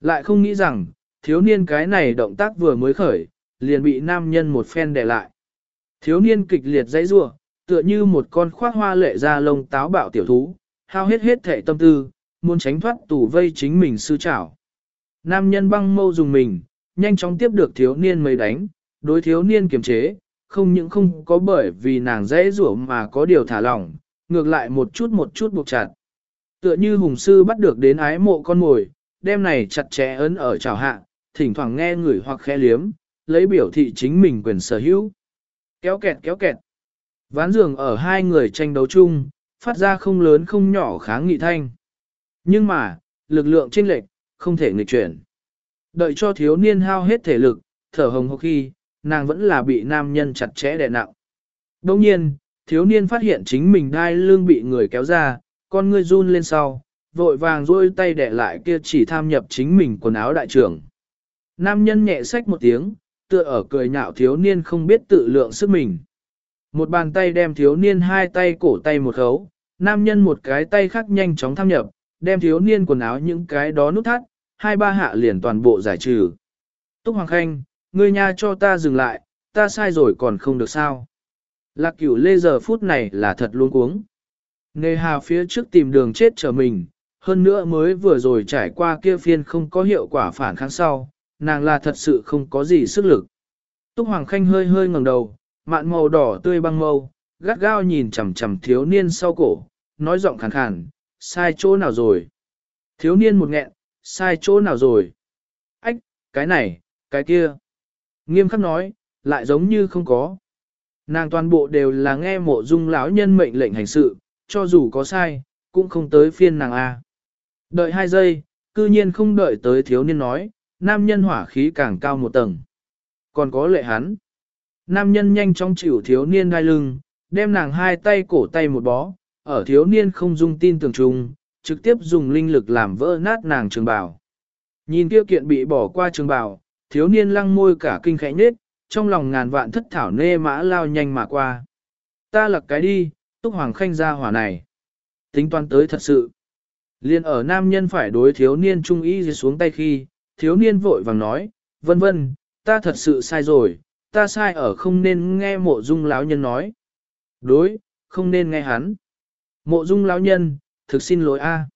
Lại không nghĩ rằng, thiếu niên cái này động tác vừa mới khởi, liền bị nam nhân một phen đè lại. Thiếu niên kịch liệt dãy rua, tựa như một con khoác hoa lệ ra lông táo bạo tiểu thú, hao hết hết thể tâm tư, muốn tránh thoát tủ vây chính mình sư trảo. Nam nhân băng mâu dùng mình, nhanh chóng tiếp được thiếu niên mấy đánh, đối thiếu niên kiềm chế, không những không có bởi vì nàng dễ rủa mà có điều thả lỏng, ngược lại một chút một chút buộc chặt. Tựa như hùng sư bắt được đến ái mộ con mồi, đem này chặt chẽ ấn ở trào hạ, thỉnh thoảng nghe người hoặc khẽ liếm, lấy biểu thị chính mình quyền sở hữu. Kéo kẹt kéo kẹt. Ván giường ở hai người tranh đấu chung, phát ra không lớn không nhỏ kháng nghị thanh. Nhưng mà, lực lượng chênh lệch, không thể nghịch chuyển. Đợi cho thiếu niên hao hết thể lực, thở hồng hộc khi, nàng vẫn là bị nam nhân chặt chẽ đè nặng. Đồng nhiên, thiếu niên phát hiện chính mình đai lưng bị người kéo ra, con ngươi run lên sau, vội vàng duỗi tay để lại kia chỉ tham nhập chính mình quần áo đại trưởng. Nam nhân nhẹ sách một tiếng, tựa ở cười nhạo thiếu niên không biết tự lượng sức mình. Một bàn tay đem thiếu niên hai tay cổ tay một khấu, nam nhân một cái tay khác nhanh chóng tham nhập, đem thiếu niên quần áo những cái đó nút thắt, hai ba hạ liền toàn bộ giải trừ. Túc Hoàng Khanh, ngươi nha cho ta dừng lại, ta sai rồi còn không được sao. Lạc cửu lê giờ phút này là thật luôn cuống. Nề hà phía trước tìm đường chết chờ mình, hơn nữa mới vừa rồi trải qua kia phiên không có hiệu quả phản kháng sau, nàng là thật sự không có gì sức lực. Túc Hoàng Khanh hơi hơi ngẩng đầu, mạn màu đỏ tươi băng mâu, gắt gao nhìn chằm chằm thiếu niên sau cổ, nói giọng khàn khàn, sai chỗ nào rồi? Thiếu niên một nghẹn, sai chỗ nào rồi? Ách, cái này, cái kia. Nghiêm khắc nói, lại giống như không có. Nàng toàn bộ đều là nghe mộ dung lão nhân mệnh lệnh hành sự, cho dù có sai, cũng không tới phiên nàng A. Đợi hai giây, cư nhiên không đợi tới thiếu niên nói, nam nhân hỏa khí càng cao một tầng. Còn có lệ hắn. Nam nhân nhanh chóng chịu thiếu niên đai lưng, đem nàng hai tay cổ tay một bó, ở thiếu niên không dung tin tưởng trùng, trực tiếp dùng linh lực làm vỡ nát nàng trường bào. Nhìn kia kiện bị bỏ qua trường bào, thiếu niên lăng môi cả kinh khẽ nết, trong lòng ngàn vạn thất thảo nê mã lao nhanh mà qua. Ta lật cái đi, túc hoàng khanh ra hỏa này. Tính toán tới thật sự. Liên ở nam nhân phải đối thiếu niên trung y xuống tay khi, thiếu niên vội vàng nói, vân vân, ta thật sự sai rồi, ta sai ở không nên nghe mộ dung lão nhân nói. Đối, không nên nghe hắn. Mộ dung lão nhân, thực xin lỗi a.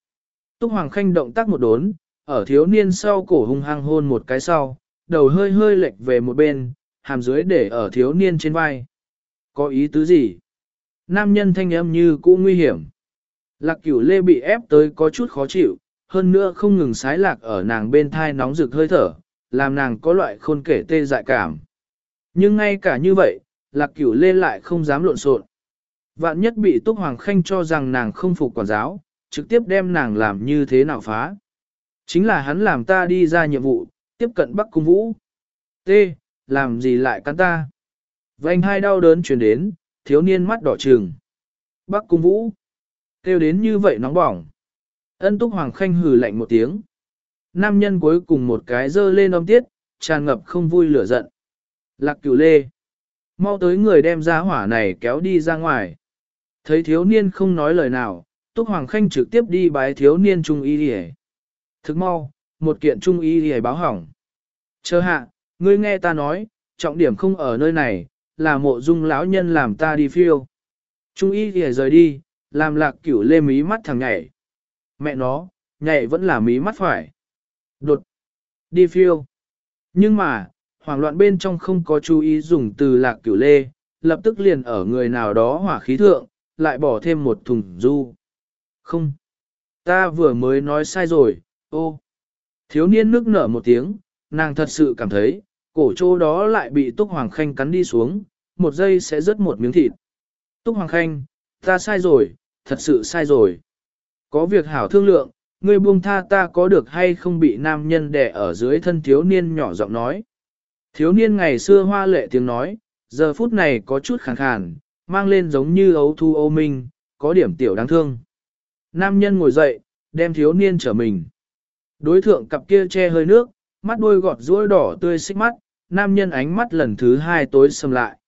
Túc Hoàng Khanh động tác một đốn, ở thiếu niên sau cổ hung hăng hôn một cái sau, đầu hơi hơi lệch về một bên, hàm dưới để ở thiếu niên trên vai. Có ý tứ gì? Nam nhân thanh âm như cũ nguy hiểm. Lạc cửu lê bị ép tới có chút khó chịu, hơn nữa không ngừng sái lạc ở nàng bên thai nóng rực hơi thở, làm nàng có loại khôn kể tê dại cảm. Nhưng ngay cả như vậy, lạc cửu lê lại không dám lộn xộn. Vạn nhất bị Túc Hoàng Khanh cho rằng nàng không phục quản giáo, trực tiếp đem nàng làm như thế nào phá. Chính là hắn làm ta đi ra nhiệm vụ, tiếp cận Bắc Cung Vũ. T. Làm gì lại cắn ta? Vành hai đau đớn chuyển đến, thiếu niên mắt đỏ trừng. Bắc Cung Vũ. Kêu đến như vậy nóng bỏng. Ân Túc Hoàng Khanh hừ lạnh một tiếng. Nam nhân cuối cùng một cái dơ lên âm tiết, tràn ngập không vui lửa giận. Lạc cửu lê. Mau tới người đem ra hỏa này kéo đi ra ngoài. Thấy thiếu niên không nói lời nào, Túc Hoàng Khanh trực tiếp đi bái thiếu niên trung y đi Thức mau, một kiện trung y đi báo hỏng. Chờ hạ, ngươi nghe ta nói, trọng điểm không ở nơi này, là mộ dung lão nhân làm ta đi phiêu. Trung y thì rời đi, làm lạc cửu lê mí mắt thằng nhảy. Mẹ nó, nhảy vẫn là mí mắt phải. Đột, đi phiêu. Nhưng mà, hoảng loạn bên trong không có chú ý dùng từ lạc cửu lê, lập tức liền ở người nào đó hỏa khí thượng, lại bỏ thêm một thùng du. Không, ta vừa mới nói sai rồi, ô. Thiếu niên nước nở một tiếng, nàng thật sự cảm thấy, cổ chỗ đó lại bị Túc Hoàng Khanh cắn đi xuống, một giây sẽ rớt một miếng thịt. Túc Hoàng Khanh, ta sai rồi, thật sự sai rồi. Có việc hảo thương lượng, ngươi buông tha ta có được hay không bị nam nhân đè ở dưới thân thiếu niên nhỏ giọng nói. Thiếu niên ngày xưa hoa lệ tiếng nói, giờ phút này có chút khàn khàn, mang lên giống như ấu thu ô minh, có điểm tiểu đáng thương. Nam nhân ngồi dậy, đem thiếu niên trở mình. Đối thượng cặp kia che hơi nước, mắt đuôi gọt rũa đỏ tươi xích mắt, nam nhân ánh mắt lần thứ hai tối sầm lại.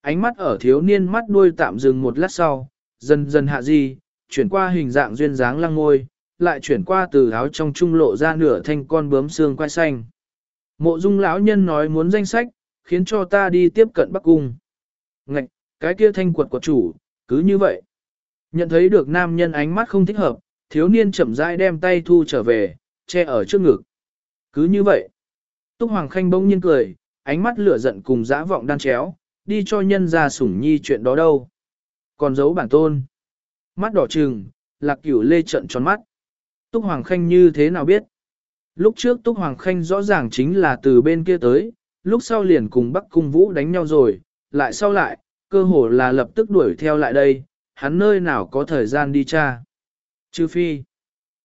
Ánh mắt ở thiếu niên mắt đuôi tạm dừng một lát sau, dần dần hạ di, chuyển qua hình dạng duyên dáng lăng ngôi, lại chuyển qua từ áo trong trung lộ ra nửa thanh con bướm xương quai xanh. Mộ dung lão nhân nói muốn danh sách, khiến cho ta đi tiếp cận Bắc Cung. Ngạch, cái kia thanh quật quật chủ, cứ như vậy. Nhận thấy được nam nhân ánh mắt không thích hợp, thiếu niên chậm rãi đem tay thu trở về, che ở trước ngực. Cứ như vậy. Túc Hoàng Khanh bỗng nhiên cười, ánh mắt lửa giận cùng dã vọng đan chéo, đi cho nhân ra sủng nhi chuyện đó đâu. Còn giấu bản tôn. Mắt đỏ trừng, lạc cửu lê trận tròn mắt. Túc Hoàng Khanh như thế nào biết? Lúc trước Túc Hoàng Khanh rõ ràng chính là từ bên kia tới, lúc sau liền cùng Bắc Cung Vũ đánh nhau rồi, lại sau lại, cơ hồ là lập tức đuổi theo lại đây, hắn nơi nào có thời gian đi tra. Trừ phi,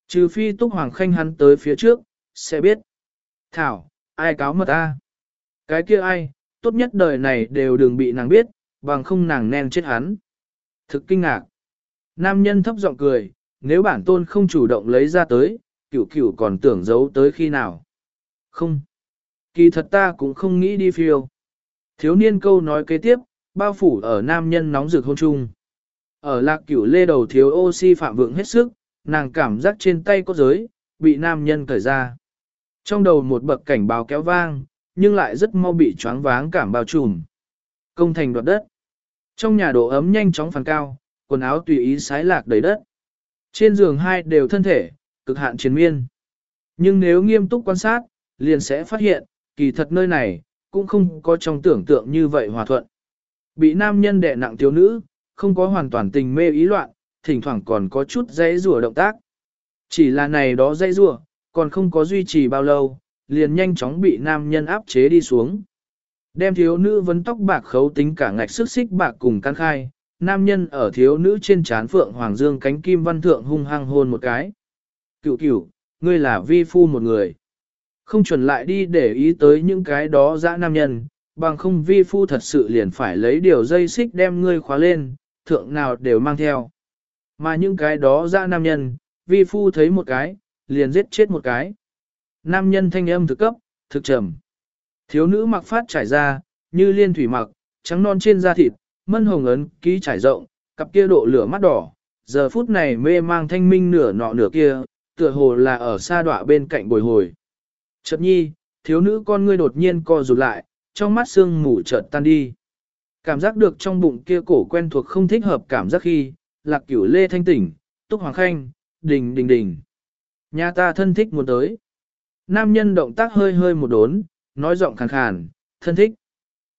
trừ phi Túc Hoàng Khanh hắn tới phía trước, sẽ biết. Thảo, ai cáo mật ta? Cái kia ai, tốt nhất đời này đều đừng bị nàng biết, bằng không nàng nen chết hắn. Thực kinh ngạc. Nam nhân thấp giọng cười, nếu bản tôn không chủ động lấy ra tới, cửu cửu còn tưởng giấu tới khi nào. Không. Kỳ thật ta cũng không nghĩ đi phiêu. Thiếu niên câu nói kế tiếp, bao phủ ở nam nhân nóng rực hôn chung. Ở lạc cửu lê đầu thiếu oxy phạm vượng hết sức, nàng cảm giác trên tay có giới, bị nam nhân cởi ra. Trong đầu một bậc cảnh báo kéo vang, nhưng lại rất mau bị choáng váng cảm bao trùm. Công thành đoạt đất. Trong nhà độ ấm nhanh chóng phản cao, quần áo tùy ý sái lạc đầy đất. Trên giường hai đều thân thể, cực hạn chiến miên. Nhưng nếu nghiêm túc quan sát, liền sẽ phát hiện, kỳ thật nơi này, cũng không có trong tưởng tượng như vậy hòa thuận. Bị nam nhân đè nặng thiếu nữ, không có hoàn toàn tình mê ý loạn, thỉnh thoảng còn có chút dây rùa động tác. Chỉ là này đó dây rùa, còn không có duy trì bao lâu, liền nhanh chóng bị nam nhân áp chế đi xuống. Đem thiếu nữ vấn tóc bạc khấu tính cả ngạch sức xích bạc cùng căn khai, nam nhân ở thiếu nữ trên trán phượng hoàng dương cánh kim văn thượng hung hăng hôn một cái. Cựu cựu, ngươi là vi phu một người. Không chuẩn lại đi để ý tới những cái đó dã nam nhân, bằng không vi phu thật sự liền phải lấy điều dây xích đem ngươi khóa lên, thượng nào đều mang theo. Mà những cái đó dã nam nhân, vi phu thấy một cái, liền giết chết một cái. Nam nhân thanh âm thực cấp, thực trầm. Thiếu nữ mặc phát trải ra, như liên thủy mặc, trắng non trên da thịt, mân hồng ấn ký trải rộng, cặp kia độ lửa mắt đỏ, giờ phút này mê mang thanh minh nửa nọ nửa kia, tựa hồ là ở xa đọa bên cạnh bồi hồi. Chợt nhi, thiếu nữ con ngươi đột nhiên co rụt lại, trong mắt sương mù chợt tan đi. Cảm giác được trong bụng kia cổ quen thuộc không thích hợp cảm giác khi, lạc cửu lê thanh tỉnh, túc hoàng khanh, đình đình đình. Nhà ta thân thích muốn tới. Nam nhân động tác hơi hơi một đốn, nói giọng khàn khàn, thân thích.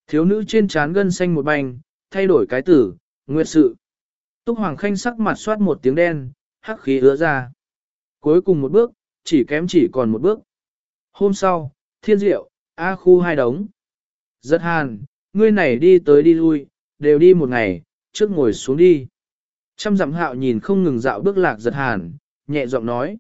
Thiếu nữ trên trán gân xanh một bành, thay đổi cái tử, nguyệt sự. Túc Hoàng Khanh sắc mặt soát một tiếng đen, hắc khí ứa ra. Cuối cùng một bước, chỉ kém chỉ còn một bước. Hôm sau, thiên diệu, A khu hai đống. Giật hàn, ngươi này đi tới đi lui, đều đi một ngày, trước ngồi xuống đi. Trăm dặm hạo nhìn không ngừng dạo bước lạc giật hàn, nhẹ giọng nói.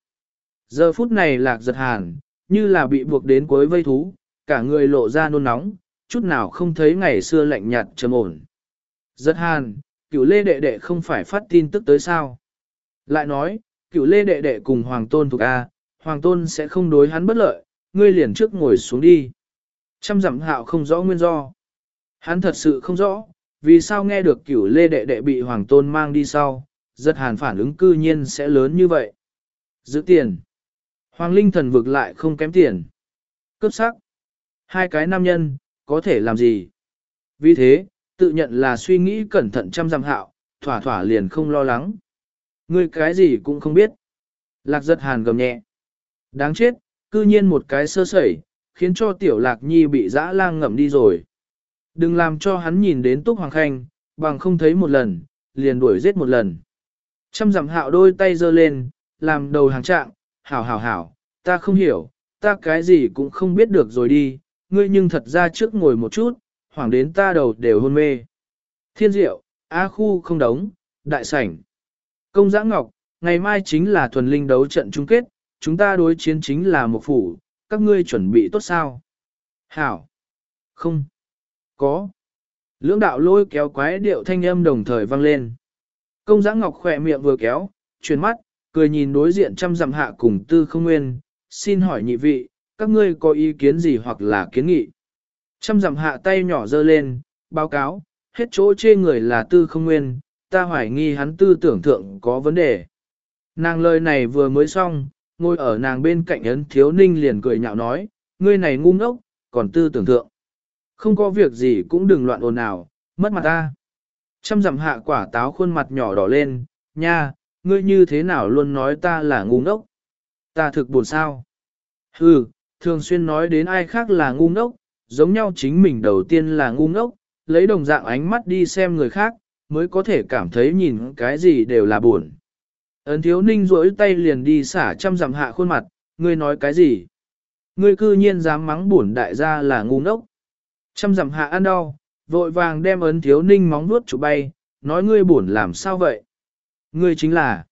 Giờ phút này lạc giật hàn, như là bị buộc đến cuối vây thú, cả người lộ ra nôn nóng, chút nào không thấy ngày xưa lạnh nhạt trầm ổn. Giật hàn, cửu lê đệ đệ không phải phát tin tức tới sao. Lại nói, cửu lê đệ đệ cùng hoàng tôn thuộc A, hoàng tôn sẽ không đối hắn bất lợi, ngươi liền trước ngồi xuống đi. Trăm dặm hạo không rõ nguyên do. Hắn thật sự không rõ, vì sao nghe được cửu lê đệ đệ bị hoàng tôn mang đi sau, giật hàn phản ứng cư nhiên sẽ lớn như vậy. Giữ tiền. Hoàng linh thần vực lại không kém tiền. Cướp sắc. Hai cái nam nhân, có thể làm gì? Vì thế, tự nhận là suy nghĩ cẩn thận trăm dặm hạo, thỏa thỏa liền không lo lắng. Ngươi cái gì cũng không biết. Lạc giật hàn gầm nhẹ. Đáng chết, cư nhiên một cái sơ sẩy, khiến cho tiểu lạc nhi bị dã lang ngậm đi rồi. Đừng làm cho hắn nhìn đến túc hoàng khanh, bằng không thấy một lần, liền đuổi giết một lần. Trăm dặm hạo đôi tay giơ lên, làm đầu hàng trạng, hảo hảo hảo, ta không hiểu, ta cái gì cũng không biết được rồi đi, ngươi nhưng thật ra trước ngồi một chút, hoảng đến ta đầu đều hôn mê. Thiên diệu, A khu không đóng, đại sảnh. Công giã ngọc, ngày mai chính là thuần linh đấu trận chung kết, chúng ta đối chiến chính là một phủ, các ngươi chuẩn bị tốt sao? Hảo. Không. Có. Lưỡng đạo lôi kéo quái điệu thanh âm đồng thời vang lên. Công giã ngọc khỏe miệng vừa kéo, chuyển mắt, cười nhìn đối diện trăm dặm hạ cùng tư không nguyên, xin hỏi nhị vị, các ngươi có ý kiến gì hoặc là kiến nghị. Trăm dặm hạ tay nhỏ dơ lên, báo cáo, hết chỗ chê người là tư không nguyên, ta hoài nghi hắn tư tưởng thượng có vấn đề. Nàng lời này vừa mới xong, ngồi ở nàng bên cạnh ấn thiếu ninh liền cười nhạo nói, ngươi này ngu ngốc, còn tư tưởng thượng. Không có việc gì cũng đừng loạn ồn ào, mất mặt ta. Trăm dặm hạ quả táo khuôn mặt nhỏ đỏ lên, nha, ngươi như thế nào luôn nói ta là ngu ngốc. Ta thực buồn sao. Hừ, thường xuyên nói đến ai khác là ngu ngốc, giống nhau chính mình đầu tiên là ngu ngốc, lấy đồng dạng ánh mắt đi xem người khác, mới có thể cảm thấy nhìn cái gì đều là buồn. Ấn thiếu ninh rỗi tay liền đi xả trăm dặm hạ khuôn mặt, ngươi nói cái gì? Ngươi cư nhiên dám mắng buồn đại gia là ngu ngốc. Trăm dặm hạ ăn đau, vội vàng đem ấn thiếu ninh móng vuốt chụp bay, nói ngươi buồn làm sao vậy? Ngươi chính là,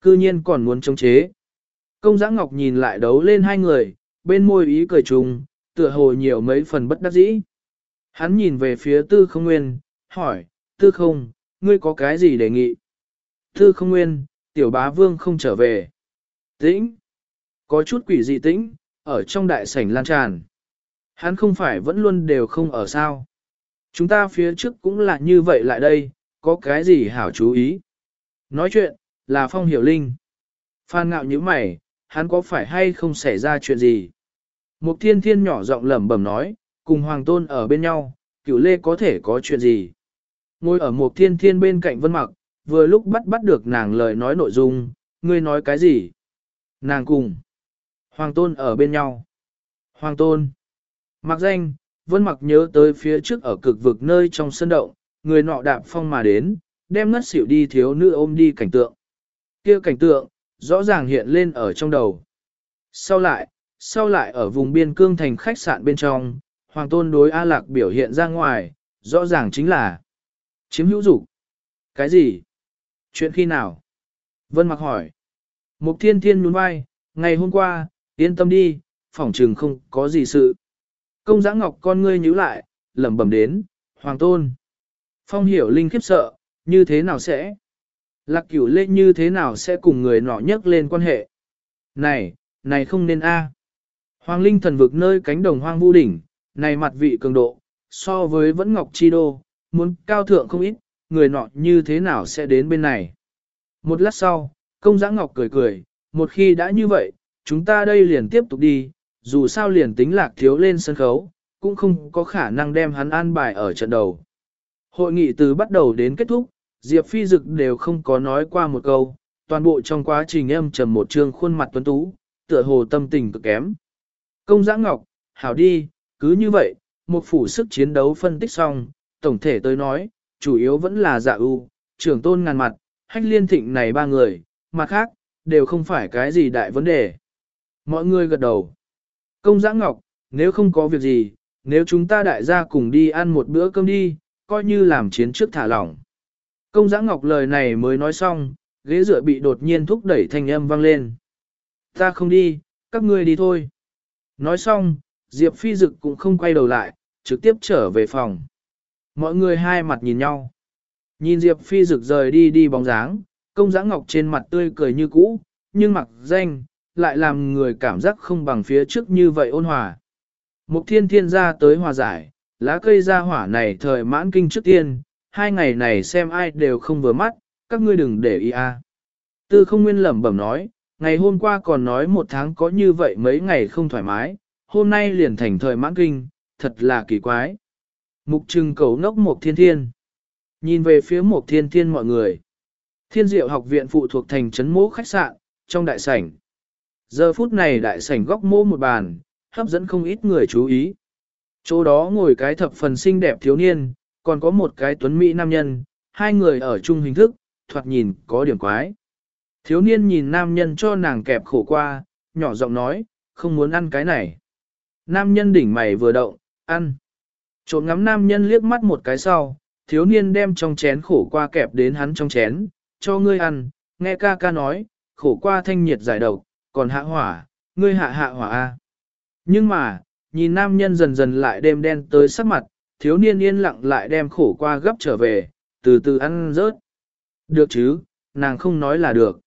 cư nhiên còn muốn chống chế. Công giã ngọc nhìn lại đấu lên hai người, bên môi ý cười trùng, tựa hồ nhiều mấy phần bất đắc dĩ. Hắn nhìn về phía tư không nguyên, hỏi, tư không, ngươi có cái gì đề nghị? Tư không nguyên, tiểu bá vương không trở về. Tĩnh, có chút quỷ dị tĩnh, ở trong đại sảnh lan tràn. Hắn không phải vẫn luôn đều không ở sao. Chúng ta phía trước cũng là như vậy lại đây, có cái gì hảo chú ý. Nói chuyện, là Phong Hiểu Linh. Phan ngạo như mày, hắn có phải hay không xảy ra chuyện gì? Mục thiên thiên nhỏ giọng lẩm bẩm nói, cùng hoàng tôn ở bên nhau, cửu lê có thể có chuyện gì? Ngồi ở mục thiên thiên bên cạnh vân mặc, vừa lúc bắt bắt được nàng lời nói nội dung, ngươi nói cái gì? Nàng cùng. Hoàng tôn ở bên nhau. Hoàng tôn. Mặc danh, vân mặc nhớ tới phía trước ở cực vực nơi trong sân động, người nọ đạp phong mà đến, đem ngất xỉu đi thiếu nữ ôm đi cảnh tượng. kia cảnh tượng, rõ ràng hiện lên ở trong đầu. Sau lại, sau lại ở vùng biên cương thành khách sạn bên trong, Hoàng Tôn đối A Lạc biểu hiện ra ngoài, rõ ràng chính là chiếm hữu dục. Cái gì? Chuyện khi nào? Vân Mặc hỏi. Mục Thiên Thiên nhún vai, ngày hôm qua, yên tâm đi, phỏng trừng không có gì sự. Công giã ngọc con ngươi nhíu lại, lẩm bẩm đến, Hoàng Tôn. Phong hiểu linh khiếp sợ, như thế nào sẽ? Lạc cửu lê như thế nào sẽ cùng người nọ nhắc lên quan hệ? Này, này không nên a. Hoàng linh thần vực nơi cánh đồng hoang vu đỉnh, này mặt vị cường độ, so với vẫn ngọc chi đô, muốn cao thượng không ít, người nọ như thế nào sẽ đến bên này? Một lát sau, công giã ngọc cười cười, một khi đã như vậy, chúng ta đây liền tiếp tục đi, dù sao liền tính lạc thiếu lên sân khấu, cũng không có khả năng đem hắn an bài ở trận đầu. Hội nghị từ bắt đầu đến kết thúc, Diệp Phi Dực đều không có nói qua một câu, toàn bộ trong quá trình em trầm một trương khuôn mặt tuấn tú, tựa hồ tâm tình cực kém. Công giã ngọc, hảo đi, cứ như vậy, một phủ sức chiến đấu phân tích xong, tổng thể tới nói, chủ yếu vẫn là dạ ưu, trưởng tôn ngàn mặt, hách liên thịnh này ba người, mặt khác, đều không phải cái gì đại vấn đề. Mọi người gật đầu. Công giã ngọc, nếu không có việc gì, nếu chúng ta đại gia cùng đi ăn một bữa cơm đi, coi như làm chiến trước thả lỏng. Công giã ngọc lời này mới nói xong, ghế dựa bị đột nhiên thúc đẩy thanh âm vang lên. Ta không đi, các ngươi đi thôi. Nói xong, Diệp Phi Dực cũng không quay đầu lại, trực tiếp trở về phòng. Mọi người hai mặt nhìn nhau. Nhìn Diệp Phi Dực rời đi đi bóng dáng, công giã ngọc trên mặt tươi cười như cũ, nhưng mặc danh, lại làm người cảm giác không bằng phía trước như vậy ôn hòa. Mục thiên thiên ra tới hòa giải, lá cây ra hỏa này thời mãn kinh trước tiên, hai ngày này xem ai đều không vừa mắt, các ngươi đừng để ý a. Tư không nguyên lẩm bẩm nói, ngày hôm qua còn nói một tháng có như vậy mấy ngày không thoải mái, hôm nay liền thành thời mãn kinh, thật là kỳ quái. Mục trừng cầu ngốc một thiên thiên. Nhìn về phía một thiên thiên mọi người. Thiên diệu học viện phụ thuộc thành trấn mỗ khách sạn, trong đại sảnh. Giờ phút này đại sảnh góc mô một bàn, hấp dẫn không ít người chú ý. Chỗ đó ngồi cái thập phần xinh đẹp thiếu niên, còn có một cái tuấn mỹ nam nhân, hai người ở chung hình thức, thoạt nhìn có điểm quái. Thiếu niên nhìn nam nhân cho nàng kẹp khổ qua, nhỏ giọng nói, không muốn ăn cái này. Nam nhân đỉnh mày vừa động, ăn. Trộm ngắm nam nhân liếc mắt một cái sau, thiếu niên đem trong chén khổ qua kẹp đến hắn trong chén, cho ngươi ăn, nghe ca ca nói, khổ qua thanh nhiệt giải độc, còn hạ hỏa, ngươi hạ hạ hỏa a. Nhưng mà, nhìn nam nhân dần dần lại đêm đen tới sắc mặt, thiếu niên yên lặng lại đem khổ qua gấp trở về, từ từ ăn rớt. Được chứ, nàng không nói là được.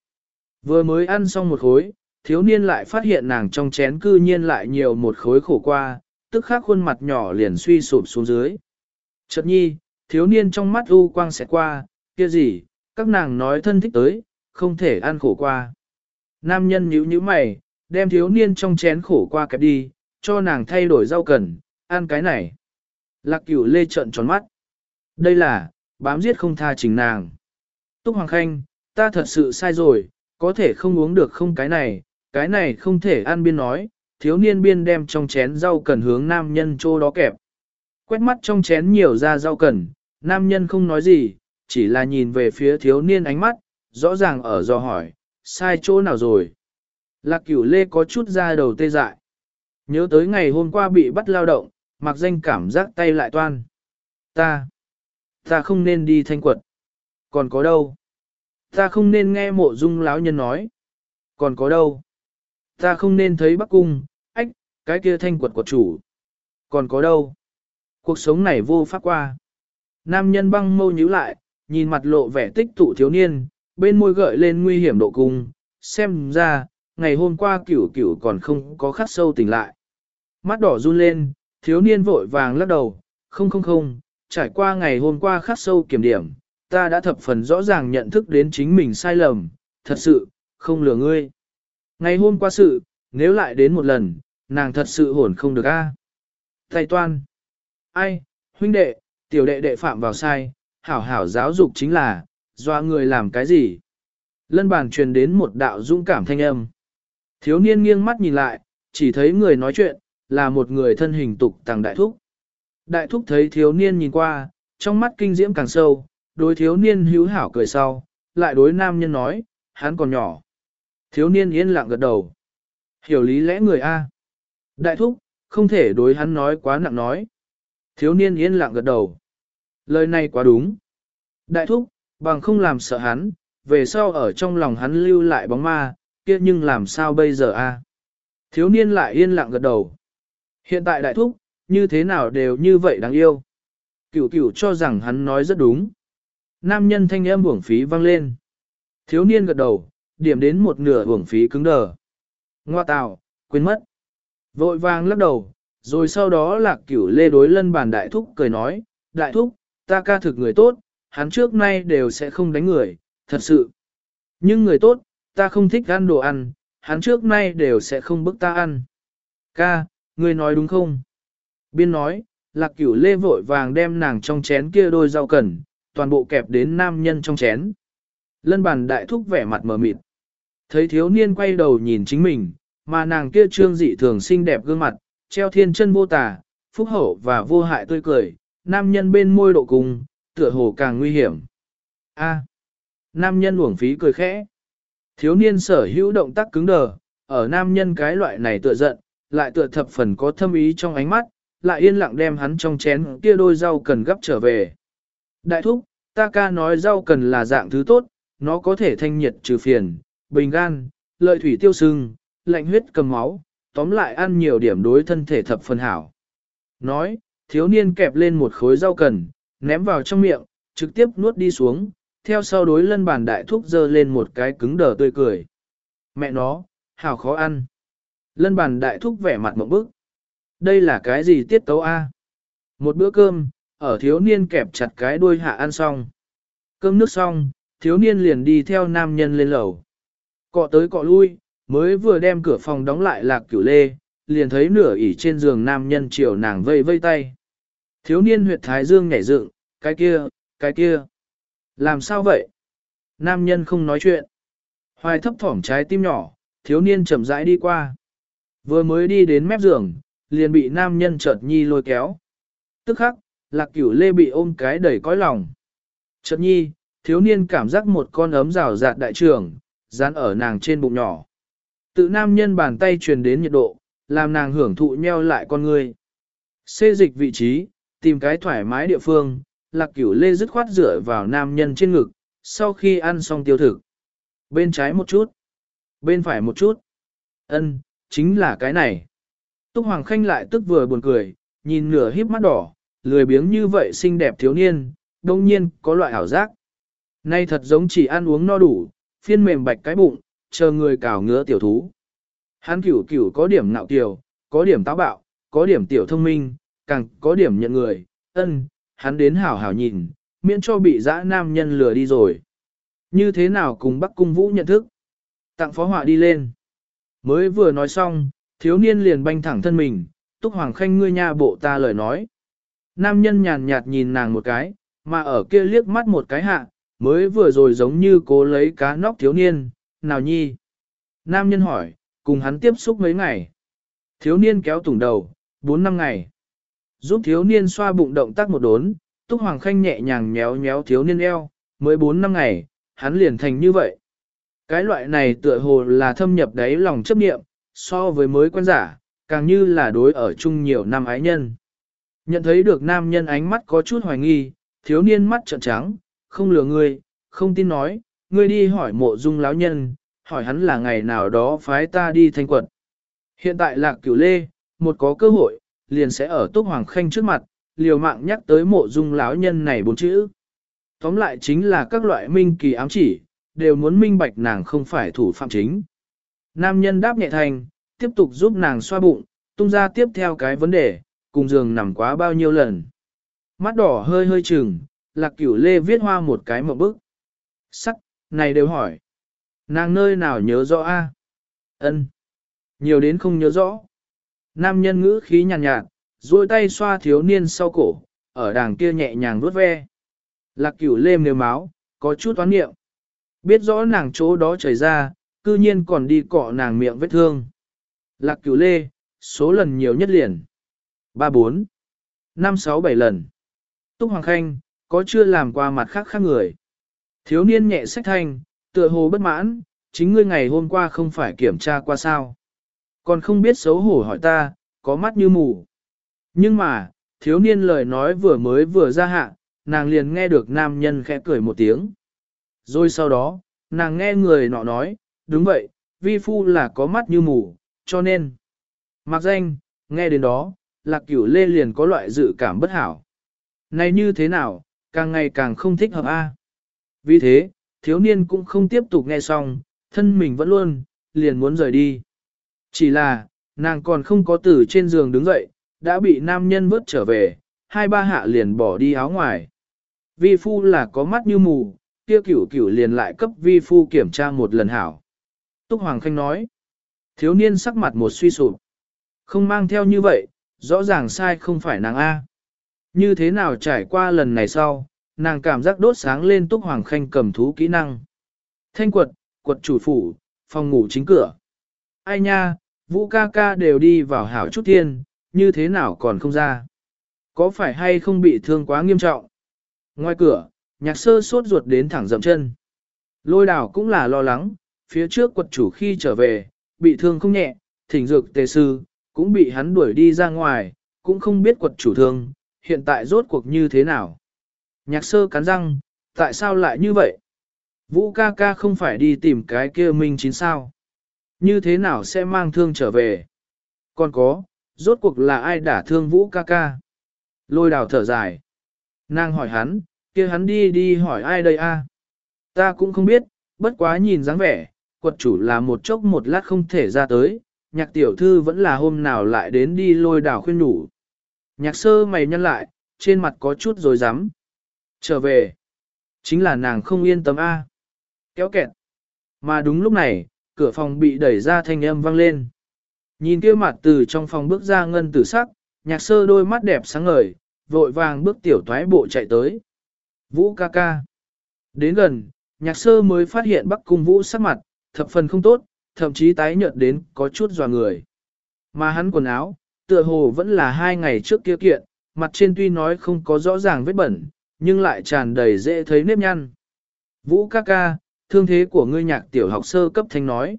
Vừa mới ăn xong một khối, thiếu niên lại phát hiện nàng trong chén cư nhiên lại nhiều một khối khổ qua, tức khắc khuôn mặt nhỏ liền suy sụp xuống dưới. Chợt nhi, thiếu niên trong mắt u quang sẽ qua, kia gì, các nàng nói thân thích tới, không thể ăn khổ qua. Nam nhân nhíu nhíu mày, đem thiếu niên trong chén khổ qua kẹp đi, cho nàng thay đổi rau cần, ăn cái này. Lạc cửu lê trợn tròn mắt. Đây là, bám giết không tha trình nàng. Túc Hoàng Khanh, ta thật sự sai rồi, có thể không uống được không cái này, cái này không thể ăn biên nói, thiếu niên biên đem trong chén rau cần hướng nam nhân chỗ đó kẹp. Quét mắt trong chén nhiều ra rau cần, nam nhân không nói gì, chỉ là nhìn về phía thiếu niên ánh mắt, rõ ràng ở do hỏi, sai chỗ nào rồi. Lạc cửu lê có chút ra đầu tê dại. Nhớ tới ngày hôm qua bị bắt lao động, mặc danh cảm giác tay lại toan. Ta, ta không nên đi thanh quật. Còn có đâu? Ta không nên nghe mộ dung lão nhân nói. Còn có đâu? Ta không nên thấy bắc cung, ách, cái kia thanh quật quật chủ. Còn có đâu? Cuộc sống này vô pháp qua. Nam nhân băng mâu nhíu lại, nhìn mặt lộ vẻ tích tụ thiếu niên, bên môi gợi lên nguy hiểm độ cung, xem ra, ngày hôm qua cửu cửu còn không có khắc sâu tỉnh lại. Mắt đỏ run lên, thiếu niên vội vàng lắc đầu, không không không, trải qua ngày hôm qua khắc sâu kiểm điểm, ta đã thập phần rõ ràng nhận thức đến chính mình sai lầm, thật sự, không lừa ngươi. Ngày hôm qua sự, nếu lại đến một lần, nàng thật sự hồn không được a. À? Thầy toan. Ai, huynh đệ, tiểu đệ đệ phạm vào sai, hảo hảo giáo dục chính là, doa người làm cái gì. Lân bàn truyền đến một đạo dũng cảm thanh âm. Thiếu niên nghiêng mắt nhìn lại, chỉ thấy người nói chuyện, là một người thân hình tục tàng đại thúc. Đại thúc thấy thiếu niên nhìn qua, trong mắt kinh diễm càng sâu, đối thiếu niên hữu hảo cười sau, lại đối nam nhân nói, hắn còn nhỏ. Thiếu niên yên lặng gật đầu. Hiểu lý lẽ người A. Đại thúc, không thể đối hắn nói quá nặng nói. Thiếu niên yên lặng gật đầu. Lời này quá đúng. Đại thúc, bằng không làm sợ hắn, về sau ở trong lòng hắn lưu lại bóng ma, kia nhưng làm sao bây giờ a? Thiếu niên lại yên lặng gật đầu. Hiện tại đại thúc, như thế nào đều như vậy đáng yêu. Cửu cửu cho rằng hắn nói rất đúng. Nam nhân thanh âm uổng phí vang lên. Thiếu niên gật đầu, điểm đến một nửa uổng phí cứng đờ. Ngoa tào, quên mất. Vội vàng lắc đầu, rồi sau đó lạc cửu lê đối lân bàn đại thúc cười nói, đại thúc, ta ca thực người tốt, hắn trước nay đều sẽ không đánh người, thật sự. Nhưng người tốt, ta không thích ăn đồ ăn, hắn trước nay đều sẽ không bức ta ăn. Ca, ngươi nói đúng không? Biên nói, lạc cửu lê vội vàng đem nàng trong chén kia đôi rau cần, toàn bộ kẹp đến nam nhân trong chén. Lân bàn đại thúc vẻ mặt mờ mịt. Thấy thiếu niên quay đầu nhìn chính mình, mà nàng kia trương dị thường xinh đẹp gương mặt, treo thiên chân vô tà, phúc hậu và vô hại tươi cười, nam nhân bên môi độ cùng, tựa hồ càng nguy hiểm. A. nam nhân uổng phí cười khẽ. Thiếu niên sở hữu động tác cứng đờ, ở nam nhân cái loại này tựa giận, lại tựa thập phần có thâm ý trong ánh mắt, lại yên lặng đem hắn trong chén kia đôi rau cần gấp trở về. Đại thúc, ta ca nói rau cần là dạng thứ tốt, nó có thể thanh nhiệt trừ phiền, bình gan, lợi thủy tiêu sưng, lạnh huyết cầm máu, tóm lại ăn nhiều điểm đối thân thể thập phần hảo. Nói, thiếu niên kẹp lên một khối rau cần, ném vào trong miệng, trực tiếp nuốt đi xuống, theo sau đối lân bàn đại thúc dơ lên một cái cứng đờ tươi cười. Mẹ nó, hảo khó ăn. Lân bàn đại thúc vẻ mặt một bức. Đây là cái gì tiết tấu A? Một bữa cơm, ở thiếu niên kẹp chặt cái đuôi hạ ăn xong. Cơm nước xong, thiếu niên liền đi theo nam nhân lên lầu. Cọ tới cọ lui, mới vừa đem cửa phòng đóng lại lạc cửu lê, liền thấy nửa ỉ trên giường nam nhân chiều nàng vây vây tay. Thiếu niên huyệt thái dương nhảy dựng, cái kia, cái kia. Làm sao vậy? Nam nhân không nói chuyện. Hoài thấp thỏm trái tim nhỏ, thiếu niên chậm rãi đi qua. Vừa mới đi đến mép giường, liền bị nam nhân chợt nhi lôi kéo. Tức khắc, lạc cửu lê bị ôm cái đầy cõi lòng. Chợt nhi, thiếu niên cảm giác một con ấm rào rạt đại trường, dán ở nàng trên bụng nhỏ. Tự nam nhân bàn tay truyền đến nhiệt độ, làm nàng hưởng thụ nheo lại con người. Xê dịch vị trí, tìm cái thoải mái địa phương, lạc cửu lê dứt khoát rửa vào nam nhân trên ngực, sau khi ăn xong tiêu thực. Bên trái một chút, bên phải một chút. ân chính là cái này. Túc Hoàng Khanh lại tức vừa buồn cười, nhìn nửa híp mắt đỏ, lười biếng như vậy xinh đẹp thiếu niên, đông nhiên có loại ảo giác. Nay thật giống chỉ ăn uống no đủ, phiên mềm bạch cái bụng, chờ người cào ngứa tiểu thú. Hắn cửu cửu có điểm nạo kiều, có điểm táo bạo, có điểm tiểu thông minh, càng có điểm nhận người, ân, hắn đến hảo hảo nhìn, miễn cho bị dã nam nhân lừa đi rồi. Như thế nào cùng Bắc Cung Vũ nhận thức? Tặng phó họa đi lên. Mới vừa nói xong, thiếu niên liền banh thẳng thân mình, túc hoàng khanh ngươi nha bộ ta lời nói. Nam nhân nhàn nhạt nhìn nàng một cái, mà ở kia liếc mắt một cái hạ, mới vừa rồi giống như cố lấy cá nóc thiếu niên, nào nhi. Nam nhân hỏi, cùng hắn tiếp xúc mấy ngày. Thiếu niên kéo tủng đầu, 4 năm ngày. Giúp thiếu niên xoa bụng động tác một đốn, Túc Hoàng Khanh nhẹ nhàng nhéo nhéo thiếu niên eo, mới 4 năm ngày, hắn liền thành như vậy. Cái loại này tựa hồ là thâm nhập đáy lòng chấp niệm, so với mới quen giả, càng như là đối ở chung nhiều năm ái nhân. Nhận thấy được nam nhân ánh mắt có chút hoài nghi, thiếu niên mắt trợn trắng, không lừa ngươi, không tin nói, ngươi đi hỏi mộ dung lão nhân, hỏi hắn là ngày nào đó phái ta đi thanh quật. Hiện tại lạc cửu lê, một có cơ hội, liền sẽ ở Túc Hoàng Khanh trước mặt, liều mạng nhắc tới mộ dung lão nhân này bốn chữ. Tóm lại chính là các loại minh kỳ ám chỉ, đều muốn minh bạch nàng không phải thủ phạm chính. Nam nhân đáp nhẹ thành, tiếp tục giúp nàng xoa bụng, tung ra tiếp theo cái vấn đề, cùng giường nằm quá bao nhiêu lần. Mắt đỏ hơi hơi chừng, lạc cửu lê viết hoa một cái một bức. Sắc, này đều hỏi. Nàng nơi nào nhớ rõ a? Ân, Nhiều đến không nhớ rõ. Nam nhân ngữ khí nhàn nhạt, nhạt duỗi tay xoa thiếu niên sau cổ, ở đàng kia nhẹ nhàng vuốt ve. Lạc cửu lê nếu máu, có chút toán niệm. Biết rõ nàng chỗ đó chảy ra, cư nhiên còn đi cọ nàng miệng vết thương. Lạc cửu lê, số lần nhiều nhất liền. 3 4, 5 6 7 lần. Túc Hoàng Khanh, có chưa làm qua mặt khác khác người. Thiếu niên nhẹ sách thanh, tựa hồ bất mãn, chính ngươi ngày hôm qua không phải kiểm tra qua sao. Còn không biết xấu hổ hỏi ta, có mắt như mù. Nhưng mà, thiếu niên lời nói vừa mới vừa ra hạ, nàng liền nghe được nam nhân khẽ cười một tiếng. Rồi sau đó, nàng nghe người nọ nói, đúng vậy, vi phu là có mắt như mù, cho nên. Mặc danh, nghe đến đó, lạc cửu lê liền có loại dự cảm bất hảo. Này như thế nào, càng ngày càng không thích hợp a. Vì thế, thiếu niên cũng không tiếp tục nghe xong, thân mình vẫn luôn, liền muốn rời đi. Chỉ là, nàng còn không có từ trên giường đứng dậy, đã bị nam nhân vớt trở về, hai ba hạ liền bỏ đi áo ngoài. Vi phu là có mắt như mù, kia cửu cửu liền lại cấp vi phu kiểm tra một lần hảo. Túc Hoàng Khanh nói, thiếu niên sắc mặt một suy sụp. Không mang theo như vậy, rõ ràng sai không phải nàng A. Như thế nào trải qua lần này sau, nàng cảm giác đốt sáng lên Túc Hoàng Khanh cầm thú kỹ năng. Thanh quật, quật chủ phủ, phòng ngủ chính cửa. Ai nha, vũ ca ca đều đi vào hảo chút tiên, như thế nào còn không ra. Có phải hay không bị thương quá nghiêm trọng? Ngoài cửa, nhạc sơ sốt ruột đến thẳng dậm chân. Lôi đảo cũng là lo lắng, phía trước quật chủ khi trở về, bị thương không nhẹ, thỉnh dược tề sư, cũng bị hắn đuổi đi ra ngoài, cũng không biết quật chủ thương, hiện tại rốt cuộc như thế nào. Nhạc sơ cắn răng, tại sao lại như vậy? Vũ ca ca không phải đi tìm cái kia minh chín sao? Như thế nào sẽ mang thương trở về? Còn có, rốt cuộc là ai đả thương Vũ ca ca? Lôi đào thở dài. Nàng hỏi hắn, kia hắn đi đi hỏi ai đây a? Ta cũng không biết, bất quá nhìn dáng vẻ, quật chủ là một chốc một lát không thể ra tới, nhạc tiểu thư vẫn là hôm nào lại đến đi lôi đảo khuyên đủ. Nhạc sơ mày nhăn lại, trên mặt có chút rồi dám. Trở về. Chính là nàng không yên tâm A. Kéo kẹt. Mà đúng lúc này, cửa phòng bị đẩy ra thanh âm vang lên. Nhìn kia mặt từ trong phòng bước ra ngân tử sắc, nhạc sơ đôi mắt đẹp sáng ngời, vội vàng bước tiểu thoái bộ chạy tới. Vũ ca ca. Đến gần, nhạc sơ mới phát hiện bắc cung vũ sắc mặt, thập phần không tốt, thậm chí tái nhợt đến có chút dò người. Mà hắn quần áo, tựa hồ vẫn là hai ngày trước kia kiện, mặt trên tuy nói không có rõ ràng vết bẩn, nhưng lại tràn đầy dễ thấy nếp nhăn. Vũ ca ca, thương thế của ngươi nhạc tiểu học sơ cấp thanh nói.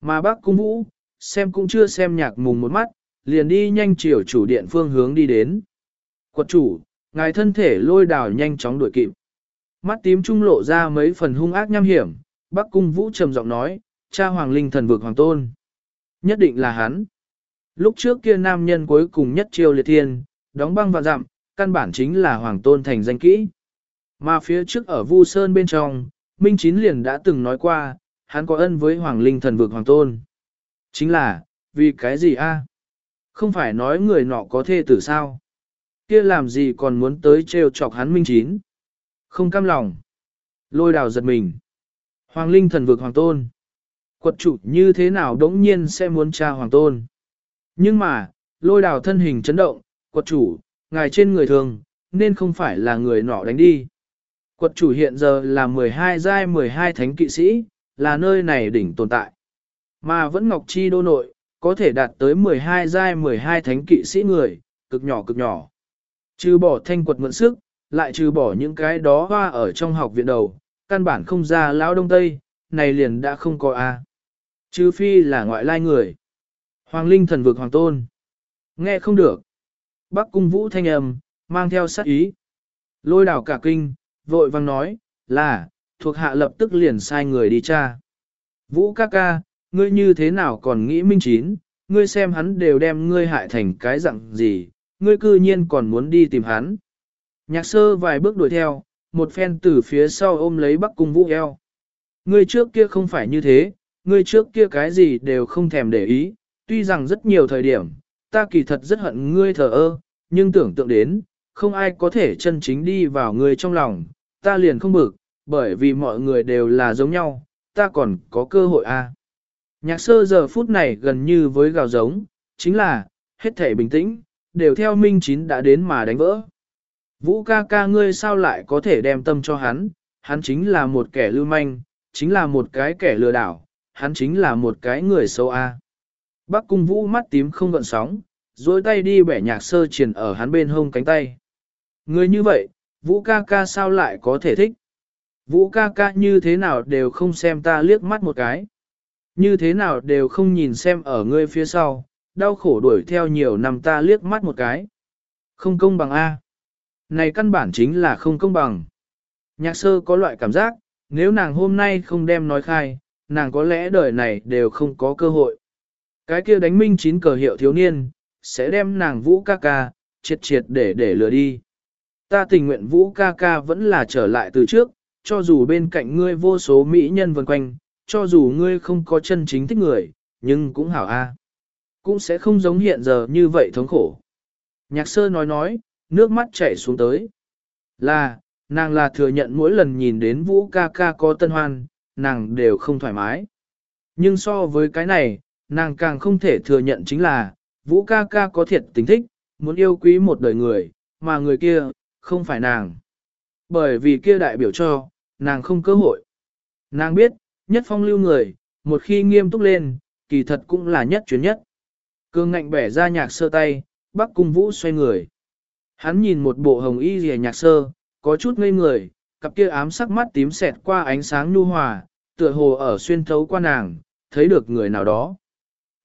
Mà bác cung vũ, xem cũng chưa xem nhạc mùng một mắt, liền đi nhanh chiều chủ điện phương hướng đi đến. Quật chủ, ngài thân thể lôi đào nhanh chóng đuổi kịp. Mắt tím trung lộ ra mấy phần hung ác nham hiểm, bác cung vũ trầm giọng nói, cha hoàng linh thần vực hoàng tôn. Nhất định là hắn. Lúc trước kia nam nhân cuối cùng nhất chiêu liệt thiên, đóng băng và dặm, căn bản chính là hoàng tôn thành danh kỹ. Mà phía trước ở Vu Sơn bên trong, Minh Chín liền đã từng nói qua, hắn có ân với hoàng linh thần vực hoàng tôn. Chính là, vì cái gì a? Không phải nói người nọ có thê tử sao? Kia làm gì còn muốn tới trêu chọc hắn Minh Chín? Không cam lòng. Lôi đào giật mình. Hoàng linh thần vực hoàng tôn. Quật chủ như thế nào đống nhiên sẽ muốn tra hoàng tôn. Nhưng mà, lôi đào thân hình chấn động, quật chủ, ngài trên người thường, nên không phải là người nọ đánh đi. Quật chủ hiện giờ là 12 giai 12 thánh kỵ sĩ, là nơi này đỉnh tồn tại. Mà vẫn Ngọc Chi đô nội, có thể đạt tới 12 giai 12 thánh kỵ sĩ người, cực nhỏ cực nhỏ. Trừ bỏ thanh quật mượn sức, lại trừ bỏ những cái đó hoa ở trong học viện đầu, căn bản không ra lão đông tây, này liền đã không có a. Trừ phi là ngoại lai người. Hoàng linh thần vực hoàng tôn. Nghe không được. Bắc cung vũ thanh âm, mang theo sát ý. Lôi đảo cả kinh, vội vang nói, là, thuộc hạ lập tức liền sai người đi tra. Vũ ca ca, ngươi như thế nào còn nghĩ minh chín, ngươi xem hắn đều đem ngươi hại thành cái dạng gì, ngươi cư nhiên còn muốn đi tìm hắn. Nhạc sơ vài bước đuổi theo, một phen từ phía sau ôm lấy bắc cung vũ eo. Ngươi trước kia không phải như thế, ngươi trước kia cái gì đều không thèm để ý, tuy rằng rất nhiều thời điểm, ta kỳ thật rất hận ngươi thờ ơ, nhưng tưởng tượng đến, không ai có thể chân chính đi vào ngươi trong lòng, ta liền không bực, bởi vì mọi người đều là giống nhau, ta còn có cơ hội. À. Nhạc sơ giờ phút này gần như với gào giống, chính là, hết thể bình tĩnh, đều theo Minh Chín đã đến mà đánh vỡ. Vũ ca ca ngươi sao lại có thể đem tâm cho hắn, hắn chính là một kẻ lưu manh, chính là một cái kẻ lừa đảo, hắn chính là một cái người xấu a. À. Bắc cung vũ mắt tím không gợn sóng, dối tay đi bẻ nhạc sơ triển ở hắn bên hông cánh tay. Người như vậy, vũ ca ca sao lại có thể thích? Vũ ca ca như thế nào đều không xem ta liếc mắt một cái. Như thế nào đều không nhìn xem ở ngươi phía sau, đau khổ đuổi theo nhiều năm ta liếc mắt một cái. Không công bằng A. Này căn bản chính là không công bằng. Nhạc sơ có loại cảm giác, nếu nàng hôm nay không đem nói khai, nàng có lẽ đời này đều không có cơ hội. Cái kia đánh minh chín cờ hiệu thiếu niên, sẽ đem nàng vũ ca ca, triệt triệt để để lừa đi. Ta tình nguyện vũ ca ca vẫn là trở lại từ trước, cho dù bên cạnh ngươi vô số mỹ nhân vần quanh, cho dù ngươi không có chân chính thích người, nhưng cũng hảo a, cũng sẽ không giống hiện giờ như vậy thống khổ. Nhạc sơ nói nói, nước mắt chảy xuống tới. Là, nàng là thừa nhận mỗi lần nhìn đến vũ ca ca có tân hoan, nàng đều không thoải mái. Nhưng so với cái này, nàng càng không thể thừa nhận chính là, vũ ca ca có thiệt tình thích, muốn yêu quý một đời người, mà người kia, không phải nàng. Bởi vì kia đại biểu cho, nàng không cơ hội. Nàng biết, nhất phong lưu người, một khi nghiêm túc lên, kỳ thật cũng là nhất chuyến nhất. Cương ngạnh bẻ ra nhạc sơ tay, bắc cung vũ xoay người. Hắn nhìn một bộ hồng y rìa nhạc sơ, có chút ngây người, cặp kia ám sắc mắt tím xẹt qua ánh sáng nhu hòa, tựa hồ ở xuyên thấu qua nàng, thấy được người nào đó.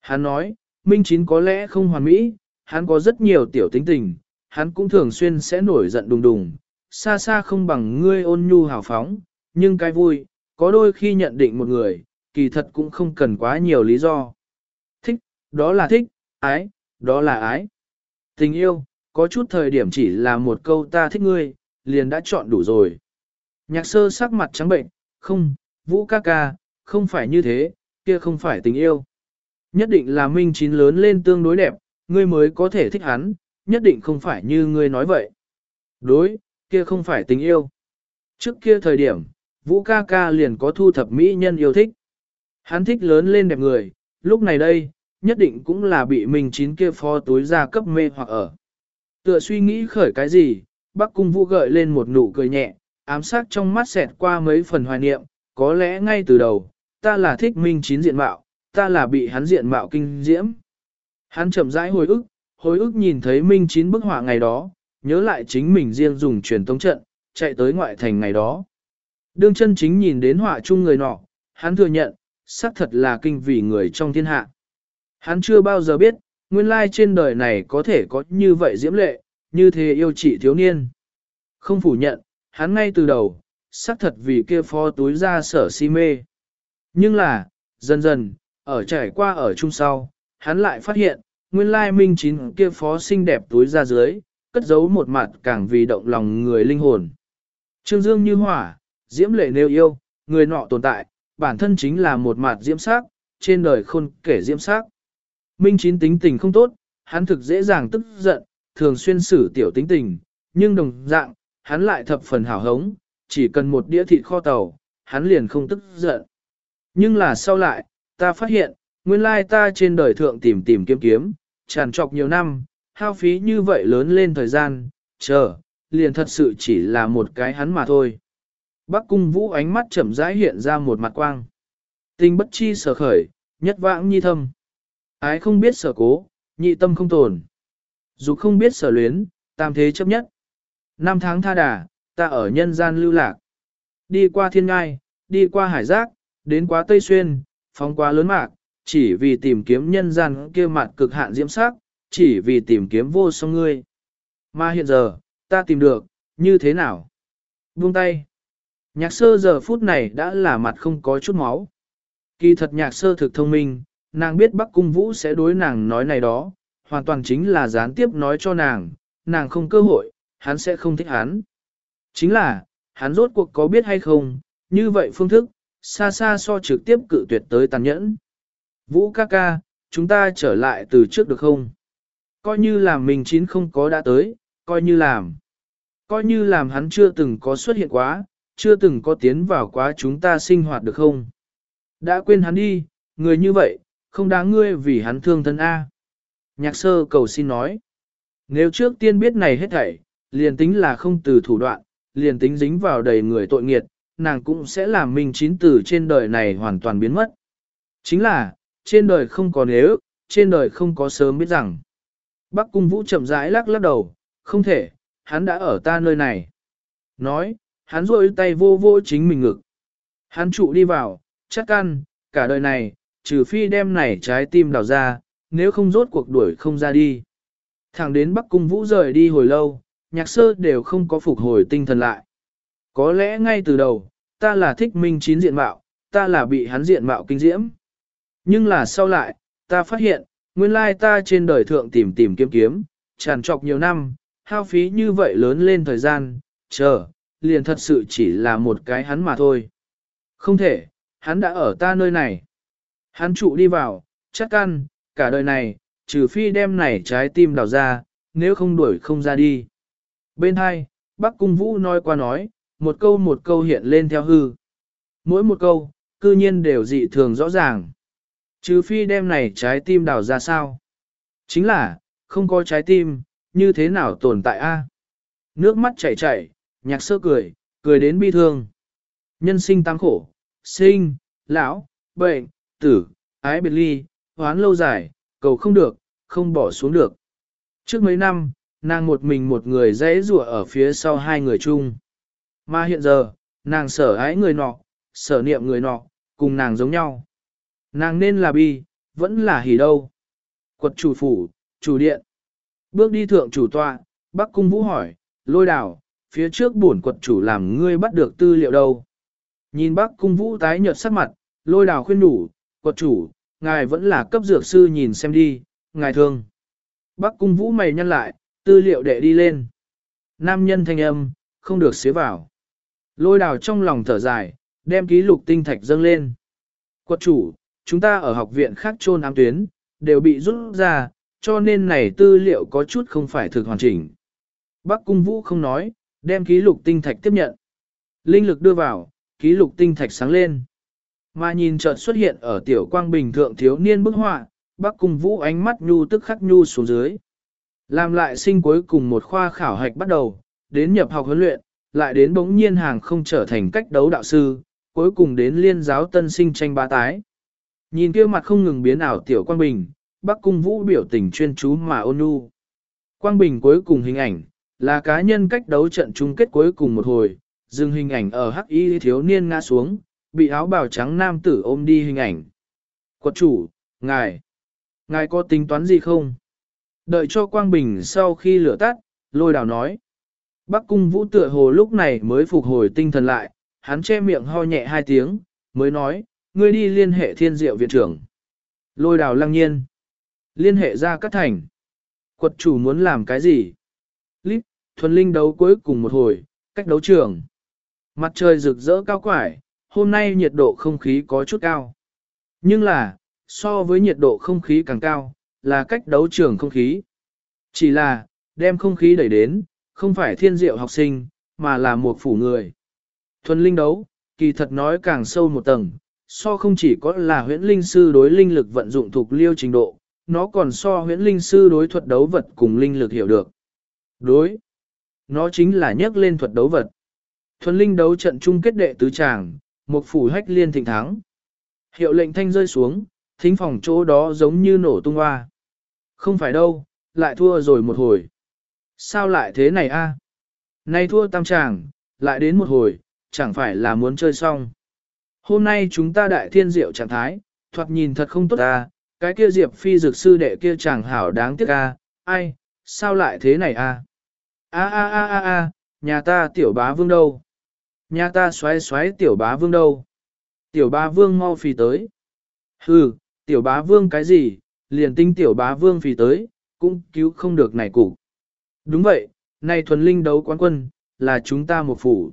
Hắn nói, Minh Chín có lẽ không hoàn mỹ, hắn có rất nhiều tiểu tính tình, hắn cũng thường xuyên sẽ nổi giận đùng đùng, xa xa không bằng ngươi ôn nhu hào phóng, nhưng cái vui, có đôi khi nhận định một người, kỳ thật cũng không cần quá nhiều lý do. Thích, đó là thích, ái, đó là ái. Tình yêu, có chút thời điểm chỉ là một câu ta thích ngươi, liền đã chọn đủ rồi. Nhạc sơ sắc mặt trắng bệnh, không, vũ ca ca, không phải như thế, kia không phải tình yêu. Nhất định là minh chín lớn lên tương đối đẹp, ngươi mới có thể thích hắn, nhất định không phải như ngươi nói vậy. Đối, kia không phải tình yêu. Trước kia thời điểm, Vũ ca ca liền có thu thập mỹ nhân yêu thích. Hắn thích lớn lên đẹp người, lúc này đây, nhất định cũng là bị mình chín kia phó túi ra cấp mê hoặc ở. Tựa suy nghĩ khởi cái gì, bác cung vũ gợi lên một nụ cười nhẹ, ám sát trong mắt xẹt qua mấy phần hoài niệm, có lẽ ngay từ đầu, ta là thích minh chín diện mạo, ta là bị hắn diện mạo kinh diễm. Hắn chậm rãi hồi ức, hồi ức nhìn thấy minh chín bức họa ngày đó, nhớ lại chính mình riêng dùng truyền tống trận, chạy tới ngoại thành ngày đó. Đương chân chính nhìn đến họa chung người nọ, hắn thừa nhận, xác thật là kinh vì người trong thiên hạ. Hắn chưa bao giờ biết, nguyên lai trên đời này có thể có như vậy diễm lệ, như thế yêu chị thiếu niên. Không phủ nhận, hắn ngay từ đầu, xác thật vì kia phó túi ra sở si mê. Nhưng là, dần dần, ở trải qua ở chung sau, hắn lại phát hiện, nguyên lai minh chín kia phó xinh đẹp túi ra dưới, cất giấu một mặt càng vì động lòng người linh hồn. Trương Dương như hỏa, diễm lệ nêu yêu, người nọ tồn tại, bản thân chính là một mặt diễm sắc, trên đời khôn kể diễm sắc. Minh chín tính tình không tốt, hắn thực dễ dàng tức giận, thường xuyên xử tiểu tính tình, nhưng đồng dạng, hắn lại thập phần hảo hống, chỉ cần một đĩa thịt kho tàu, hắn liền không tức giận. Nhưng là sau lại, ta phát hiện, nguyên lai ta trên đời thượng tìm tìm kiếm kiếm, tràn trọc nhiều năm, hao phí như vậy lớn lên thời gian, chờ, liền thật sự chỉ là một cái hắn mà thôi. Bắc cung vũ ánh mắt chậm rãi hiện ra một mặt quang. Tình bất chi sở khởi, nhất vãng nhi thâm. Ái không biết sở cố, nhị tâm không tồn. Dù không biết sở luyến, tam thế chấp nhất. Năm tháng tha đà, ta ở nhân gian lưu lạc. Đi qua thiên ngai, đi qua hải giác, đến quá Tây Xuyên, phóng quá lớn mạc, chỉ vì tìm kiếm nhân gian kia mặt cực hạn diễm sắc, chỉ vì tìm kiếm vô song ngươi. Mà hiện giờ, ta tìm được, như thế nào? Buông tay. Nhạc sơ giờ phút này đã là mặt không có chút máu. Kỳ thật nhạc sơ thực thông minh, nàng biết Bắc Cung Vũ sẽ đối nàng nói này đó, hoàn toàn chính là gián tiếp nói cho nàng, nàng không cơ hội, hắn sẽ không thích hắn. Chính là, hắn rốt cuộc có biết hay không, như vậy phương thức, xa xa so trực tiếp cự tuyệt tới tàn nhẫn. Vũ ca ca, chúng ta trở lại từ trước được không? Coi như làm mình chín không có đã tới, coi như làm. Coi như làm hắn chưa từng có xuất hiện quá, chưa từng có tiến vào quá chúng ta sinh hoạt được không? Đã quên hắn đi, người như vậy, không đáng ngươi vì hắn thương thân A. Nhạc sơ cầu xin nói. Nếu trước tiên biết này hết thảy, liền tính là không từ thủ đoạn, liền tính dính vào đầy người tội nghiệt, nàng cũng sẽ làm mình chín từ trên đời này hoàn toàn biến mất. Chính là, trên đời không có nếu, trên đời không có sớm biết rằng. Bắc cung vũ chậm rãi lắc lắc đầu, không thể, hắn đã ở ta nơi này. Nói, hắn rôi tay vô vô chính mình ngực. Hắn trụ đi vào, chắc ăn, cả đời này, trừ phi đem này trái tim đào ra, nếu không rốt cuộc đuổi không ra đi. Thẳng đến Bắc Cung Vũ rời đi hồi lâu, nhạc sơ đều không có phục hồi tinh thần lại. Có lẽ ngay từ đầu, ta là thích minh chín diện mạo, ta là bị hắn diện mạo kinh diễm. Nhưng là sau lại, ta phát hiện, nguyên lai ta trên đời thượng tìm tìm kiếm kiếm, tràn trọc nhiều năm, hao phí như vậy lớn lên thời gian, chờ, liền thật sự chỉ là một cái hắn mà thôi. Không thể, hắn đã ở ta nơi này. Hắn trụ đi vào, chắc ăn, cả đời này, trừ phi đem này trái tim đào ra, nếu không đuổi không ra đi. Bên hai, bác cung vũ nói qua nói, một câu một câu hiện lên theo hư. Mỗi một câu, cư nhiên đều dị thường rõ ràng. Trừ phi đem này trái tim đào ra sao? Chính là, không có trái tim, như thế nào tồn tại a? Nước mắt chảy chảy, nhạc sơ cười, cười đến bi thương. Nhân sinh tăng khổ, sinh, lão, bệnh, tử, ái biệt ly, hoán lâu dài, cầu không được, không bỏ xuống được. Trước mấy năm, nàng một mình một người dễ rùa ở phía sau hai người chung. Mà hiện giờ, nàng sở ái người nọ, sở niệm người nọ, cùng nàng giống nhau. Nàng nên là bi, vẫn là hỉ đâu. Quật chủ phủ, chủ điện. Bước đi thượng chủ tọa, Bắc Cung Vũ hỏi, lôi đảo, phía trước bổn quật chủ làm ngươi bắt được tư liệu đâu. Nhìn Bắc Cung Vũ tái nhợt sắc mặt, lôi đảo khuyên đủ, quật chủ, ngài vẫn là cấp dược sư nhìn xem đi, ngài thương. Bắc Cung Vũ mày nhăn lại, tư liệu đệ đi lên. Nam nhân thanh âm, không được xế vào. Lôi đào trong lòng thở dài, đem ký lục tinh thạch dâng lên. Quật chủ, chúng ta ở học viện khác trôn ám tuyến, đều bị rút ra, cho nên này tư liệu có chút không phải thực hoàn chỉnh. Bắc Cung Vũ không nói, đem ký lục tinh thạch tiếp nhận. Linh lực đưa vào, ký lục tinh thạch sáng lên. Mà nhìn chợt xuất hiện ở tiểu quang bình thượng thiếu niên bức họa, Bắc Cung Vũ ánh mắt nhu tức khắc nhu xuống dưới. Làm lại sinh cuối cùng một khoa khảo hạch bắt đầu, đến nhập học huấn luyện, lại đến bỗng nhiên hàng không trở thành cách đấu đạo sư, cuối cùng đến liên giáo tân sinh tranh ba tái. Nhìn kia mặt không ngừng biến ảo tiểu Quang Bình, Bắc Cung Vũ biểu tình chuyên chú mà ôn nhu. Quang Bình cuối cùng hình ảnh, là cá nhân cách đấu trận chung kết cuối cùng một hồi, dừng hình ảnh ở hắc y thiếu niên ngã xuống, bị áo bào trắng nam tử ôm đi hình ảnh. Quật chủ, ngài, ngài có tính toán gì không? Đợi cho Quang Bình sau khi lửa tắt, lôi đào nói. Bắc cung vũ tựa hồ lúc này mới phục hồi tinh thần lại, hắn che miệng ho nhẹ hai tiếng, mới nói, ngươi đi liên hệ thiên diệu viện trưởng. Lôi đào lăng nhiên. Liên hệ ra các thành. Quật chủ muốn làm cái gì? Lít, thuần linh đấu cuối cùng một hồi, cách đấu trường. Mặt trời rực rỡ cao quải, hôm nay nhiệt độ không khí có chút cao. Nhưng là, so với nhiệt độ không khí càng cao, là cách đấu trường không khí. Chỉ là, đem không khí đẩy đến, không phải thiên diệu học sinh, mà là một phủ người. Thuần linh đấu, kỳ thật nói càng sâu một tầng, so không chỉ có là huyễn linh sư đối linh lực vận dụng thuộc liêu trình độ, nó còn so huyễn linh sư đối thuật đấu vật cùng linh lực hiểu được. Đối, nó chính là nhắc lên thuật đấu vật. Thuần linh đấu trận chung kết đệ tứ tràng, một phủ hách liên thịnh thắng. Hiệu lệnh thanh rơi xuống, thính phòng chỗ đó giống như nổ tung hoa. Không phải đâu, lại thua rồi một hồi. Sao lại thế này a? Nay thua tam tràng, lại đến một hồi, chẳng phải là muốn chơi xong. Hôm nay chúng ta đại thiên diệu trạng thái, thoạt nhìn thật không tốt ta, cái kia diệp phi dược sư đệ kia chàng hảo đáng tiếc à, ai, sao lại thế này à? A a a a a, nhà ta tiểu bá vương đâu? Nhà ta xoáy xoáy tiểu bá vương đâu? Tiểu bá vương mau phì tới. Hừ, tiểu bá vương cái gì, liền tinh tiểu bá vương phì tới, cũng cứu không được này củ. Đúng vậy, này thuần linh đấu quán quân, là chúng ta một phủ.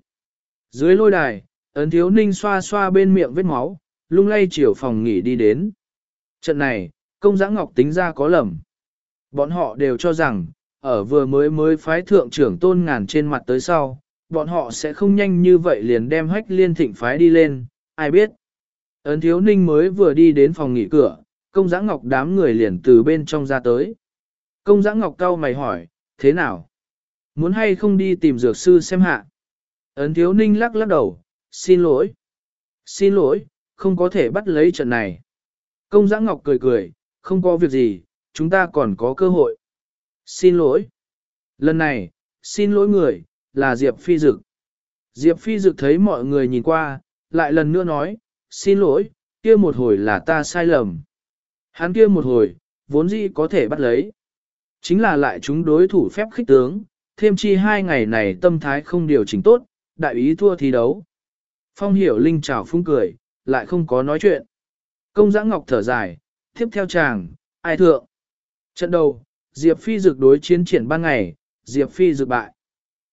Dưới lôi đài, ấn thiếu ninh xoa xoa bên miệng vết máu, lung lay chiều phòng nghỉ đi đến. Trận này, công giã ngọc tính ra có lầm. Bọn họ đều cho rằng, ở vừa mới mới phái thượng trưởng tôn ngàn trên mặt tới sau, bọn họ sẽ không nhanh như vậy liền đem hách liên thịnh phái đi lên, ai biết. Ấn thiếu ninh mới vừa đi đến phòng nghỉ cửa, công giã ngọc đám người liền từ bên trong ra tới. Công giã ngọc cau mày hỏi, thế nào? Muốn hay không đi tìm dược sư xem hạ? Ấn thiếu ninh lắc lắc đầu, xin lỗi. Xin lỗi, không có thể bắt lấy trận này. Công giã ngọc cười cười, không có việc gì, chúng ta còn có cơ hội. Xin lỗi. Lần này, xin lỗi người, là Diệp Phi Dực. Diệp Phi Dực thấy mọi người nhìn qua, lại lần nữa nói, xin lỗi, kia một hồi là ta sai lầm. Hắn kia một hồi, vốn dĩ có thể bắt lấy. Chính là lại chúng đối thủ phép khích tướng, thêm chi hai ngày này tâm thái không điều chỉnh tốt, đại ý thua thi đấu. Phong hiểu linh chào phung cười, lại không có nói chuyện. Công giã ngọc thở dài, tiếp theo chàng, ai thượng. Trận đầu, Diệp Phi dược đối chiến triển ban ngày, Diệp Phi dược bại.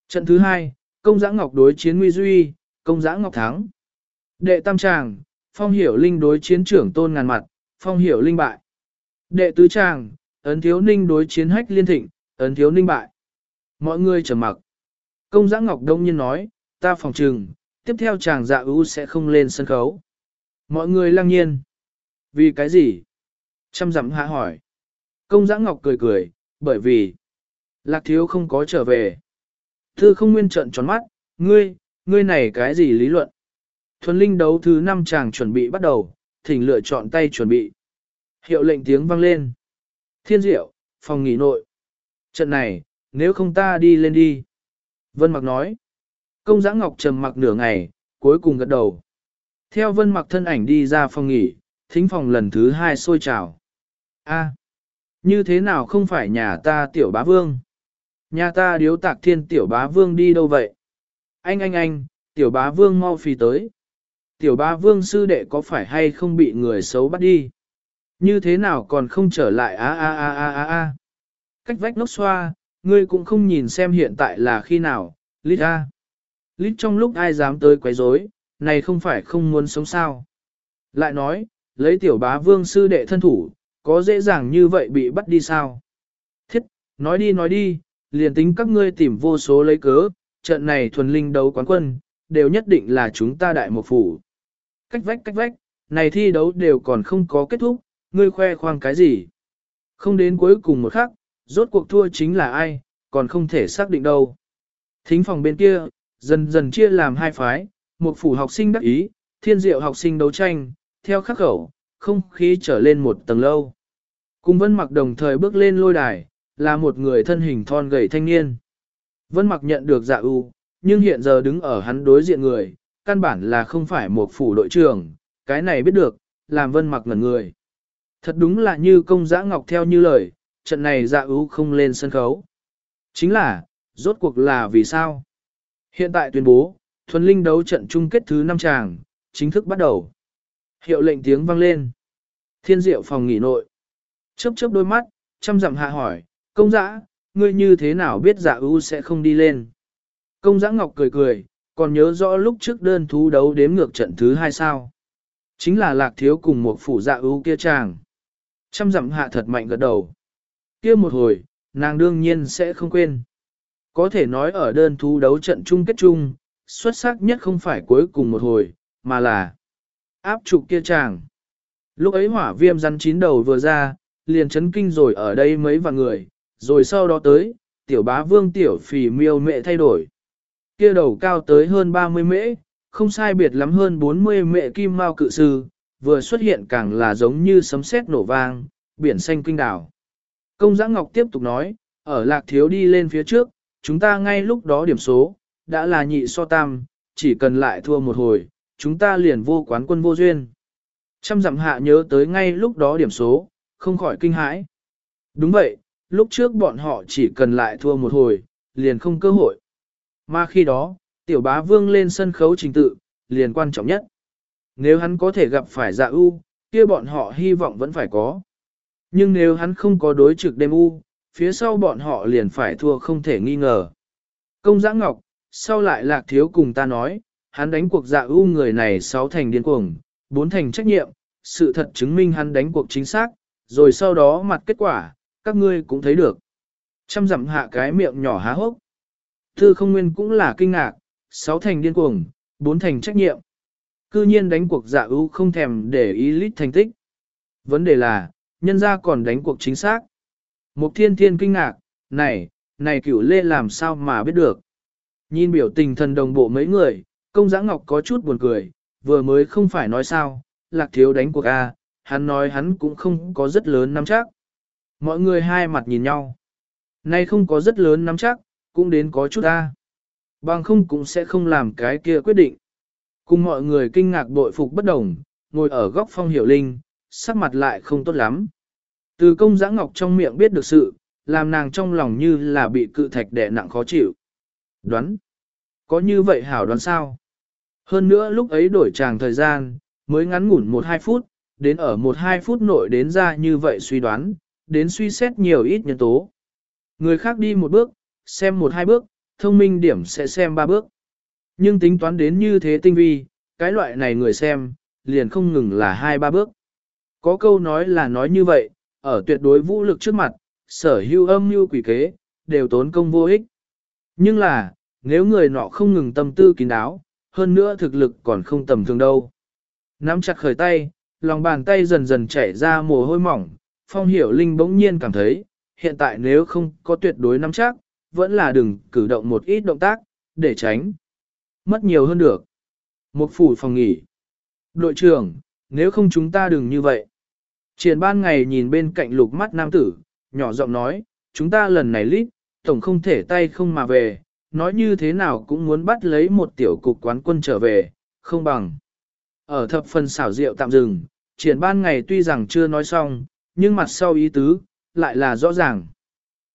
Trận thứ hai, công giã ngọc đối chiến nguy duy, công giã ngọc thắng. Đệ tam tràng, phong hiểu linh đối chiến trưởng tôn ngàn mặt, phong hiểu linh bại. Đệ tứ tràng, ấn thiếu ninh đối chiến hách liên thịnh, ấn thiếu ninh bại. Mọi người trầm mặc. Công giã ngọc đông nhiên nói, ta phòng trừng, tiếp theo chàng dạ ưu sẽ không lên sân khấu. Mọi người lăng nhiên. Vì cái gì? Trăm dặm hạ hỏi. Công giã ngọc cười cười, bởi vì lạc thiếu không có trở về. Thư không nguyên trận tròn mắt, ngươi, ngươi này cái gì lý luận? Thuần linh đấu thứ 5 chàng chuẩn bị bắt đầu, thỉnh lựa chọn tay chuẩn bị. Hiệu lệnh tiếng vang lên. Thiên diệu, phòng nghỉ nội. Trận này, nếu không ta đi lên đi. Vân Mặc nói. Công giã ngọc trầm mặc nửa ngày, cuối cùng gật đầu. Theo Vân Mặc thân ảnh đi ra phòng nghỉ, thính phòng lần thứ hai sôi trào. A, như thế nào không phải nhà ta tiểu bá vương? Nhà ta điếu tạc thiên tiểu bá vương đi đâu vậy? Anh anh anh, tiểu bá vương mau phi tới. Tiểu bá vương sư đệ có phải hay không bị người xấu bắt đi? Như thế nào còn không trở lại a a a a a a. Cách vách nốc xoa, ngươi cũng không nhìn xem hiện tại là khi nào, lít a. Lít trong lúc ai dám tới quấy rối, này không phải không muốn sống sao. Lại nói, lấy tiểu bá vương sư đệ thân thủ, có dễ dàng như vậy bị bắt đi sao? Thiết, nói đi nói đi, liền tính các ngươi tìm vô số lấy cớ, trận này thuần linh đấu quán quân, đều nhất định là chúng ta đại một phủ. Cách vách cách vách, này thi đấu đều còn không có kết thúc, ngươi khoe khoang cái gì? Không đến cuối cùng một khắc, rốt cuộc thua chính là ai, còn không thể xác định đâu. Thính phòng bên kia, dần dần chia làm hai phái, một phủ học sinh đắc ý, thiên diệu học sinh đấu tranh, theo khắc khẩu, không khí trở lên một tầng lâu. Cùng vân mặc đồng thời bước lên lôi đài, là một người thân hình thon gầy thanh niên. Vân mặc nhận được dạ ưu, nhưng hiện giờ đứng ở hắn đối diện người, căn bản là không phải một phủ đội trưởng, cái này biết được, làm vân mặc ngẩn người. Thật đúng là như công giã ngọc theo như lời, trận này dạ ưu không lên sân khấu. Chính là, rốt cuộc là vì sao? Hiện tại tuyên bố, thuần linh đấu trận chung kết thứ 5 tràng, chính thức bắt đầu. Hiệu lệnh tiếng vang lên. Thiên diệu phòng nghỉ nội. Chớp chớp đôi mắt, chăm dặm hạ hỏi, công giã, ngươi như thế nào biết dạ ưu sẽ không đi lên? Công giã ngọc cười cười, còn nhớ rõ lúc trước đơn thú đấu đếm ngược trận thứ hai sao? Chính là lạc thiếu cùng một phủ dạ ưu kia chàng. Chăm dặm hạ thật mạnh gật đầu. Kia một hồi, nàng đương nhiên sẽ không quên. Có thể nói ở đơn thú đấu trận chung kết chung, xuất sắc nhất không phải cuối cùng một hồi, mà là áp trục kia chàng. Lúc ấy hỏa viêm rắn chín đầu vừa ra, liền chấn kinh rồi ở đây mấy vạn người, rồi sau đó tới, tiểu bá vương tiểu phì miêu mẹ thay đổi. Kia đầu cao tới hơn 30 mễ, không sai biệt lắm hơn 40 mẹ kim mao cự sư, vừa xuất hiện càng là giống như sấm sét nổ vang, biển xanh kinh đảo. Công giã ngọc tiếp tục nói, ở lạc thiếu đi lên phía trước, chúng ta ngay lúc đó điểm số, đã là nhị so tam, chỉ cần lại thua một hồi, chúng ta liền vô quán quân vô duyên. Trăm dặm hạ nhớ tới ngay lúc đó điểm số, không khỏi kinh hãi. Đúng vậy, lúc trước bọn họ chỉ cần lại thua một hồi, liền không cơ hội. Mà khi đó, tiểu bá vương lên sân khấu trình tự, liền quan trọng nhất. Nếu hắn có thể gặp phải dạ ưu, kia bọn họ hy vọng vẫn phải có. Nhưng nếu hắn không có đối trực đêm u, phía sau bọn họ liền phải thua không thể nghi ngờ. Công giã ngọc, sau lại lạc thiếu cùng ta nói, hắn đánh cuộc dạ ưu người này sáu thành điên cuồng, bốn thành trách nhiệm, sự thật chứng minh hắn đánh cuộc chính xác, rồi sau đó mặt kết quả, các ngươi cũng thấy được. Trăm dặm hạ cái miệng nhỏ há hốc. Thư không nguyên cũng là kinh ngạc, sáu thành điên cuồng, bốn thành trách nhiệm. Cư nhiên đánh cuộc dạ ưu không thèm để ý lít thành tích. Vấn đề là, nhân ra còn đánh cuộc chính xác. Mục thiên thiên kinh ngạc, này, này cửu lê làm sao mà biết được. Nhìn biểu tình thần đồng bộ mấy người, công giã ngọc có chút buồn cười, vừa mới không phải nói sao, lạc thiếu đánh cuộc A, hắn nói hắn cũng không có rất lớn nắm chắc. Mọi người hai mặt nhìn nhau. Nay không có rất lớn nắm chắc, cũng đến có chút ta, Bằng không cũng sẽ không làm cái kia quyết định. Cùng mọi người kinh ngạc bội phục bất đồng, ngồi ở góc phong hiểu linh, sắc mặt lại không tốt lắm. Từ công giã ngọc trong miệng biết được sự, làm nàng trong lòng như là bị cự thạch đè nặng khó chịu. Đoán. Có như vậy hảo đoán sao? Hơn nữa lúc ấy đổi tràng thời gian, mới ngắn ngủn 1-2 phút, đến ở 1-2 phút nội đến ra như vậy suy đoán, đến suy xét nhiều ít nhân tố. Người khác đi một bước, xem một hai bước, thông minh điểm sẽ xem ba bước. Nhưng tính toán đến như thế tinh vi, cái loại này người xem, liền không ngừng là hai ba bước. Có câu nói là nói như vậy, ở tuyệt đối vũ lực trước mặt, sở hữu âm mưu quỷ kế, đều tốn công vô ích. Nhưng là, nếu người nọ không ngừng tâm tư kín đáo, hơn nữa thực lực còn không tầm thường đâu. Nắm chặt khởi tay, lòng bàn tay dần dần chảy ra mồ hôi mỏng, phong hiểu linh bỗng nhiên cảm thấy, hiện tại nếu không có tuyệt đối nắm chắc, vẫn là đừng cử động một ít động tác, để tránh. Mất nhiều hơn được. Một phủ phòng nghỉ. Đội trưởng, nếu không chúng ta đừng như vậy. Triển ban ngày nhìn bên cạnh lục mắt nam tử, nhỏ giọng nói, chúng ta lần này lít, tổng không thể tay không mà về, nói như thế nào cũng muốn bắt lấy một tiểu cục quán quân trở về, không bằng. Ở thập phần xảo rượu tạm dừng, triển ban ngày tuy rằng chưa nói xong, nhưng mặt sau ý tứ, lại là rõ ràng.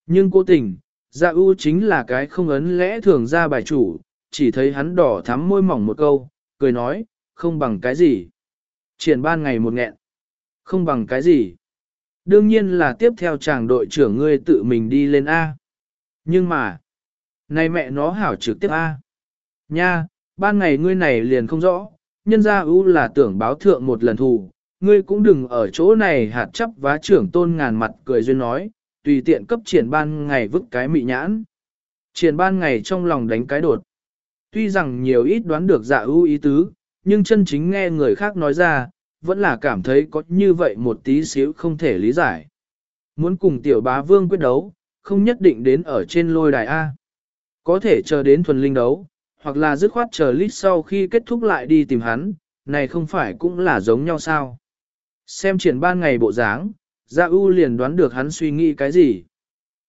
Nhưng cố tình, dạ ưu chính là cái không ấn lẽ thường ra bài chủ, chỉ thấy hắn đỏ thắm môi mỏng một câu, cười nói, không bằng cái gì. Triển ban ngày một nghẹn. Không bằng cái gì. Đương nhiên là tiếp theo chàng đội trưởng ngươi tự mình đi lên A. Nhưng mà, này mẹ nó hảo trực tiếp A. Nha, ban ngày ngươi này liền không rõ, nhân dạ ra ưu là tưởng báo thượng một lần thù, ngươi cũng đừng ở chỗ này hạt chấp vá trưởng tôn ngàn mặt cười duyên nói, tùy tiện cấp triển ban ngày vứt cái mị nhãn. Triển ban ngày trong lòng đánh cái đột. Tuy rằng nhiều ít đoán được dạ ưu ý tứ, nhưng chân chính nghe người khác nói ra, vẫn là cảm thấy có như vậy một tí xíu không thể lý giải. Muốn cùng tiểu bá vương quyết đấu, không nhất định đến ở trên lôi đài A. Có thể chờ đến thuần linh đấu, hoặc là dứt khoát chờ lít sau khi kết thúc lại đi tìm hắn, này không phải cũng là giống nhau sao. Xem triển ban ngày bộ dáng, gia U liền đoán được hắn suy nghĩ cái gì.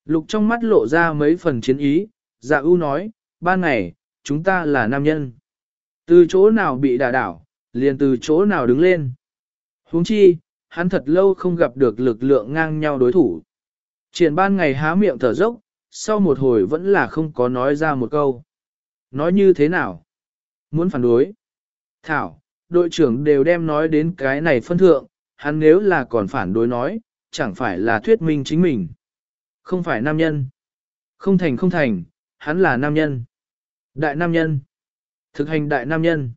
Lục trong mắt lộ ra mấy phần chiến ý, gia U nói, ban ngày, chúng ta là nam nhân. Từ chỗ nào bị đả đảo, liền từ chỗ nào đứng lên. huống chi, hắn thật lâu không gặp được lực lượng ngang nhau đối thủ. Triển ban ngày há miệng thở dốc, sau một hồi vẫn là không có nói ra một câu. Nói như thế nào? Muốn phản đối. Thảo, đội trưởng đều đem nói đến cái này phân thượng, hắn nếu là còn phản đối nói, chẳng phải là thuyết minh chính mình. Không phải nam nhân. Không thành không thành, hắn là nam nhân. Đại nam nhân. Thực hành đại nam nhân.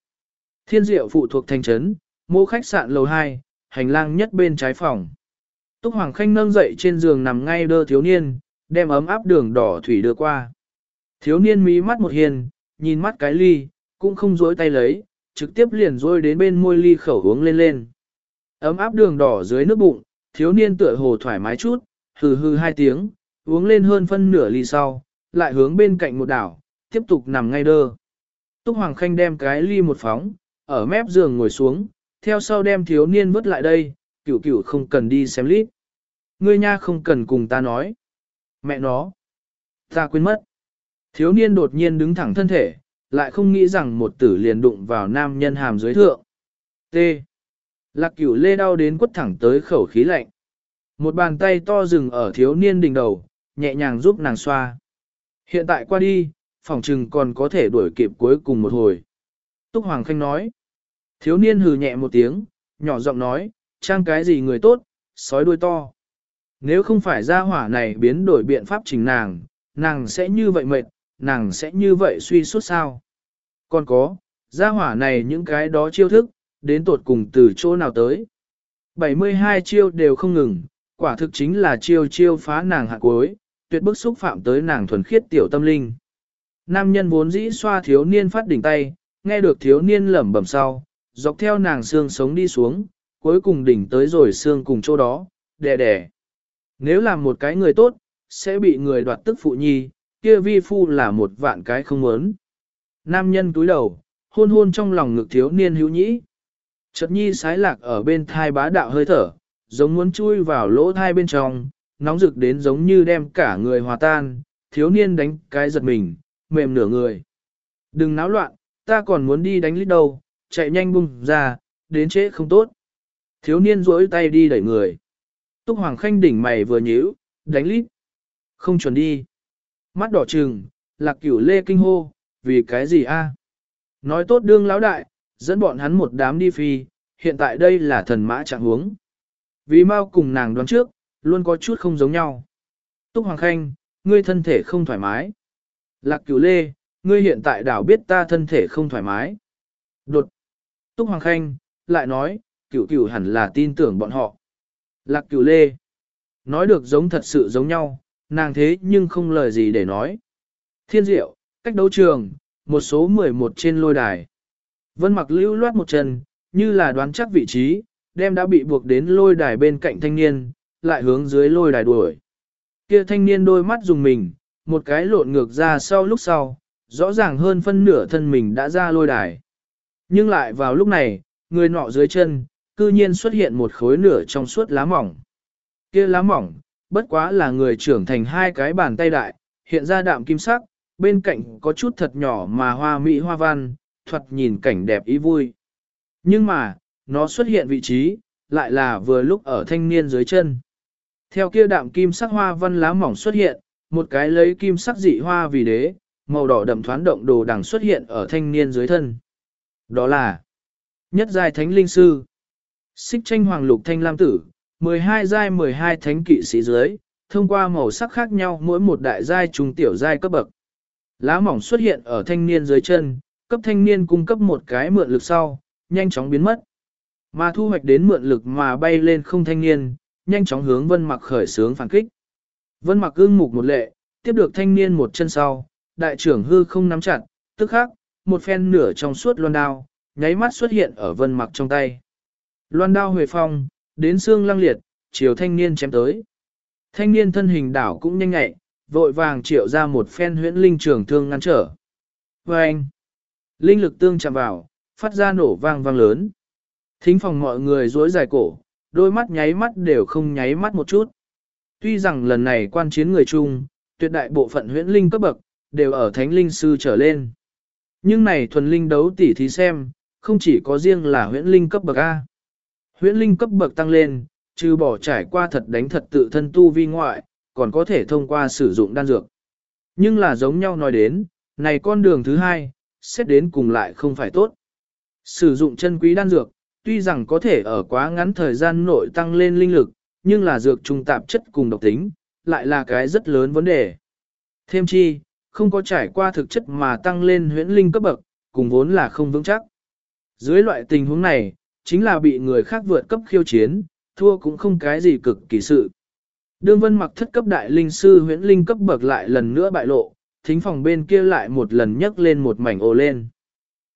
Thiên diệu phụ thuộc thành trấn, mô khách sạn lầu 2, hành lang nhất bên trái phòng. Túc Hoàng Khanh nâng dậy trên giường nằm ngay đơ thiếu niên, đem ấm áp đường đỏ thủy đưa qua. Thiếu niên mí mắt một hiền, nhìn mắt cái ly, cũng không dối tay lấy, trực tiếp liền rôi đến bên môi ly khẩu uống lên lên. Ấm áp đường đỏ dưới nước bụng, thiếu niên tựa hồ thoải mái chút, hừ hừ hai tiếng, uống lên hơn phân nửa ly sau, lại hướng bên cạnh một đảo, tiếp tục nằm ngay đơ. Túc Hoàng Khanh đem cái ly một phóng, ở mép giường ngồi xuống, theo sau đem thiếu niên vứt lại đây, cửu cửu không cần đi xem lít. Ngươi nha không cần cùng ta nói. Mẹ nó. Ta quên mất. Thiếu niên đột nhiên đứng thẳng thân thể, lại không nghĩ rằng một tử liền đụng vào nam nhân hàm dưới thượng. T. Lạc cửu lê đau đến quất thẳng tới khẩu khí lạnh. Một bàn tay to dừng ở thiếu niên đỉnh đầu, nhẹ nhàng giúp nàng xoa. Hiện tại qua đi, phòng trừng còn có thể đuổi kịp cuối cùng một hồi. Túc Hoàng Khanh nói. Thiếu niên hừ nhẹ một tiếng, nhỏ giọng nói, trang cái gì người tốt, sói đuôi to. Nếu không phải gia hỏa này biến đổi biện pháp chỉnh nàng, nàng sẽ như vậy mệt, nàng sẽ như vậy suy suốt sao. Còn có, gia hỏa này những cái đó chiêu thức, đến tột cùng từ chỗ nào tới. 72 chiêu đều không ngừng, quả thực chính là chiêu chiêu phá nàng hạ cuối, tuyệt bức xúc phạm tới nàng thuần khiết tiểu tâm linh. Nam nhân vốn dĩ xoa thiếu niên phát đỉnh tay, nghe được thiếu niên lẩm bẩm sau, dọc theo nàng xương sống đi xuống, cuối cùng đỉnh tới rồi xương cùng chỗ đó, đè đè. Nếu làm một cái người tốt, sẽ bị người đoạt tức phụ nhi, kia vi phu là một vạn cái không muốn. Nam nhân túi đầu, hôn hôn trong lòng ngực thiếu niên hữu nhĩ. Chợt nhi sái lạc ở bên thai bá đạo hơi thở, giống muốn chui vào lỗ thai bên trong, nóng rực đến giống như đem cả người hòa tan, thiếu niên đánh cái giật mình, mềm nửa người. Đừng náo loạn, ta còn muốn đi đánh lít đâu, chạy nhanh bung ra, đến trễ không tốt. Thiếu niên rỗi tay đi đẩy người. Túc Hoàng Khanh đỉnh mày vừa nhíu, đánh lít. Không chuẩn đi. Mắt đỏ trừng, lạc cửu lê kinh hô, vì cái gì a? Nói tốt đương lão đại, dẫn bọn hắn một đám đi phi, hiện tại đây là thần mã trạng huống. Vì mau cùng nàng đoán trước, luôn có chút không giống nhau. Túc Hoàng Khanh, ngươi thân thể không thoải mái. Lạc cửu lê, ngươi hiện tại đảo biết ta thân thể không thoải mái. Đột. Túc Hoàng Khanh, lại nói, cửu cửu hẳn là tin tưởng bọn họ. Lạc cửu lê. Nói được giống thật sự giống nhau, nàng thế nhưng không lời gì để nói. Thiên diệu, cách đấu trường, một số 11 trên lôi đài. Vân mặc lưu loát một chân, như là đoán chắc vị trí, đem đã bị buộc đến lôi đài bên cạnh thanh niên, lại hướng dưới lôi đài đuổi. Kia thanh niên đôi mắt dùng mình, một cái lộn ngược ra sau lúc sau, rõ ràng hơn phân nửa thân mình đã ra lôi đài. Nhưng lại vào lúc này, người nọ dưới chân, cư nhiên xuất hiện một khối nửa trong suốt lá mỏng. Kia lá mỏng, bất quá là người trưởng thành hai cái bàn tay đại, hiện ra đạm kim sắc, bên cạnh có chút thật nhỏ mà hoa mỹ hoa văn, thuật nhìn cảnh đẹp ý vui. Nhưng mà, nó xuất hiện vị trí, lại là vừa lúc ở thanh niên dưới chân. Theo kia đạm kim sắc hoa văn lá mỏng xuất hiện, một cái lấy kim sắc dị hoa vì đế, màu đỏ đậm thoáng động đồ đằng xuất hiện ở thanh niên dưới thân. Đó là nhất giai thánh linh sư, xích tranh hoàng lục thanh lam tử, 12 giai 12 thánh kỵ sĩ dưới, thông qua màu sắc khác nhau mỗi một đại giai trung tiểu giai cấp bậc. Lá mỏng xuất hiện ở thanh niên dưới chân, cấp thanh niên cung cấp một cái mượn lực sau, nhanh chóng biến mất. Mà thu hoạch đến mượn lực mà bay lên không thanh niên, nhanh chóng hướng vân mặc khởi sướng phản kích. Vân mặc ưng mục một lệ, tiếp được thanh niên một chân sau, đại trưởng hư không nắm chặt, tức khắc, một phen nửa trong suốt loan đao, nháy mắt xuất hiện ở vân mặc trong tay. Loan đao huề phong, đến xương lăng liệt, chiều thanh niên chém tới. Thanh niên thân hình đảo cũng nhanh nhẹ, vội vàng triệu ra một phen huyễn linh trường thương ngăn trở. Và anh, linh lực tương chạm vào, phát ra nổ vang vang lớn. Thính phòng mọi người dối dài cổ, đôi mắt nháy mắt đều không nháy mắt một chút. Tuy rằng lần này quan chiến người chung, tuyệt đại bộ phận huyễn linh cấp bậc, đều ở thánh linh sư trở lên. Nhưng này thuần linh đấu tỉ thí xem, không chỉ có riêng là huyễn linh cấp bậc A. Huyễn linh cấp bậc tăng lên, trừ bỏ trải qua thật đánh thật tự thân tu vi ngoại, còn có thể thông qua sử dụng đan dược. Nhưng là giống nhau nói đến, này con đường thứ hai, xét đến cùng lại không phải tốt. Sử dụng chân quý đan dược, tuy rằng có thể ở quá ngắn thời gian nội tăng lên linh lực, nhưng là dược trung tạp chất cùng độc tính, lại là cái rất lớn vấn đề. Thêm chi, không có trải qua thực chất mà tăng lên huyễn linh cấp bậc, cùng vốn là không vững chắc. Dưới loại tình huống này, chính là bị người khác vượt cấp khiêu chiến, thua cũng không cái gì cực kỳ sự. Đương vân mặc thất cấp đại linh sư huyễn linh cấp bậc lại lần nữa bại lộ, thính phòng bên kia lại một lần nhấc lên một mảnh ồ lên.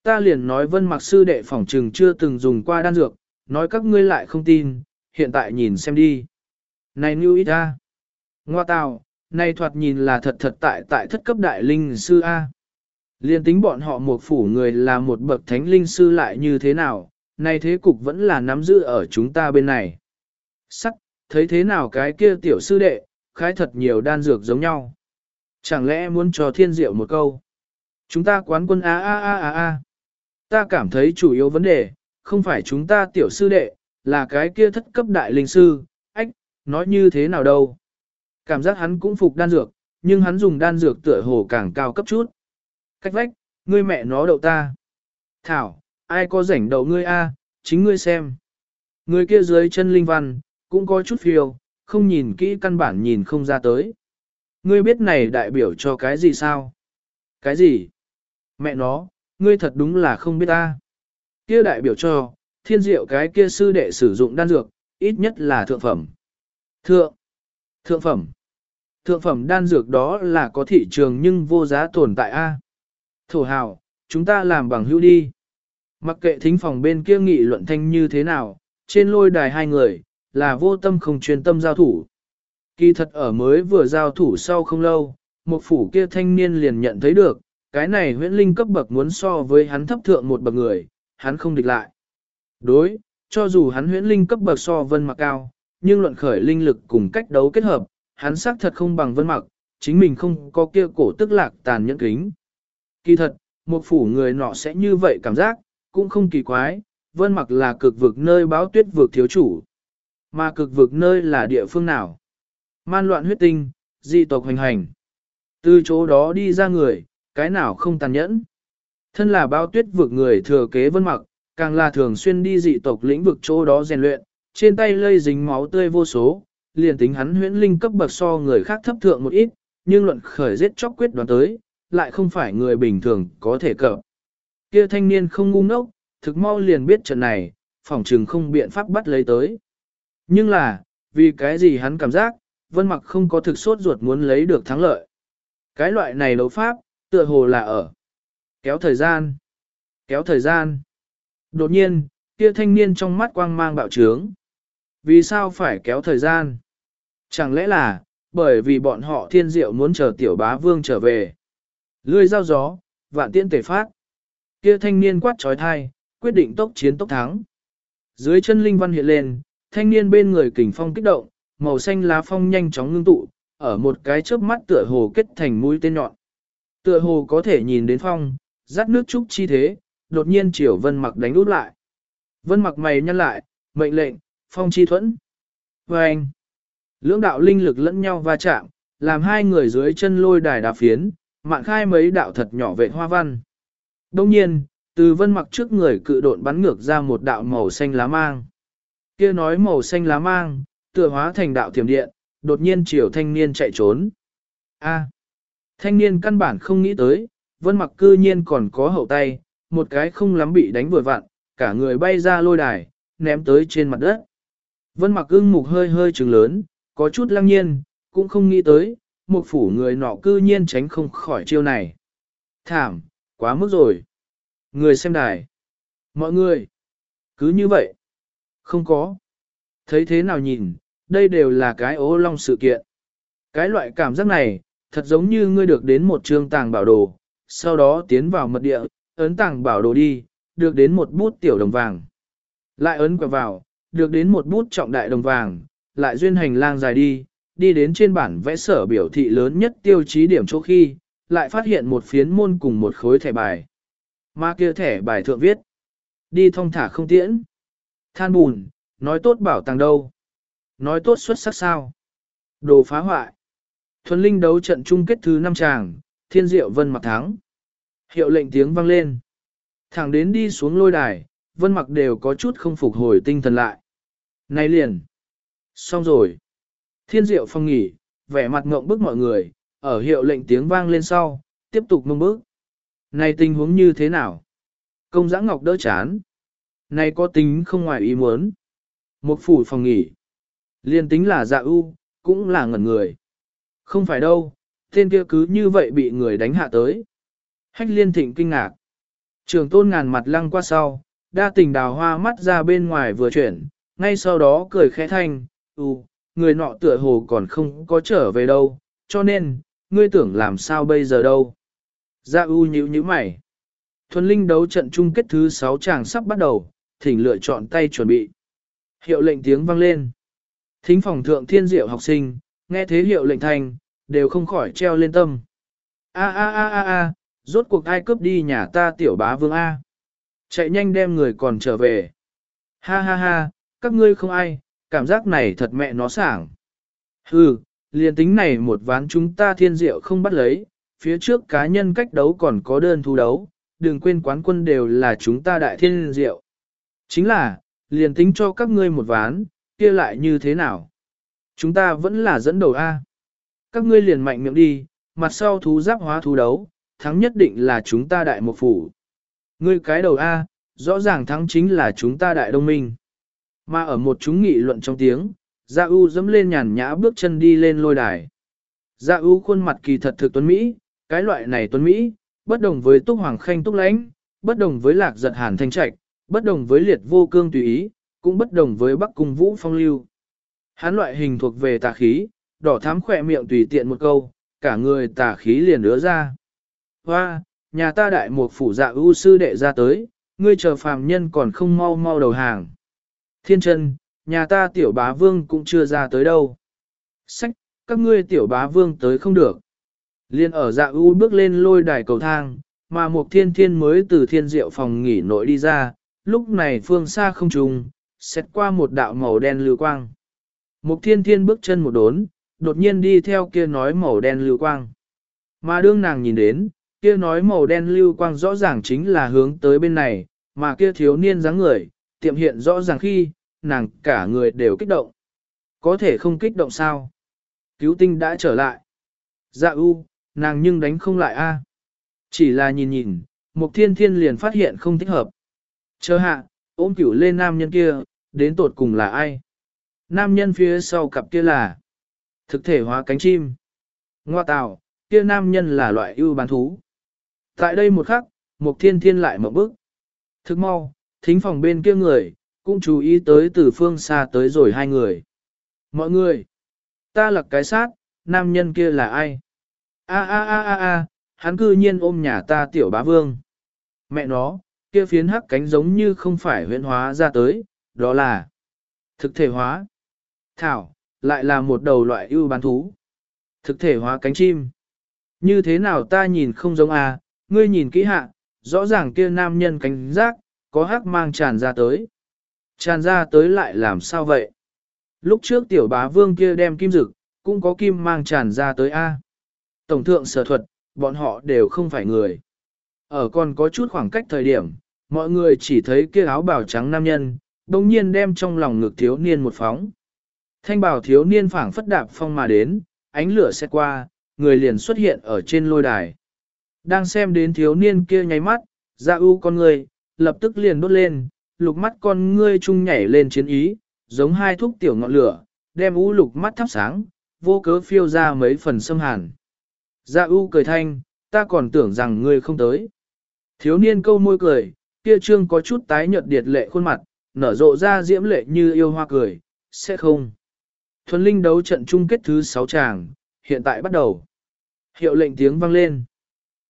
Ta liền nói vân mặc sư đệ phòng trừng chưa từng dùng qua đan dược, nói các ngươi lại không tin, hiện tại nhìn xem đi. Này như ít a, Ngoa tào, này thoạt nhìn là thật thật tại tại thất cấp đại linh sư A. Liên tính bọn họ một phủ người là một bậc thánh linh sư lại như thế nào, này thế cục vẫn là nắm giữ ở chúng ta bên này. Sắc, thấy thế nào cái kia tiểu sư đệ, khái thật nhiều đan dược giống nhau. Chẳng lẽ muốn cho thiên diệu một câu? Chúng ta quán quân a a a a a. Ta cảm thấy chủ yếu vấn đề, không phải chúng ta tiểu sư đệ, là cái kia thất cấp đại linh sư, ách, nói như thế nào đâu. Cảm giác hắn cũng phục đan dược, nhưng hắn dùng đan dược tựa hồ càng cao cấp chút. Cách vách, ngươi mẹ nó đậu ta. Thảo, ai có rảnh đậu ngươi a, chính ngươi xem. Người kia dưới chân linh văn, cũng có chút phiêu, không nhìn kỹ căn bản nhìn không ra tới. Ngươi biết này đại biểu cho cái gì sao? Cái gì? Mẹ nó, ngươi thật đúng là không biết ta. Kia đại biểu cho, thiên diệu cái kia sư đệ sử dụng đan dược, ít nhất là thượng phẩm. Thượng, thượng phẩm. Thượng phẩm đan dược đó là có thị trường nhưng vô giá tồn tại A. Thổ hào, chúng ta làm bằng hữu đi. Mặc kệ thính phòng bên kia nghị luận thanh như thế nào, trên lôi đài hai người, là vô tâm không chuyên tâm giao thủ. Kỳ thật ở mới vừa giao thủ sau không lâu, một phủ kia thanh niên liền nhận thấy được, cái này huyễn linh cấp bậc muốn so với hắn thấp thượng một bậc người, hắn không địch lại. Đối, cho dù hắn huyễn linh cấp bậc so vân mặc cao, nhưng luận khởi linh lực cùng cách đấu kết hợp, hắn xác thật không bằng vân mặc, chính mình không có kia cổ tức lạc tàn nhẫn kính. Kỳ thật, một phủ người nọ sẽ như vậy cảm giác, cũng không kỳ quái, vân mặc là cực vực nơi báo tuyết vực thiếu chủ. Mà cực vực nơi là địa phương nào? Man loạn huyết tinh, dị tộc hành hành. Từ chỗ đó đi ra người, cái nào không tàn nhẫn. Thân là bao tuyết vực người thừa kế vân mặc, càng là thường xuyên đi dị tộc lĩnh vực chỗ đó rèn luyện, trên tay lây dính máu tươi vô số, liền tính hắn huyễn linh cấp bậc so người khác thấp thượng một ít, nhưng luận khởi giết chóc quyết đoán tới, lại không phải người bình thường có thể cập. Kia thanh niên không ngu ngốc, thực mau liền biết trận này, phòng trừng không biện pháp bắt lấy tới. Nhưng là, vì cái gì hắn cảm giác, vân mặc không có thực sốt ruột muốn lấy được thắng lợi. Cái loại này đấu pháp, tựa hồ là ở. Kéo thời gian. Kéo thời gian. Đột nhiên, kia thanh niên trong mắt quang mang bạo trướng. Vì sao phải kéo thời gian? Chẳng lẽ là, bởi vì bọn họ thiên diệu muốn chờ tiểu bá vương trở về. Lươi dao gió, vạn tiễn tề phát. Kia thanh niên quát trói thai, quyết định tốc chiến tốc thắng. Dưới chân linh văn hiện lên, thanh niên bên người kình phong kích động, màu xanh lá phong nhanh chóng ngưng tụ, ở một cái chớp mắt tựa hồ kết thành mũi tên nhọn. Tựa hồ có thể nhìn đến phong, rát nước trúc chi thế, đột nhiên chiều vân mặc đánh út lại. Vân mặc mày nhăn lại, mệnh lệnh, phong chi thuẫn. Và anh, lưỡng đạo linh lực lẫn nhau va chạm, làm hai người dưới chân lôi đài đạp phiến, mạn khai mấy đạo thật nhỏ vệ hoa văn. Đông nhiên, từ vân mặc trước người cự độn bắn ngược ra một đạo màu xanh lá mang. Kia nói màu xanh lá mang, tựa hóa thành đạo thiểm điện, đột nhiên chiều thanh niên chạy trốn. A. thanh niên căn bản không nghĩ tới, vân mặc cư nhiên còn có hậu tay, một cái không lắm bị đánh vừa vặn, cả người bay ra lôi đài, ném tới trên mặt đất. Vân mặc ưng mục hơi hơi trừng lớn, có chút lăng nhiên, cũng không nghĩ tới, một phủ người nọ cư nhiên tránh không khỏi chiêu này. Thảm, quá mức rồi. Người xem đài. Mọi người. Cứ như vậy. Không có. Thấy thế nào nhìn, đây đều là cái ố long sự kiện. Cái loại cảm giác này, thật giống như ngươi được đến một trương tàng bảo đồ, sau đó tiến vào mật địa, ấn tàng bảo đồ đi, được đến một bút tiểu đồng vàng. Lại ấn quẹo vào, được đến một bút trọng đại đồng vàng, lại duyên hành lang dài đi, đi đến trên bản vẽ sở biểu thị lớn nhất tiêu chí điểm chỗ khi, lại phát hiện một phiến môn cùng một khối thẻ bài. Mà kia thẻ bài thượng viết. Đi thông thả không tiễn. Than bùn, nói tốt bảo tàng đâu. Nói tốt xuất sắc sao. Đồ phá hoại. Thuần linh đấu trận chung kết thứ năm tràng, thiên diệu vân mặc thắng. Hiệu lệnh tiếng vang lên. Thẳng đến đi xuống lôi đài, vân mặc đều có chút không phục hồi tinh thần lại. Này liền. Xong rồi. Thiên diệu phong nghỉ, vẻ mặt ngộng bức mọi người, ở hiệu lệnh tiếng vang lên sau, tiếp tục mông bức. Này tình huống như thế nào? Công giã ngọc đỡ chán. Này có tính không ngoài ý muốn. Một phủ phòng nghỉ. Liên tính là dạ ưu, cũng là ngẩn người. Không phải đâu, tên kia cứ như vậy bị người đánh hạ tới. Hách liên thịnh kinh ngạc. Trường tôn ngàn mặt lăng qua sau, đa tình đào hoa mắt ra bên ngoài vừa chuyển, ngay sau đó cười khẽ thanh, ừ, người nọ tựa hồ còn không có trở về đâu, cho nên, ngươi tưởng làm sao bây giờ đâu. Dạ u nhíu nhíu mày. Thuần linh đấu trận chung kết thứ 6 chàng sắp bắt đầu, thỉnh lựa chọn tay chuẩn bị. Hiệu lệnh tiếng vang lên. Thính phòng thượng thiên diệu học sinh, nghe thế hiệu lệnh thành, đều không khỏi treo lên tâm. A a a a a, rốt cuộc ai cướp đi nhà ta tiểu bá vương A. Chạy nhanh đem người còn trở về. Ha ha ha, các ngươi không ai, cảm giác này thật mẹ nó sảng. Hừ, liền tính này một ván chúng ta thiên diệu không bắt lấy, phía trước cá nhân cách đấu còn có đơn thu đấu, đừng quên quán quân đều là chúng ta đại thiên diệu. Chính là, liền tính cho các ngươi một ván, kia lại như thế nào? Chúng ta vẫn là dẫn đầu A. Các ngươi liền mạnh miệng đi, mặt sau thú giáp hóa thú đấu, thắng nhất định là chúng ta đại một phủ. Ngươi cái đầu A, rõ ràng thắng chính là chúng ta đại đông minh. Mà ở một chúng nghị luận trong tiếng, Gia U dẫm lên nhàn nhã bước chân đi lên lôi đài. Gia U khuôn mặt kỳ thật thực tuấn Mỹ, cái loại này tuấn Mỹ, bất đồng với túc hoàng khanh túc lãnh, bất đồng với lạc giật hàn thanh trạch, bất đồng với liệt vô cương tùy ý, cũng bất đồng với bắc cung vũ phong lưu. Hắn loại hình thuộc về tà khí, đỏ thám khỏe miệng tùy tiện một câu, cả người tà khí liền ứa ra. Hoa, nhà ta đại một phủ dạ ưu sư đệ ra tới, ngươi chờ phàm nhân còn không mau mau đầu hàng. Thiên chân, nhà ta tiểu bá vương cũng chưa ra tới đâu. Sách, các ngươi tiểu bá vương tới không được. Liên ở dạ ưu bước lên lôi đài cầu thang, mà một thiên thiên mới từ thiên diệu phòng nghỉ nội đi ra, lúc này phương xa không trùng, xét qua một đạo màu đen lưu quang. Mục thiên thiên bước chân một đốn, đột nhiên đi theo kia nói màu đen lưu quang. Mà đương nàng nhìn đến, kia nói màu đen lưu quang rõ ràng chính là hướng tới bên này, mà kia thiếu niên dáng người, tiệm hiện rõ ràng khi, nàng cả người đều kích động. Có thể không kích động sao? Cứu tinh đã trở lại. Dạ u, nàng nhưng đánh không lại a. Chỉ là nhìn nhìn, mục thiên thiên liền phát hiện không thích hợp. Chờ hạ, ôm cửu lên nam nhân kia, đến tột cùng là ai? Nam nhân phía sau cặp kia là thực thể hóa cánh chim. Ngoa tạo, kia nam nhân là loại ưu bán thú. Tại đây một khắc, Mục Thiên Thiên lại mở bước. Thức mau, thính phòng bên kia người, cũng chú ý tới từ phương xa tới rồi hai người. Mọi người, ta là cái sát, nam nhân kia là ai? A a a a a, hắn cư nhiên ôm nhà ta tiểu bá vương. Mẹ nó, kia phiến hắc cánh giống như không phải huyễn hóa ra tới, đó là thực thể hóa. Thảo, lại là một đầu loại ưu bán thú. Thực thể hóa cánh chim. Như thế nào ta nhìn không giống à, ngươi nhìn kỹ hạ, rõ ràng kia nam nhân cánh giác, có hắc mang tràn ra tới. Tràn ra tới lại làm sao vậy? Lúc trước tiểu bá vương kia đem kim dực, cũng có kim mang tràn ra tới A. Tổng thượng sở thuật, bọn họ đều không phải người. Ở còn có chút khoảng cách thời điểm, mọi người chỉ thấy kia áo bào trắng nam nhân, đồng nhiên đem trong lòng ngực thiếu niên một phóng. Thanh bảo thiếu niên phảng phất đạp phong mà đến, ánh lửa xét qua, người liền xuất hiện ở trên lôi đài. Đang xem đến thiếu niên kia nháy mắt, dạ ra ưu con người, lập tức liền đốt lên, lục mắt con ngươi chung nhảy lên chiến ý, giống hai thúc tiểu ngọn lửa, đem u lục mắt thắp sáng, vô cớ phiêu ra mấy phần xâm hàn. Dạ u cười thanh, ta còn tưởng rằng ngươi không tới. Thiếu niên câu môi cười, kia trương có chút tái nhợt điệt lệ khuôn mặt, nở rộ ra diễm lệ như yêu hoa cười, sẽ không. Thuần linh đấu trận chung kết thứ 6 tràng, hiện tại bắt đầu. Hiệu lệnh tiếng vang lên.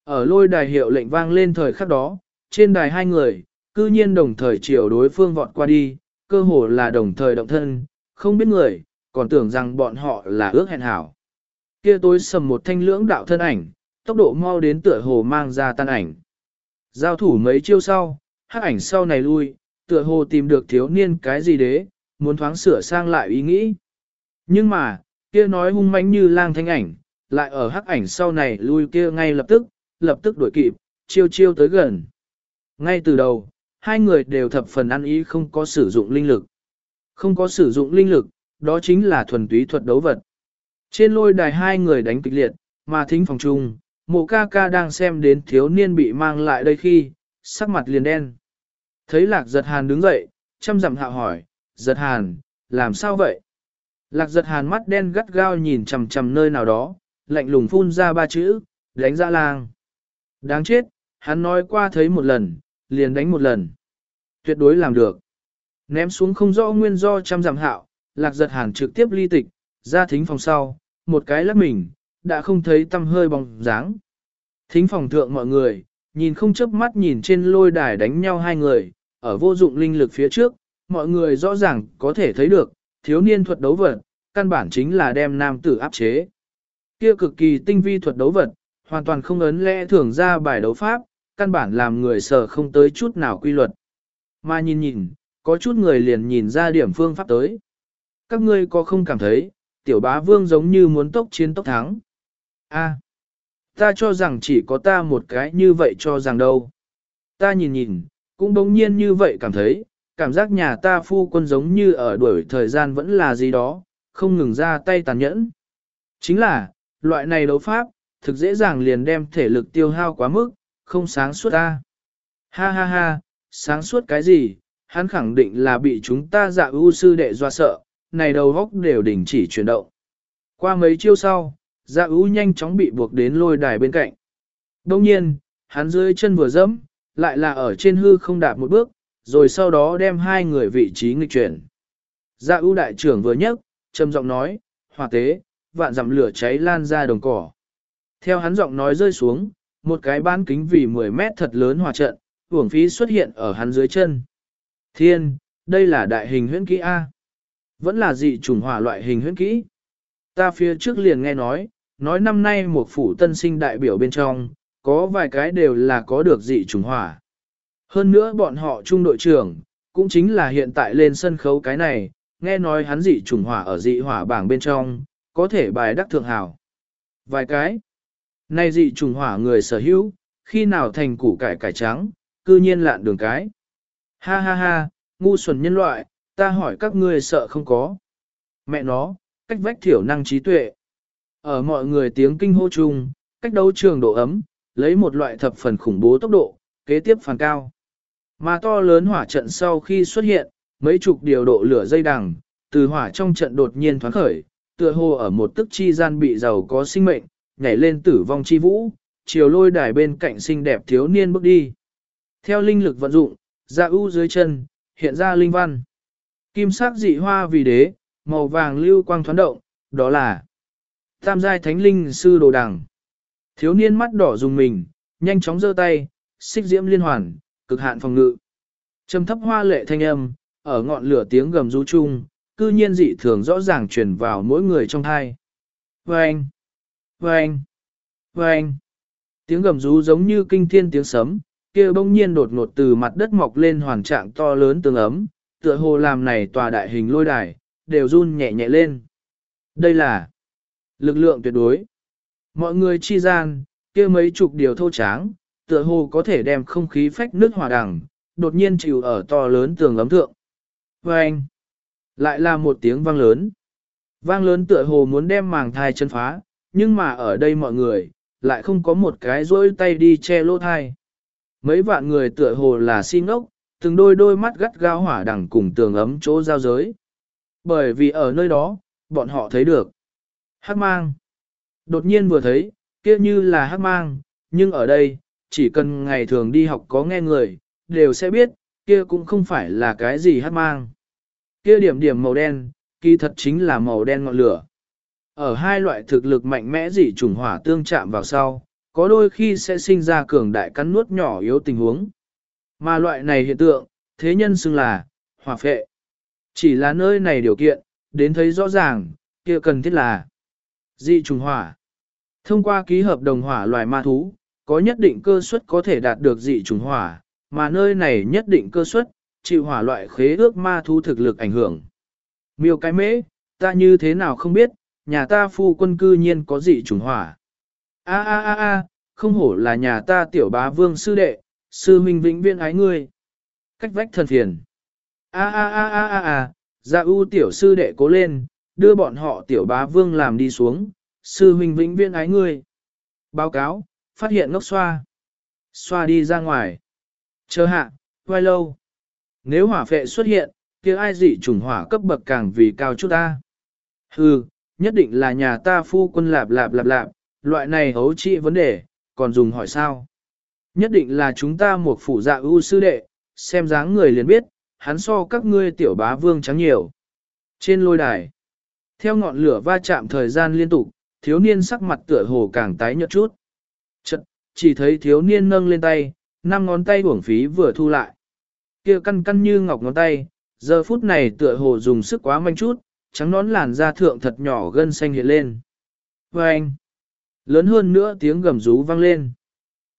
Ở lôi đài hiệu lệnh vang lên thời khắc đó, trên đài hai người, cư nhiên đồng thời chiều đối phương vọt qua đi, cơ hồ là đồng thời động thân, không biết người, còn tưởng rằng bọn họ là ước hẹn hảo. Kia tối sầm một thanh lưỡng đạo thân ảnh, tốc độ mau đến tựa hồ mang ra tan ảnh. Giao thủ mấy chiêu sau, hắc ảnh sau này lui, tựa hồ tìm được thiếu niên cái gì đấy, muốn thoáng sửa sang lại ý nghĩ. Nhưng mà, kia nói hung mãnh như lang thanh ảnh, lại ở hắc ảnh sau này lui kia ngay lập tức, lập tức đuổi kịp, chiêu chiêu tới gần. Ngay từ đầu, hai người đều thập phần ăn ý không có sử dụng linh lực. Không có sử dụng linh lực, đó chính là thuần túy thuật đấu vật. Trên lôi đài hai người đánh kịch liệt, mà thính phòng chung, mộ ca ca đang xem đến thiếu niên bị mang lại đây khi, sắc mặt liền đen. Thấy lạc giật hàn đứng dậy, chăm dặm hạ hỏi, giật hàn, làm sao vậy? Lạc giật hàn mắt đen gắt gao nhìn chầm chầm nơi nào đó, lạnh lùng phun ra ba chữ, đánh ra lang. Đáng chết, hắn nói qua thấy một lần, liền đánh một lần. Tuyệt đối làm được. Ném xuống không rõ nguyên do chăm giảm hạo, lạc giật hàn trực tiếp ly tịch, ra thính phòng sau, một cái lắc mình, đã không thấy tâm hơi bóng dáng. Thính phòng thượng mọi người, nhìn không chớp mắt nhìn trên lôi đài đánh nhau hai người, ở vô dụng linh lực phía trước, mọi người rõ ràng có thể thấy được, thiếu niên thuật đấu vật, căn bản chính là đem nam tử áp chế. Kia cực kỳ tinh vi thuật đấu vật, hoàn toàn không ấn lẽ thường ra bài đấu pháp, căn bản làm người sợ không tới chút nào quy luật. Mà nhìn nhìn, có chút người liền nhìn ra điểm phương pháp tới. Các ngươi có không cảm thấy, tiểu bá vương giống như muốn tốc chiến tốc thắng. A, ta cho rằng chỉ có ta một cái như vậy cho rằng đâu. Ta nhìn nhìn, cũng bỗng nhiên như vậy cảm thấy, cảm giác nhà ta phu quân giống như ở đuổi thời gian vẫn là gì đó, không ngừng ra tay tàn nhẫn. Chính là, loại này đấu pháp, thực dễ dàng liền đem thể lực tiêu hao quá mức, không sáng suốt ta. Ha ha ha, sáng suốt cái gì, hắn khẳng định là bị chúng ta dạ ưu sư đệ doa sợ, này đầu góc đều đình chỉ chuyển động. Qua mấy chiêu sau, dạ ưu nhanh chóng bị buộc đến lôi đài bên cạnh. Đông nhiên, hắn dưới chân vừa dẫm, lại là ở trên hư không đạp một bước, rồi sau đó đem hai người vị trí nghịch chuyển. Dạ ưu đại trưởng vừa nhấc, trầm giọng nói, hòa tế, vạn dặm lửa cháy lan ra đồng cỏ. Theo hắn giọng nói rơi xuống, một cái bán kính vì 10 mét thật lớn hòa trận, uổng phí xuất hiện ở hắn dưới chân. Thiên, đây là đại hình huyễn kỹ A. Vẫn là dị trùng hỏa loại hình huyễn kỹ. Ta phía trước liền nghe nói, nói năm nay một phủ tân sinh đại biểu bên trong, có vài cái đều là có được dị trùng hỏa. Hơn nữa bọn họ trung đội trưởng, cũng chính là hiện tại lên sân khấu cái này, nghe nói hắn dị trùng hỏa ở dị hỏa bảng bên trong, có thể bài đắc thượng hảo. Vài cái. Này dị trùng hỏa người sở hữu, khi nào thành củ cải cải trắng, cư nhiên lạn đường cái. Ha ha ha, ngu xuẩn nhân loại, ta hỏi các ngươi sợ không có. Mẹ nó, cách vách thiểu năng trí tuệ. Ở mọi người tiếng kinh hô chung, cách đấu trường độ ấm, lấy một loại thập phần khủng bố tốc độ, kế tiếp phản cao. Mà to lớn hỏa trận sau khi xuất hiện, mấy chục điều độ lửa dây đằng, từ hỏa trong trận đột nhiên thoáng khởi, tựa hồ ở một tức chi gian bị giàu có sinh mệnh, nhảy lên tử vong chi vũ, chiều lôi đài bên cạnh xinh đẹp thiếu niên bước đi. Theo linh lực vận dụng, dạ ra ưu dưới chân, hiện ra linh văn. Kim sắc dị hoa vì đế, màu vàng lưu quang thoáng động, đó là tam giai thánh linh sư đồ đằng. Thiếu niên mắt đỏ dùng mình, nhanh chóng giơ tay, xích diễm liên hoàn, cực hạn phòng ngự. Trầm thấp hoa lệ thanh âm, ở ngọn lửa tiếng gầm rú chung, cư nhiên dị thường rõ ràng truyền vào mỗi người trong thai. Vâng! Vâng! Vâng! Tiếng gầm rú giống như kinh thiên tiếng sấm, kia bỗng nhiên đột ngột từ mặt đất mọc lên hoàn trạng to lớn tương ấm, tựa hồ làm này tòa đại hình lôi đài, đều run nhẹ nhẹ lên. Đây là lực lượng tuyệt đối. Mọi người chi gian, kia mấy chục điều thô tráng, tựa hồ có thể đem không khí phách nước hòa đằng, đột nhiên chịu ở to lớn tường ấm thượng. Và anh, lại là một tiếng vang lớn. Vang lớn tựa hồ muốn đem màng thai chân phá, nhưng mà ở đây mọi người, lại không có một cái rỗi tay đi che lỗ thai. Mấy vạn người tựa hồ là xin ốc, từng đôi đôi mắt gắt gao hỏa đằng cùng tường ấm chỗ giao giới. Bởi vì ở nơi đó, bọn họ thấy được. Hắc mang. Đột nhiên vừa thấy, kia như là hắc mang, nhưng ở đây, chỉ cần ngày thường đi học có nghe người, đều sẽ biết, kia cũng không phải là cái gì hắc mang. Kia điểm điểm màu đen, kỳ thật chính là màu đen ngọn lửa. Ở hai loại thực lực mạnh mẽ dị trùng hỏa tương chạm vào sau, có đôi khi sẽ sinh ra cường đại cắn nuốt nhỏ yếu tình huống. Mà loại này hiện tượng, thế nhân xưng là hỏa phệ. Chỉ là nơi này điều kiện, đến thấy rõ ràng, kia cần thiết là dị trùng hỏa. Thông qua ký hợp đồng hỏa loài ma thú, có nhất định cơ suất có thể đạt được dị trùng hỏa, mà nơi này nhất định cơ suất, chịu hỏa loại khế ước ma thú thực lực ảnh hưởng. Miêu cái mễ, ta như thế nào không biết, nhà ta phu quân cư nhiên có dị trùng hỏa. A a a a, không hổ là nhà ta tiểu bá vương sư đệ, sư minh vĩnh viên ái ngươi. Cách vách thần phiền. A a a a a a, dạ ưu tiểu sư đệ cố lên, đưa bọn họ tiểu bá vương làm đi xuống, sư huynh vĩnh viên ái ngươi. Báo cáo, phát hiện ngốc xoa. Xoa đi ra ngoài. Chờ hạ, quay lâu. Nếu hỏa phệ xuất hiện, kia ai dị trùng hỏa cấp bậc càng vì cao chút ta. Hừ, nhất định là nhà ta phu quân lạp lạp lạp lạp, loại này hấu trị vấn đề, còn dùng hỏi sao. Nhất định là chúng ta một phủ dạ ưu sư đệ, xem dáng người liền biết, hắn so các ngươi tiểu bá vương trắng nhiều. Trên lôi đài, theo ngọn lửa va chạm thời gian liên tục, thiếu niên sắc mặt tựa hồ càng tái nhợt chút. Chật, chỉ thấy thiếu niên nâng lên tay, năm ngón tay uổng phí vừa thu lại. kia căn căn như ngọc ngón tay, giờ phút này tựa hồ dùng sức quá manh chút, trắng nón làn da thượng thật nhỏ gân xanh hiện lên. Và anh, lớn hơn nữa tiếng gầm rú vang lên.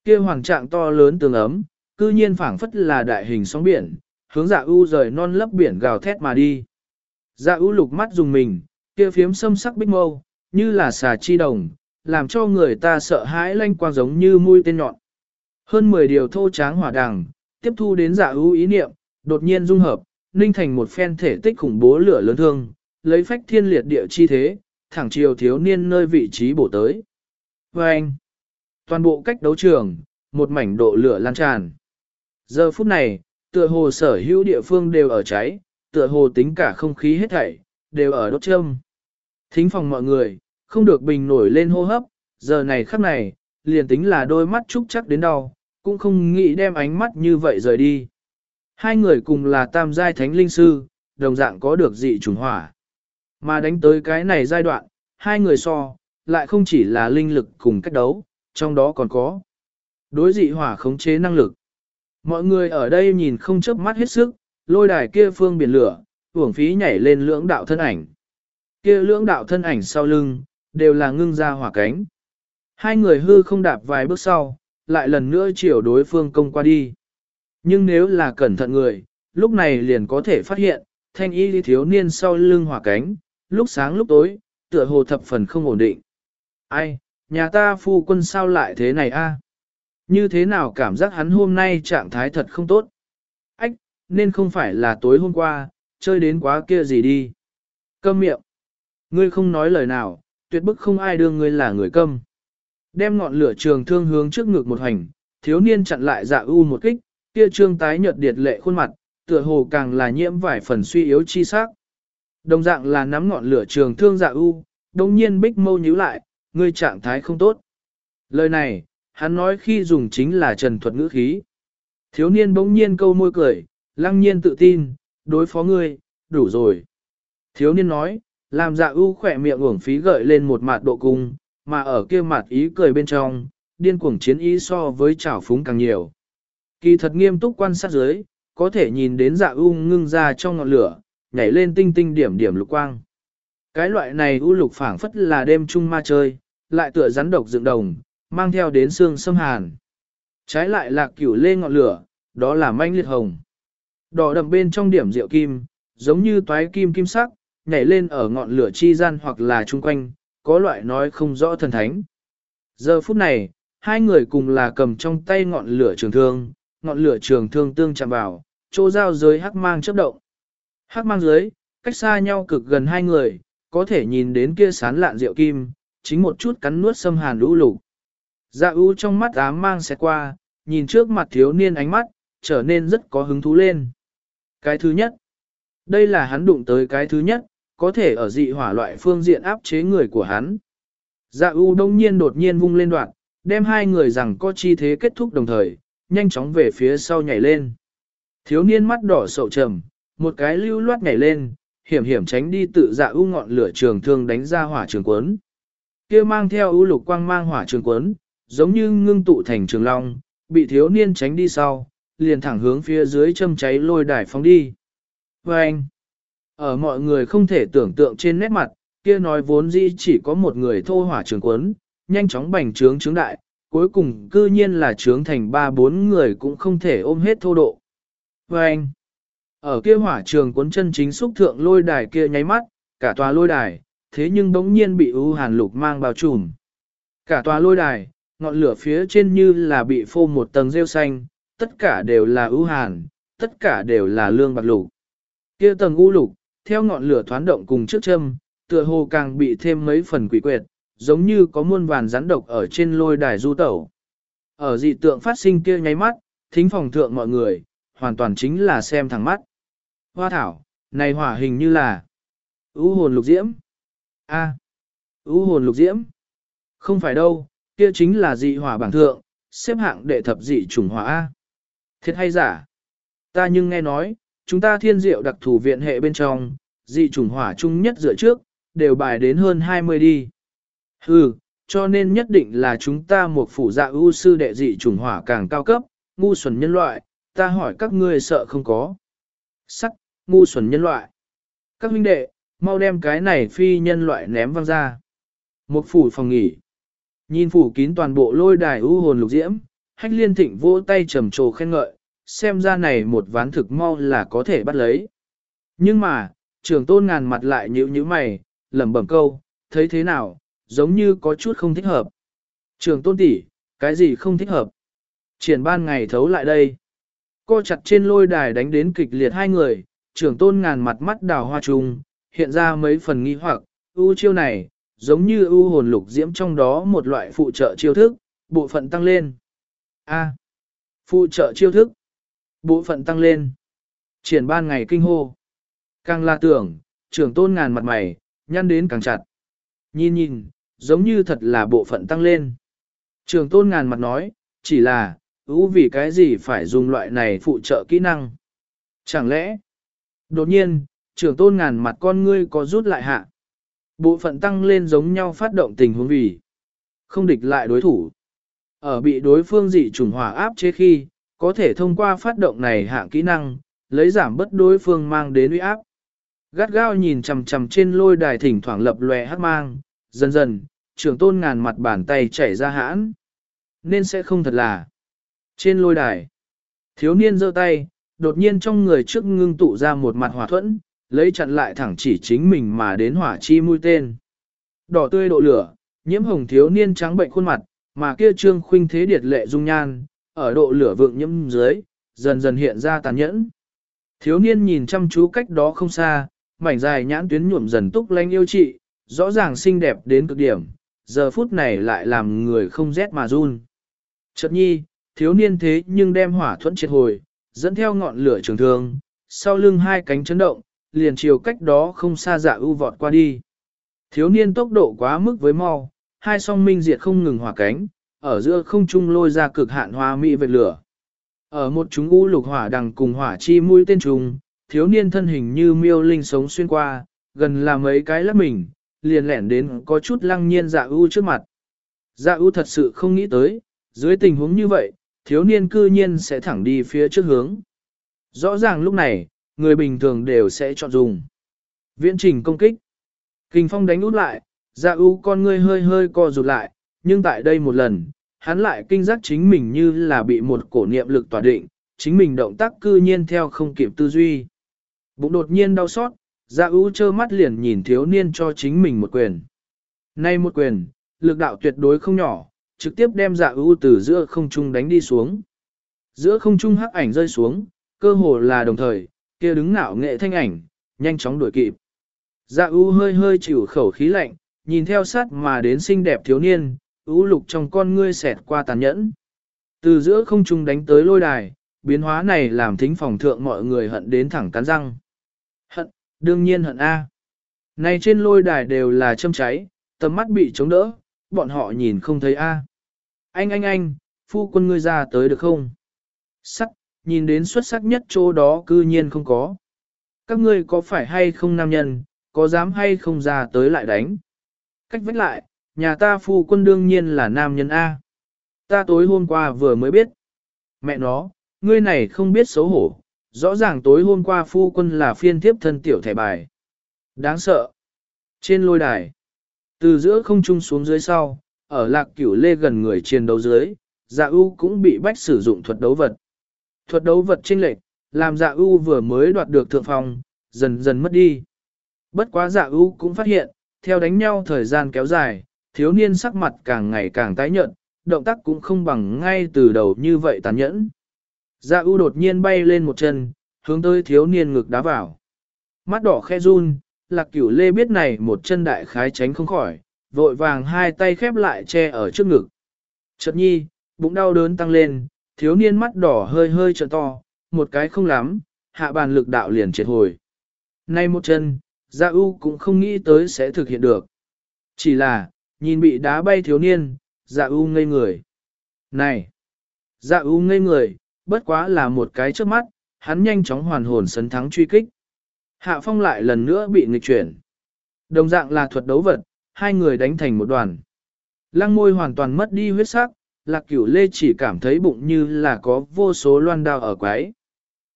kia hoàng trạng to lớn tường ấm, cư nhiên phảng phất là đại hình sóng biển, hướng dạ ưu rời non lấp biển gào thét mà đi. Dạ ưu lục mắt dùng mình, kia phiếm sâm sắc bích mâu, như là xà chi đồng, làm cho người ta sợ hãi lanh quang giống như mũi tên nhọn. Hơn 10 điều thô tráng hỏa đằng, tiếp thu đến giả ưu ý niệm, đột nhiên dung hợp, ninh thành một phen thể tích khủng bố lửa lớn thương, lấy phách thiên liệt địa chi thế, thẳng chiều thiếu niên nơi vị trí bổ tới. Và anh, toàn bộ cách đấu trường, một mảnh độ lửa lan tràn. Giờ phút này, tựa hồ sở hữu địa phương đều ở cháy, tựa hồ tính cả không khí hết thảy, đều ở đốt châm. Thính phòng mọi người, không được bình nổi lên hô hấp, giờ này khắc này, liền tính là đôi mắt trúc chắc đến đau, cũng không nghĩ đem ánh mắt như vậy rời đi. Hai người cùng là tam giai thánh linh sư, đồng dạng có được dị trùng hỏa. Mà đánh tới cái này giai đoạn, hai người so, lại không chỉ là linh lực cùng cách đấu, trong đó còn có đối dị hỏa khống chế năng lực. Mọi người ở đây nhìn không chớp mắt hết sức, lôi đài kia phương biển lửa, uổng phí nhảy lên lưỡng đạo thân ảnh. Kia lưỡng đạo thân ảnh sau lưng, đều là ngưng ra hỏa cánh. Hai người hư không đạp vài bước sau, lại lần nữa chiều đối phương công qua đi. Nhưng nếu là cẩn thận người, lúc này liền có thể phát hiện, thanh y thiếu niên sau lưng hỏa cánh, lúc sáng lúc tối, tựa hồ thập phần không ổn định. Ai, nhà ta phu quân sao lại thế này a? Như thế nào cảm giác hắn hôm nay trạng thái thật không tốt? Ách, nên không phải là tối hôm qua, chơi đến quá kia gì đi. Câm miệng. Ngươi không nói lời nào, tuyệt bức không ai đương ngươi là người câm. Đem ngọn lửa trường thương hướng trước ngực một hành, thiếu niên chặn lại dạ u một kích, kia trương tái nhợt điệt lệ khuôn mặt, tựa hồ càng là nhiễm vài phần suy yếu chi sắc. Đồng dạng là nắm ngọn lửa trường thương dạ u, đồng nhiên bích mâu nhíu lại, ngươi trạng thái không tốt. Lời này, hắn nói khi dùng chính là trần thuật ngữ khí. Thiếu niên bỗng nhiên câu môi cười, lăng nhiên tự tin, đối phó ngươi, đủ rồi. Thiếu niên nói, làm dạ ưu khỏe miệng uổng phí gợi lên một mặt độ cung, mà ở kia mặt ý cười bên trong, điên cuồng chiến ý so với chảo phúng càng nhiều. Kỳ thật nghiêm túc quan sát dưới, có thể nhìn đến dạ ưu ngưng ra trong ngọn lửa, nhảy lên tinh tinh điểm điểm lục quang. Cái loại này u lục phảng phất là đêm trung ma chơi, lại tựa rắn độc dựng đồng, mang theo đến xương xâm hàn. Trái lại là cửu lê ngọn lửa, đó là manh liệt hồng. Đỏ đậm bên trong điểm rượu kim, giống như toái kim kim sắc, nhảy lên ở ngọn lửa chi gian hoặc là chung quanh, có loại nói không rõ thần thánh. Giờ phút này, hai người cùng là cầm trong tay ngọn lửa trường thương, ngọn lửa trường thương tương chạm vào, chỗ giao giới hắc mang chấp động. Hắc mang dưới, cách xa nhau cực gần hai người, có thể nhìn đến kia sán lạn rượu kim, chính một chút cắn nuốt xâm hàn lũ lục. Dạ ưu trong mắt ám mang sẽ qua, nhìn trước mặt thiếu niên ánh mắt, trở nên rất có hứng thú lên. Cái thứ nhất, đây là hắn đụng tới cái thứ nhất, có thể ở dị hỏa loại phương diện áp chế người của hắn. Dạ U đông nhiên đột nhiên vung lên đoạn, đem hai người rằng có chi thế kết thúc đồng thời, nhanh chóng về phía sau nhảy lên. Thiếu niên mắt đỏ sậu trầm, một cái lưu loát nhảy lên, hiểm hiểm tránh đi tự dạ U ngọn lửa trường thương đánh ra hỏa trường quấn. kia mang theo u lục quang mang hỏa trường quấn, giống như ngưng tụ thành trường long, bị thiếu niên tránh đi sau, liền thẳng hướng phía dưới châm cháy lôi đài phóng đi. Và anh, ở mọi người không thể tưởng tượng trên nét mặt, kia nói vốn dĩ chỉ có một người thô hỏa trường quấn, nhanh chóng bành trướng trướng đại, cuối cùng cư nhiên là trướng thành ba bốn người cũng không thể ôm hết thô độ. Và anh, ở kia hỏa trường cuốn chân chính xúc thượng lôi đài kia nháy mắt, cả tòa lôi đài, thế nhưng bỗng nhiên bị ưu hàn lục mang bao trùm. Cả tòa lôi đài, ngọn lửa phía trên như là bị phô một tầng rêu xanh, tất cả đều là ưu hàn, tất cả đều là lương bạc lục. Kia tầng u lục, theo ngọn lửa thoán động cùng trước châm, tựa hồ càng bị thêm mấy phần quỷ quyệt, giống như có muôn vàn rắn độc ở trên lôi đài du tẩu. Ở dị tượng phát sinh kia nháy mắt, thính phòng thượng mọi người, hoàn toàn chính là xem thẳng mắt. Hoa thảo, này hỏa hình như là ưu hồn lục diễm. A, ưu hồn lục diễm. Không phải đâu, kia chính là dị hỏa bảng thượng, xếp hạng đệ thập dị chủng hỏa A. Thiệt hay giả? Ta nhưng nghe nói, chúng ta thiên diệu đặc thủ viện hệ bên trong, dị chủng hỏa chung nhất dựa trước, đều bài đến hơn 20 đi. Hừ, cho nên nhất định là chúng ta một phủ dạ ưu sư đệ dị chủng hỏa càng cao cấp, ngu xuẩn nhân loại, ta hỏi các ngươi sợ không có. Sắc, ngu xuẩn nhân loại. Các huynh đệ, mau đem cái này phi nhân loại ném văng ra. Một phủ phòng nghỉ. Nhìn phủ kín toàn bộ lôi đài ưu hồn lục diễm, hách liên thịnh vỗ tay trầm trồ khen ngợi, xem ra này một ván thực mau là có thể bắt lấy. Nhưng mà, trưởng tôn ngàn mặt lại nhíu nhíu mày, lẩm bẩm câu, thấy thế nào, giống như có chút không thích hợp. Trưởng tôn tỷ, cái gì không thích hợp? Triển ban ngày thấu lại đây. Co chặt trên lôi đài đánh đến kịch liệt hai người, trưởng tôn ngàn mặt mắt đào hoa trùng, hiện ra mấy phần nghi hoặc, ưu chiêu này, giống như ưu hồn lục diễm trong đó một loại phụ trợ chiêu thức, bộ phận tăng lên. A. phụ trợ chiêu thức. Bộ phận tăng lên. Triển ban ngày kinh hô. Càng là tưởng, trưởng tôn ngàn mặt mày, nhăn đến càng chặt. Nhìn nhìn, giống như thật là bộ phận tăng lên. Trưởng tôn ngàn mặt nói, chỉ là, ưu vì cái gì phải dùng loại này phụ trợ kỹ năng. Chẳng lẽ, đột nhiên, trưởng tôn ngàn mặt con ngươi có rút lại hạ. Bộ phận tăng lên giống nhau phát động tình huống vì không địch lại đối thủ. Ở bị đối phương dị trùng hỏa áp chế khi, có thể thông qua phát động này hạng kỹ năng, lấy giảm bất đối phương mang đến uy áp. Gắt gao nhìn chằm chằm trên lôi đài thỉnh thoảng lập lòe hát mang, dần dần, trưởng tôn ngàn mặt bàn tay chảy ra hãn. Nên sẽ không thật là. Trên lôi đài, thiếu niên giơ tay, đột nhiên trong người trước ngưng tụ ra một mặt hỏa thuẫn, lấy chặn lại thẳng chỉ chính mình mà đến hỏa chi mũi tên. Đỏ tươi độ lửa, nhiễm hồng thiếu niên trắng bệnh khuôn mặt, mà kia trương khuynh thế điệt lệ dung nhan, ở độ lửa vượng nhiễm dưới, dần dần hiện ra tàn nhẫn. Thiếu niên nhìn chăm chú cách đó không xa, mảnh dài nhãn tuyến nhuộm dần túc lanh yêu trị, rõ ràng xinh đẹp đến cực điểm, giờ phút này lại làm người không rét mà run. Chợt nhi, thiếu niên thế nhưng đem hỏa thuẫn triệt hồi, dẫn theo ngọn lửa trường thương, sau lưng hai cánh chấn động, liền chiều cách đó không xa dạ ưu vọt qua đi. Thiếu niên tốc độ quá mức với mau, hai song minh diệt không ngừng hỏa cánh, ở giữa không trung lôi ra cực hạn hoa mỹ vệt lửa. Ở một chúng u lục hỏa đằng cùng hỏa chi mũi tên trùng, thiếu niên thân hình như miêu linh sống xuyên qua, gần là mấy cái lắp mình, liền lẻn đến có chút lăng nhiên dạ ưu trước mặt. Dạ ưu thật sự không nghĩ tới, dưới tình huống như vậy, thiếu niên cư nhiên sẽ thẳng đi phía trước hướng. Rõ ràng lúc này, người bình thường đều sẽ chọn dùng. Viễn trình công kích. Kinh phong đánh út lại, dạ ưu con ngươi hơi hơi co rụt lại, nhưng tại đây một lần, hắn lại kinh giác chính mình như là bị một cổ niệm lực tỏa định, chính mình động tác cư nhiên theo không kịp tư duy. Bụng đột nhiên đau xót, dạ ưu trơ mắt liền nhìn thiếu niên cho chính mình một quyền. Nay một quyền, lực đạo tuyệt đối không nhỏ, trực tiếp đem dạ ưu từ giữa không trung đánh đi xuống. Giữa không trung hắc ảnh rơi xuống, cơ hồ là đồng thời, kia đứng ngạo nghệ thanh ảnh, nhanh chóng đuổi kịp. Dạ ưu hơi hơi chịu khẩu khí lạnh, nhìn theo sát mà đến xinh đẹp thiếu niên, ưu lục trong con ngươi xẹt qua tàn nhẫn. Từ giữa không trung đánh tới lôi đài, biến hóa này làm thính phòng thượng mọi người hận đến thẳng cắn răng. Đương nhiên hận A. Này trên lôi đài đều là châm cháy, tầm mắt bị chống đỡ, bọn họ nhìn không thấy A. Anh anh anh, phu quân ngươi ra tới được không? Sắc, nhìn đến xuất sắc nhất chỗ đó cư nhiên không có. Các ngươi có phải hay không nam nhân, có dám hay không ra tới lại đánh? Cách vách lại, nhà ta phu quân đương nhiên là nam nhân A. Ta tối hôm qua vừa mới biết. Mẹ nó, ngươi này không biết xấu hổ, rõ ràng tối hôm qua phu quân là phiên tiếp thân tiểu thẻ bài. Đáng sợ. Trên lôi đài, từ giữa không trung xuống dưới sau, ở lạc cửu lê gần người chiến đấu dưới, dạ ưu cũng bị bách sử dụng thuật đấu vật. Thuật đấu vật chênh lệch, làm dạ ưu vừa mới đoạt được thượng phòng, dần dần mất đi. Bất quá dạ ưu cũng phát hiện, theo đánh nhau thời gian kéo dài, thiếu niên sắc mặt càng ngày càng tái nhợt, động tác cũng không bằng ngay từ đầu như vậy tàn nhẫn. Dạ ưu đột nhiên bay lên một chân, hướng tới thiếu niên ngực đá vào. Mắt đỏ khe run, lạc cửu lê biết này một chân đại khái tránh không khỏi, vội vàng hai tay khép lại che ở trước ngực. Chợt nhi, bụng đau đớn tăng lên, thiếu niên mắt đỏ hơi hơi trợn to, một cái không lắm, hạ bàn lực đạo liền triệt hồi. Nay một chân, Gia U cũng không nghĩ tới sẽ thực hiện được. Chỉ là, nhìn bị đá bay thiếu niên, Gia U ngây người. Này, Dạ ưu ngây người, bất quá là một cái trước mắt, hắn nhanh chóng hoàn hồn sấn thắng truy kích. Hạ phong lại lần nữa bị nghịch chuyển. Đồng dạng là thuật đấu vật, hai người đánh thành một đoàn. Lăng môi hoàn toàn mất đi huyết sắc, lạc cửu lê chỉ cảm thấy bụng như là có vô số loan đao ở quái.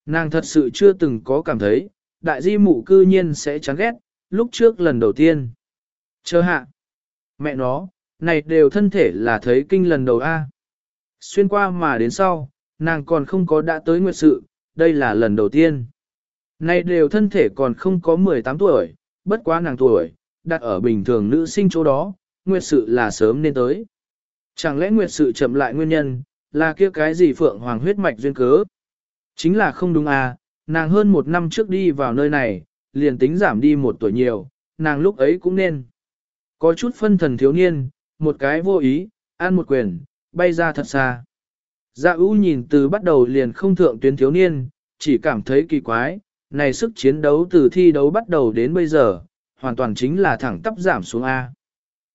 Nàng thật sự chưa từng có cảm thấy, đại di mụ cư nhiên sẽ chán ghét, lúc trước lần đầu tiên. Chờ hạ. Mẹ nó, này đều thân thể là thấy kinh lần đầu A. Xuyên qua mà đến sau, nàng còn không có đã tới nguyệt sự, đây là lần đầu tiên. Nay đều thân thể còn không có 18 tuổi, bất quá nàng tuổi, đặt ở bình thường nữ sinh chỗ đó, nguyệt sự là sớm nên tới. Chẳng lẽ nguyệt sự chậm lại nguyên nhân, là kia cái gì phượng hoàng huyết mạch duyên cớ? Chính là không đúng à, nàng hơn một năm trước đi vào nơi này, liền tính giảm đi một tuổi nhiều, nàng lúc ấy cũng nên. Có chút phân thần thiếu niên, một cái vô ý, ăn một quyền, bay ra thật xa. Dạ ưu nhìn từ bắt đầu liền không thượng tuyến thiếu niên, chỉ cảm thấy kỳ quái, này sức chiến đấu từ thi đấu bắt đầu đến bây giờ, hoàn toàn chính là thẳng tắp giảm xuống A.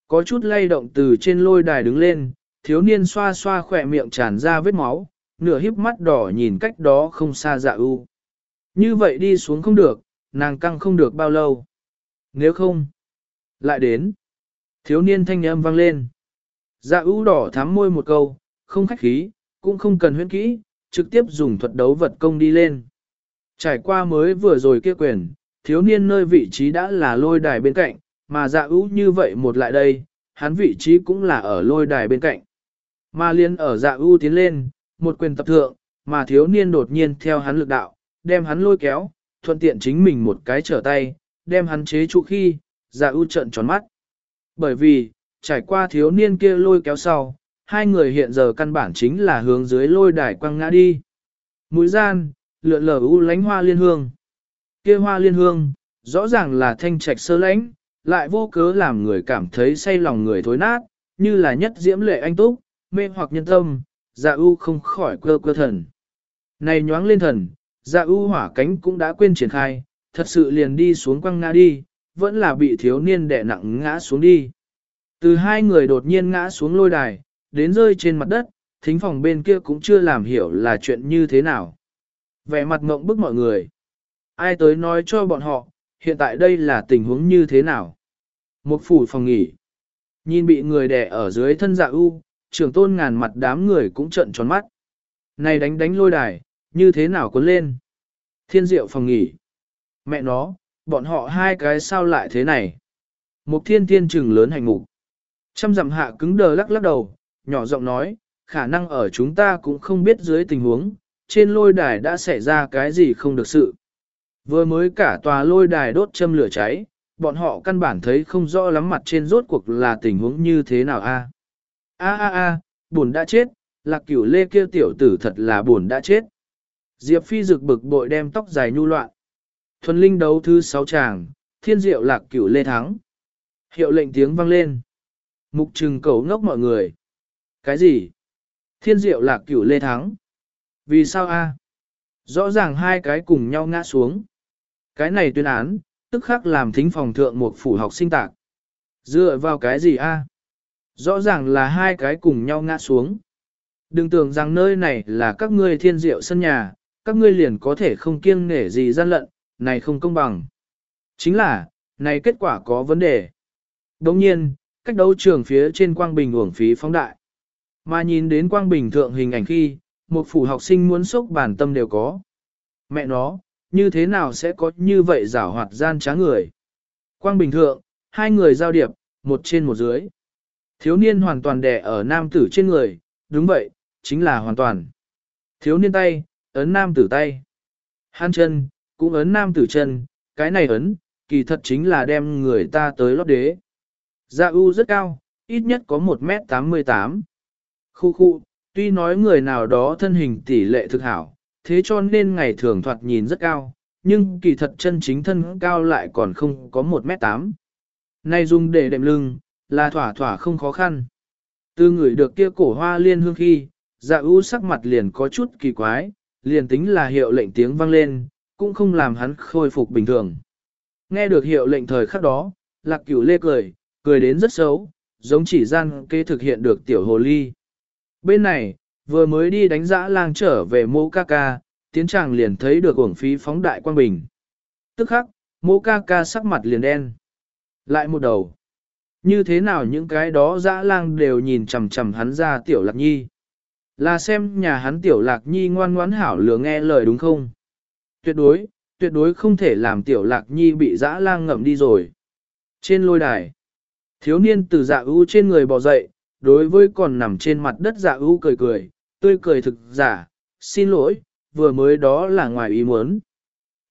Có chút lay động từ trên lôi đài đứng lên, thiếu niên xoa xoa khỏe miệng tràn ra vết máu, nửa híp mắt đỏ nhìn cách đó không xa dạ ưu. Như vậy đi xuống không được, nàng căng không được bao lâu. Nếu không, lại đến. Thiếu niên thanh âm vang lên. Dạ ưu đỏ thắm môi một câu, không khách khí, cũng không cần huyễn kỹ, trực tiếp dùng thuật đấu vật công đi lên. Trải qua mới vừa rồi kia quyền, thiếu niên nơi vị trí đã là lôi đài bên cạnh, mà dạ ưu như vậy một lại đây, hắn vị trí cũng là ở lôi đài bên cạnh. Mà liên ở dạ ưu tiến lên, một quyền tập thượng, mà thiếu niên đột nhiên theo hắn lực đạo, đem hắn lôi kéo, thuận tiện chính mình một cái trở tay, đem hắn chế trụ khi, dạ ưu trận tròn mắt. Bởi vì, trải qua thiếu niên kia lôi kéo sau, hai người hiện giờ căn bản chính là hướng dưới lôi đài quăng ngã đi. Mũi gian, lượn lờ u lánh hoa liên hương. Kia hoa liên hương, rõ ràng là thanh trạch sơ lãnh, lại vô cớ làm người cảm thấy say lòng người thối nát, như là nhất diễm lệ anh túc, mê hoặc nhân tâm, dạ u không khỏi cơ cơ thần. Này nhoáng lên thần, dạ u hỏa cánh cũng đã quên triển khai, thật sự liền đi xuống quăng ngã đi, vẫn là bị thiếu niên đè nặng ngã xuống đi. Từ hai người đột nhiên ngã xuống lôi đài, đến rơi trên mặt đất, thính phòng bên kia cũng chưa làm hiểu là chuyện như thế nào. Vẻ mặt ngộng bức mọi người. Ai tới nói cho bọn họ, hiện tại đây là tình huống như thế nào? Một phủ phòng nghỉ. Nhìn bị người đè ở dưới thân dạ u, trưởng tôn ngàn mặt đám người cũng trận tròn mắt. Này đánh đánh lôi đài, như thế nào cuốn lên? Thiên diệu phòng nghỉ. Mẹ nó, bọn họ hai cái sao lại thế này? Một thiên thiên trừng lớn hành mục. Trăm dặm hạ cứng đờ lắc lắc đầu, nhỏ giọng nói, khả năng ở chúng ta cũng không biết dưới tình huống, trên lôi đài đã xảy ra cái gì không được sự. Vừa mới cả tòa lôi đài đốt châm lửa cháy, bọn họ căn bản thấy không rõ lắm mặt trên rốt cuộc là tình huống như thế nào a. A a a, buồn đã chết, lạc cửu lê kia tiểu tử thật là buồn đã chết. Diệp Phi rực bực bội đem tóc dài nhu loạn. Thuần linh đấu thứ sáu tràng, thiên diệu lạc cửu lê thắng. Hiệu lệnh tiếng vang lên. Mục trừng cầu ngốc mọi người. Cái gì? Thiên diệu lạc cửu lê thắng. Vì sao a? Rõ ràng hai cái cùng nhau ngã xuống. Cái này tuyên án, tức khắc làm thính phòng thượng một phủ học sinh tạc. Dựa vào cái gì a? Rõ ràng là hai cái cùng nhau ngã xuống. Đừng tưởng rằng nơi này là các ngươi thiên diệu sân nhà, các ngươi liền có thể không kiêng nể gì gian lận, này không công bằng. Chính là, này kết quả có vấn đề. Đồng nhiên, cách đấu trường phía trên quang bình uổng phí phóng đại. Mà nhìn đến quang bình thượng hình ảnh khi, một phủ học sinh muốn sốc bản tâm đều có. Mẹ nó, như thế nào sẽ có như vậy giả hoạt gian trá người? Quang bình thượng, hai người giao điệp, một trên một dưới. Thiếu niên hoàn toàn đè ở nam tử trên người, đúng vậy, chính là hoàn toàn. Thiếu niên tay, ấn nam tử tay. han chân, cũng ấn nam tử chân, cái này ấn, kỳ thật chính là đem người ta tới lót đế. Dạ u rất cao, ít nhất có 1m88. Khu khu, tuy nói người nào đó thân hình tỷ lệ thực hảo, thế cho nên ngày thường thoạt nhìn rất cao, nhưng kỳ thật chân chính thân cao lại còn không có 1m8. Nay dùng để đệm lưng, là thỏa thỏa không khó khăn. Từ người được kia cổ hoa liên hương khi, dạ ưu sắc mặt liền có chút kỳ quái, liền tính là hiệu lệnh tiếng vang lên, cũng không làm hắn khôi phục bình thường. Nghe được hiệu lệnh thời khắc đó, lạc cửu lê cười, cười đến rất xấu, giống chỉ gian kê thực hiện được tiểu hồ ly. Bên này, vừa mới đi đánh giã lang trở về mô ca ca, tiến chàng liền thấy được uổng phí phóng đại quang bình. Tức khắc, mô ca ca sắc mặt liền đen. Lại một đầu. Như thế nào những cái đó dã lang đều nhìn chằm chằm hắn ra tiểu lạc nhi. Là xem nhà hắn tiểu lạc nhi ngoan ngoãn hảo lừa nghe lời đúng không? Tuyệt đối, tuyệt đối không thể làm tiểu lạc nhi bị dã lang ngậm đi rồi. Trên lôi đài, thiếu niên từ dạ ưu trên người bò dậy, đối với còn nằm trên mặt đất dạ ưu cười cười, tươi cười thực giả, xin lỗi, vừa mới đó là ngoài ý muốn.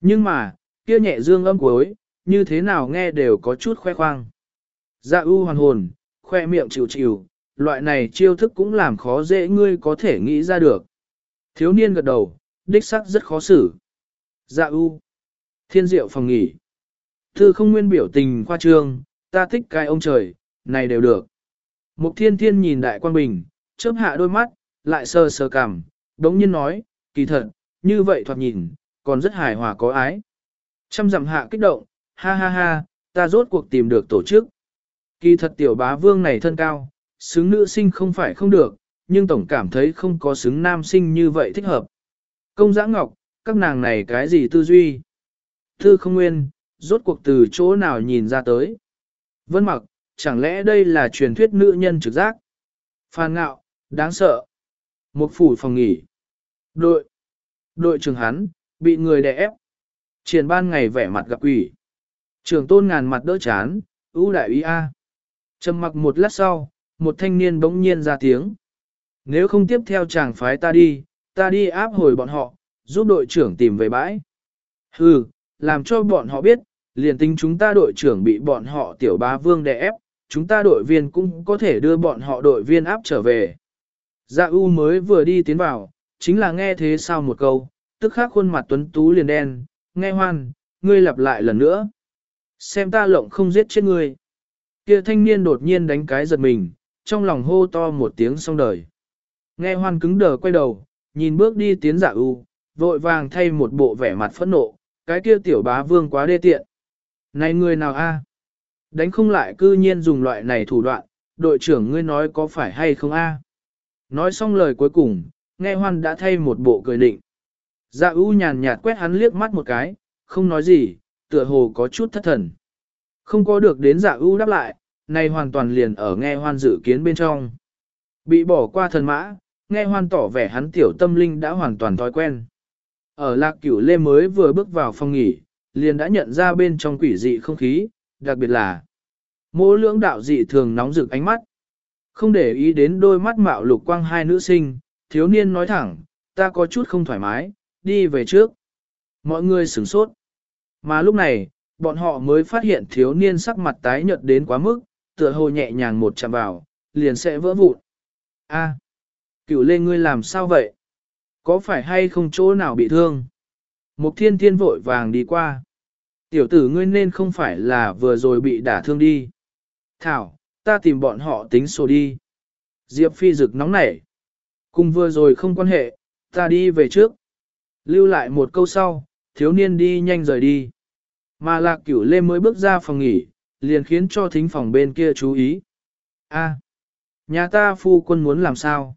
Nhưng mà, kia nhẹ dương âm cuối, như thế nào nghe đều có chút khoe khoang. Dạ ưu hoàn hồn, khoe miệng chịu chịu, loại này chiêu thức cũng làm khó dễ ngươi có thể nghĩ ra được. Thiếu niên gật đầu, đích sắc rất khó xử. Dạ ưu, thiên diệu phòng nghỉ. Thư không nguyên biểu tình khoa trương, ta thích cái ông trời, này đều được. Mục thiên thiên nhìn đại quan bình, chớp hạ đôi mắt, lại sờ sờ cằm, đống nhiên nói, kỳ thật, như vậy thoạt nhìn, còn rất hài hòa có ái. Trăm dặm hạ kích động, ha ha ha, ta rốt cuộc tìm được tổ chức. Kỳ thật tiểu bá vương này thân cao, xứng nữ sinh không phải không được, nhưng tổng cảm thấy không có xứng nam sinh như vậy thích hợp. Công giã ngọc, các nàng này cái gì tư duy? Thư không nguyên, rốt cuộc từ chỗ nào nhìn ra tới? Vân mặc, chẳng lẽ đây là truyền thuyết nữ nhân trực giác? phàn ngạo, đáng sợ. Một phủ phòng nghỉ. Đội. Đội trưởng hắn, bị người đè ép. Triển ban ngày vẻ mặt gặp quỷ. Trường tôn ngàn mặt đỡ chán, ưu đại ý A. Trầm mặc một lát sau, một thanh niên bỗng nhiên ra tiếng. Nếu không tiếp theo chàng phái ta đi, ta đi áp hồi bọn họ, giúp đội trưởng tìm về bãi. Hừ, làm cho bọn họ biết, liền tính chúng ta đội trưởng bị bọn họ tiểu bá vương đè ép, chúng ta đội viên cũng có thể đưa bọn họ đội viên áp trở về. Dạ U mới vừa đi tiến vào, chính là nghe thế sao một câu, tức khắc khuôn mặt tuấn tú liền đen, nghe hoan, ngươi lặp lại lần nữa. Xem ta lộng không giết chết ngươi. Kia thanh niên đột nhiên đánh cái giật mình, trong lòng hô to một tiếng xong đời. Nghe hoan cứng đờ quay đầu, nhìn bước đi tiến dạ u, vội vàng thay một bộ vẻ mặt phẫn nộ, cái kia tiểu bá vương quá đê tiện. Này người nào a? Đánh không lại cư nhiên dùng loại này thủ đoạn, đội trưởng ngươi nói có phải hay không a? Nói xong lời cuối cùng, nghe hoan đã thay một bộ cười định. Dạ ưu nhàn nhạt quét hắn liếc mắt một cái, không nói gì, tựa hồ có chút thất thần. Không có được đến dạ ưu đáp lại, này hoàn toàn liền ở nghe hoan dự kiến bên trong. Bị bỏ qua thần mã, nghe hoan tỏ vẻ hắn tiểu tâm linh đã hoàn toàn thói quen. Ở lạc cửu lê mới vừa bước vào phòng nghỉ, liền đã nhận ra bên trong quỷ dị không khí, đặc biệt là mỗ lưỡng đạo dị thường nóng rực ánh mắt. Không để ý đến đôi mắt mạo lục quang hai nữ sinh, thiếu niên nói thẳng, ta có chút không thoải mái, đi về trước. Mọi người sửng sốt. Mà lúc này, bọn họ mới phát hiện thiếu niên sắc mặt tái nhợt đến quá mức, tựa hồ nhẹ nhàng một chạm vào, liền sẽ vỡ vụn. A, cửu lê ngươi làm sao vậy? Có phải hay không chỗ nào bị thương? Mục thiên thiên vội vàng đi qua. Tiểu tử ngươi nên không phải là vừa rồi bị đả thương đi. Thảo, ta tìm bọn họ tính sổ đi. Diệp phi rực nóng nảy. Cùng vừa rồi không quan hệ, ta đi về trước. Lưu lại một câu sau, thiếu niên đi nhanh rời đi. Mà lạc cửu lê mới bước ra phòng nghỉ, liền khiến cho thính phòng bên kia chú ý. A, nhà ta phu quân muốn làm sao?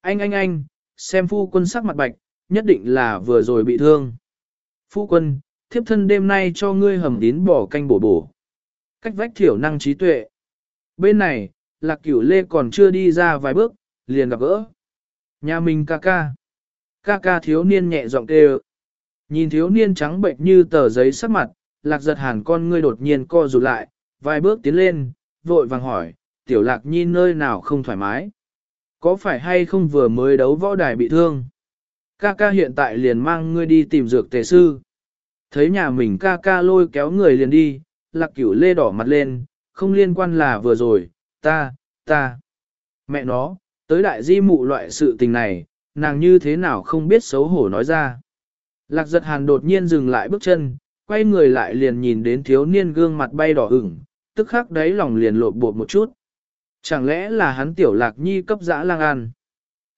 Anh anh anh, xem phu quân sắc mặt bạch, nhất định là vừa rồi bị thương. Phu quân, thiếp thân đêm nay cho ngươi hầm đến bỏ canh bổ bổ. Cách vách thiểu năng trí tuệ. Bên này, lạc cửu lê còn chưa đi ra vài bước, liền gặp gỡ. Nhà mình ca ca. Ca ca thiếu niên nhẹ giọng kêu. Nhìn thiếu niên trắng bệnh như tờ giấy sắc mặt, lạc giật hàn con ngươi đột nhiên co rụt lại, vài bước tiến lên, vội vàng hỏi, tiểu lạc nhi nơi nào không thoải mái. Có phải hay không vừa mới đấu võ đài bị thương? Ca ca hiện tại liền mang ngươi đi tìm dược tề sư. Thấy nhà mình ca ca lôi kéo người liền đi, lạc cửu lê đỏ mặt lên, không liên quan là vừa rồi, ta, ta. Mẹ nó, tới đại di mụ loại sự tình này, nàng như thế nào không biết xấu hổ nói ra. Lạc giật hàn đột nhiên dừng lại bước chân, quay người lại liền nhìn đến thiếu niên gương mặt bay đỏ ửng, tức khắc đấy lòng liền lộn bột một chút. Chẳng lẽ là hắn tiểu lạc nhi cấp dã lang ăn?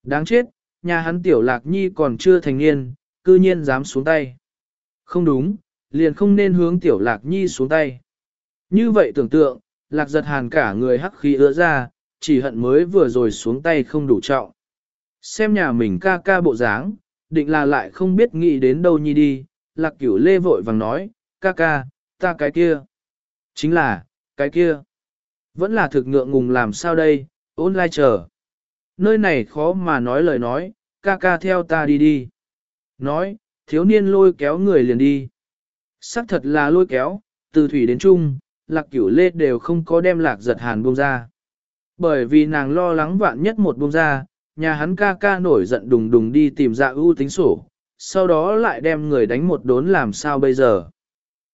Đáng chết, nhà hắn tiểu lạc nhi còn chưa thành niên, cư nhiên dám xuống tay. Không đúng, liền không nên hướng tiểu lạc nhi xuống tay. Như vậy tưởng tượng, lạc giật hàn cả người hắc khí ứa ra, chỉ hận mới vừa rồi xuống tay không đủ trọng. Xem nhà mình ca ca bộ dáng, định là lại không biết nghĩ đến đâu nhi đi, lạc cửu lê vội vàng nói, ca ca, ta cái kia. Chính là, cái kia. Vẫn là thực ngượng ngùng làm sao đây, ôn lai chờ. Nơi này khó mà nói lời nói, ca ca theo ta đi đi. Nói, thiếu niên lôi kéo người liền đi. Sắc thật là lôi kéo, từ thủy đến trung, lạc cửu lê đều không có đem lạc giật hàn buông ra. Bởi vì nàng lo lắng vạn nhất một buông ra, nhà hắn ca ca nổi giận đùng đùng đi tìm dạ ưu tính sổ, sau đó lại đem người đánh một đốn làm sao bây giờ.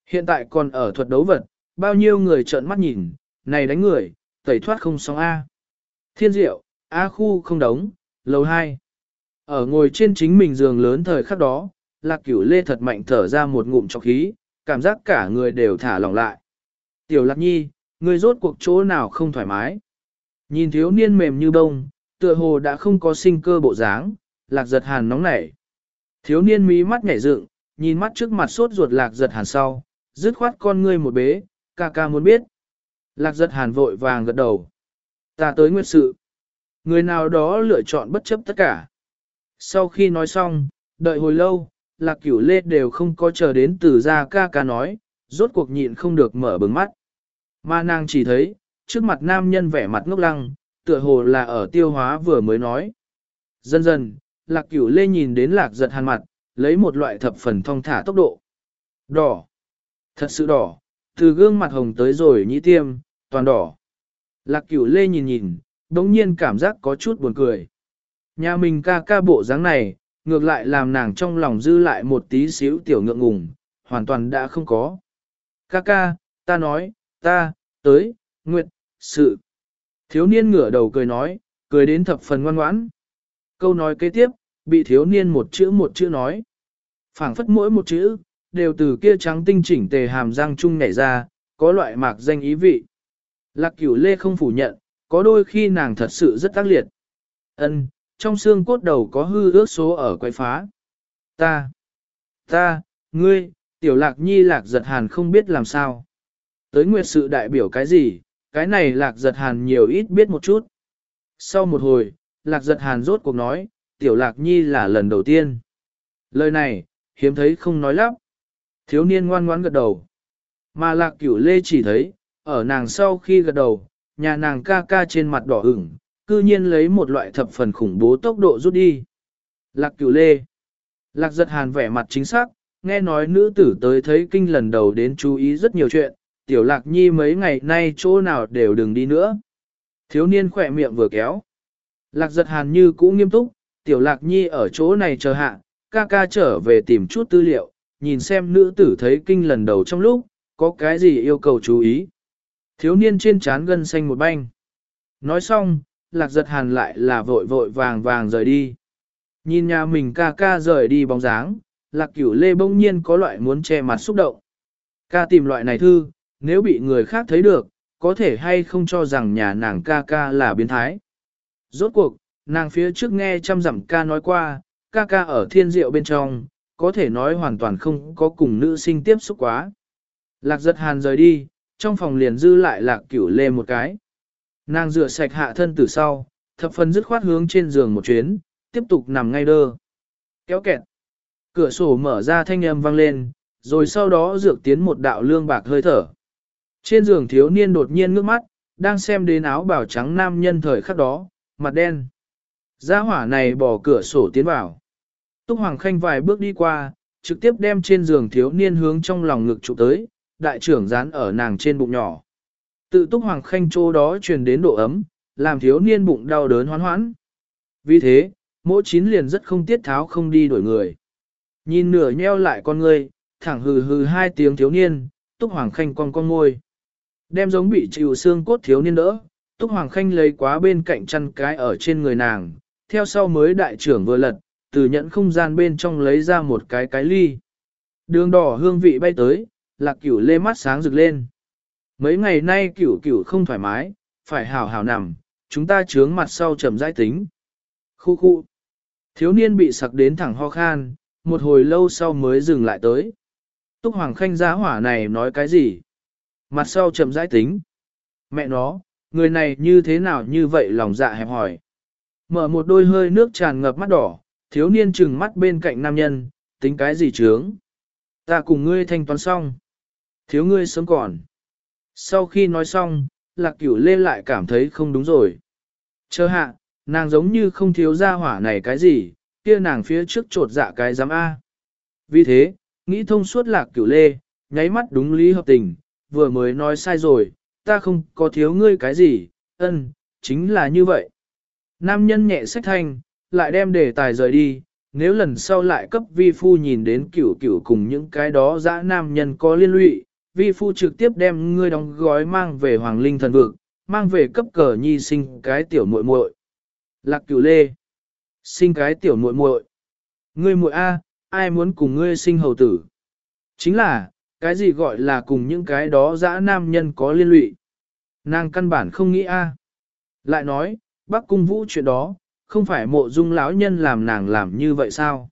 Hiện tại còn ở thuật đấu vật, bao nhiêu người trợn mắt nhìn, này đánh người, tẩy thoát không xong A. Thiên diệu, A khu không đóng, lầu 2. Ở ngồi trên chính mình giường lớn thời khắc đó, lạc cửu lê thật mạnh thở ra một ngụm trọc khí, cảm giác cả người đều thả lỏng lại. Tiểu lạc nhi, người rốt cuộc chỗ nào không thoải mái. Nhìn thiếu niên mềm như bông, tựa hồ đã không có sinh cơ bộ dáng, lạc giật hàn nóng nảy. Thiếu niên mí mắt nhảy dựng, nhìn mắt trước mặt sốt ruột lạc giật hàn sau, dứt khoát con ngươi một bế, ca ca muốn biết. Lạc giật hàn vội vàng gật đầu. Ta tới nguyệt sự. Người nào đó lựa chọn bất chấp tất cả. Sau khi nói xong, đợi hồi lâu, lạc cửu lê đều không có chờ đến từ ra ca ca nói, rốt cuộc nhịn không được mở bừng mắt. Mà nàng chỉ thấy, trước mặt nam nhân vẻ mặt ngốc lăng, tựa hồ là ở tiêu hóa vừa mới nói. Dần dần, lạc cửu lê nhìn đến lạc giật hàn mặt, lấy một loại thập phần thong thả tốc độ. Đỏ. Thật sự đỏ, từ gương mặt hồng tới rồi nhĩ tiêm, toàn đỏ. Lạc cửu lê nhìn nhìn, đống nhiên cảm giác có chút buồn cười. Nhà mình ca ca bộ dáng này, ngược lại làm nàng trong lòng dư lại một tí xíu tiểu ngượng ngùng, hoàn toàn đã không có. Ca ca, ta nói, ta, tới, nguyện, sự. Thiếu niên ngửa đầu cười nói, cười đến thập phần ngoan ngoãn. Câu nói kế tiếp, bị thiếu niên một chữ một chữ nói. phảng phất mỗi một chữ, đều từ kia trắng tinh chỉnh tề hàm răng chung nhảy ra, có loại mạc danh ý vị. Lạc cửu lê không phủ nhận, có đôi khi nàng thật sự rất tác liệt. Ân, trong xương cốt đầu có hư ước số ở quay phá. Ta, ta, ngươi, tiểu lạc nhi lạc giật hàn không biết làm sao. Tới nguyệt sự đại biểu cái gì, cái này lạc giật hàn nhiều ít biết một chút. Sau một hồi, lạc giật hàn rốt cuộc nói, tiểu lạc nhi là lần đầu tiên. Lời này, hiếm thấy không nói lắp. Thiếu niên ngoan ngoãn gật đầu. Mà lạc cửu lê chỉ thấy, ở nàng sau khi gật đầu, nhà nàng ca ca trên mặt đỏ ửng, cư nhiên lấy một loại thập phần khủng bố tốc độ rút đi. Lạc cửu lê. Lạc giật hàn vẻ mặt chính xác, nghe nói nữ tử tới thấy kinh lần đầu đến chú ý rất nhiều chuyện, tiểu lạc nhi mấy ngày nay chỗ nào đều đừng đi nữa. Thiếu niên khỏe miệng vừa kéo. Lạc giật hàn như cũ nghiêm túc, tiểu lạc nhi ở chỗ này chờ hạ, ca ca trở về tìm chút tư liệu, nhìn xem nữ tử thấy kinh lần đầu trong lúc, có cái gì yêu cầu chú ý. Thiếu niên trên trán gân xanh một banh. Nói xong, lạc giật hàn lại là vội vội vàng vàng rời đi. Nhìn nhà mình ca ca rời đi bóng dáng, lạc cửu lê bỗng nhiên có loại muốn che mặt xúc động. Ca tìm loại này thư, nếu bị người khác thấy được, có thể hay không cho rằng nhà nàng ca ca là biến thái. Rốt cuộc, nàng phía trước nghe trăm dặm ca nói qua, ca ca ở thiên diệu bên trong, có thể nói hoàn toàn không có cùng nữ sinh tiếp xúc quá. Lạc giật hàn rời đi, trong phòng liền dư lại lạc cửu lê một cái. Nàng rửa sạch hạ thân từ sau, thập phần dứt khoát hướng trên giường một chuyến, tiếp tục nằm ngay đơ. Kéo kẹt. Cửa sổ mở ra thanh âm vang lên, rồi sau đó dược tiến một đạo lương bạc hơi thở. Trên giường thiếu niên đột nhiên ngước mắt, đang xem đến áo bào trắng nam nhân thời khắc đó, mặt đen. Gia hỏa này bỏ cửa sổ tiến vào. Túc Hoàng Khanh vài bước đi qua, trực tiếp đem trên giường thiếu niên hướng trong lòng ngực trụ tới, đại trưởng dán ở nàng trên bụng nhỏ. Tự Túc Hoàng Khanh chỗ đó truyền đến độ ấm, làm thiếu niên bụng đau đớn hoán hoãn. Vì thế, mỗi chín liền rất không tiết tháo không đi đổi người. Nhìn nửa nheo lại con người, thẳng hừ hừ hai tiếng thiếu niên, Túc Hoàng Khanh con con ngôi. Đem giống bị chịu xương cốt thiếu niên đỡ, Túc Hoàng Khanh lấy quá bên cạnh chăn cái ở trên người nàng, theo sau mới đại trưởng vừa lật, từ nhẫn không gian bên trong lấy ra một cái cái ly. Đường đỏ hương vị bay tới, lạc cửu lê mắt sáng rực lên. Mấy ngày nay cửu cửu không thoải mái, phải hào hào nằm, chúng ta trướng mặt sau trầm giải tính. Khu khu. Thiếu niên bị sặc đến thẳng ho khan, một hồi lâu sau mới dừng lại tới. Túc Hoàng Khanh giá hỏa này nói cái gì? Mặt sau chậm giai tính. Mẹ nó, người này như thế nào như vậy lòng dạ hẹp hỏi. Mở một đôi hơi nước tràn ngập mắt đỏ, thiếu niên trừng mắt bên cạnh nam nhân, tính cái gì trướng. Ta cùng ngươi thanh toán xong. Thiếu ngươi sớm còn. Sau khi nói xong, lạc cửu lê lại cảm thấy không đúng rồi. Chờ hạ, nàng giống như không thiếu ra hỏa này cái gì, kia nàng phía trước trột dạ cái giám A. Vì thế, nghĩ thông suốt lạc cửu lê, nháy mắt đúng lý hợp tình, vừa mới nói sai rồi, ta không có thiếu ngươi cái gì, ân, chính là như vậy. Nam nhân nhẹ sách thanh, lại đem đề tài rời đi, nếu lần sau lại cấp vi phu nhìn đến cửu cửu cùng những cái đó dã nam nhân có liên lụy, vi phu trực tiếp đem ngươi đóng gói mang về hoàng linh thần vực, mang về cấp cờ nhi sinh cái tiểu muội muội. Lạc cửu lê, sinh cái tiểu muội muội. Ngươi muội A, ai muốn cùng ngươi sinh hầu tử? Chính là, cái gì gọi là cùng những cái đó dã nam nhân có liên lụy. Nàng căn bản không nghĩ A. Lại nói, bác cung vũ chuyện đó, không phải mộ dung lão nhân làm nàng làm như vậy sao?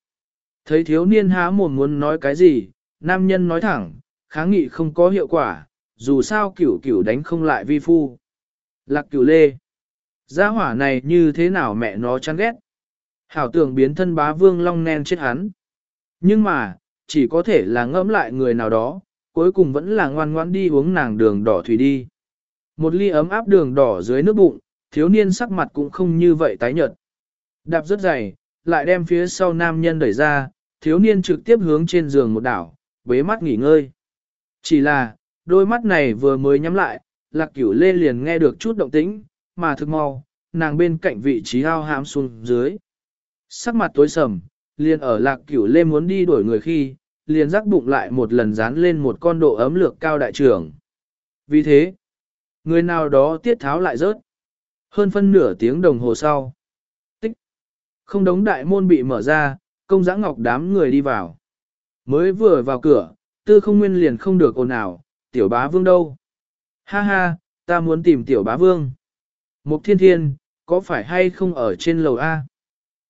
Thấy thiếu niên há mồm muốn nói cái gì, nam nhân nói thẳng, kháng nghị không có hiệu quả, dù sao cửu cửu đánh không lại vi phu. Lạc cửu lê. Gia hỏa này như thế nào mẹ nó chán ghét. Hảo tưởng biến thân bá vương long nen chết hắn. Nhưng mà, chỉ có thể là ngẫm lại người nào đó, cuối cùng vẫn là ngoan ngoãn đi uống nàng đường đỏ thủy đi. Một ly ấm áp đường đỏ dưới nước bụng, thiếu niên sắc mặt cũng không như vậy tái nhợt. Đạp rất dày, lại đem phía sau nam nhân đẩy ra, thiếu niên trực tiếp hướng trên giường một đảo, bế mắt nghỉ ngơi. Chỉ là, đôi mắt này vừa mới nhắm lại, lạc cửu lê liền nghe được chút động tĩnh, mà thực mau, nàng bên cạnh vị trí ao hám xuống dưới. Sắc mặt tối sầm, liền ở lạc cửu lê muốn đi đuổi người khi, liền rắc bụng lại một lần dán lên một con độ ấm lược cao đại trưởng. Vì thế, người nào đó tiết tháo lại rớt. Hơn phân nửa tiếng đồng hồ sau. Tích. Không đống đại môn bị mở ra, công giã ngọc đám người đi vào. Mới vừa vào cửa, tư không nguyên liền không được ồn ào, tiểu bá vương đâu. Ha ha, ta muốn tìm tiểu bá vương. Mục thiên thiên, có phải hay không ở trên lầu A?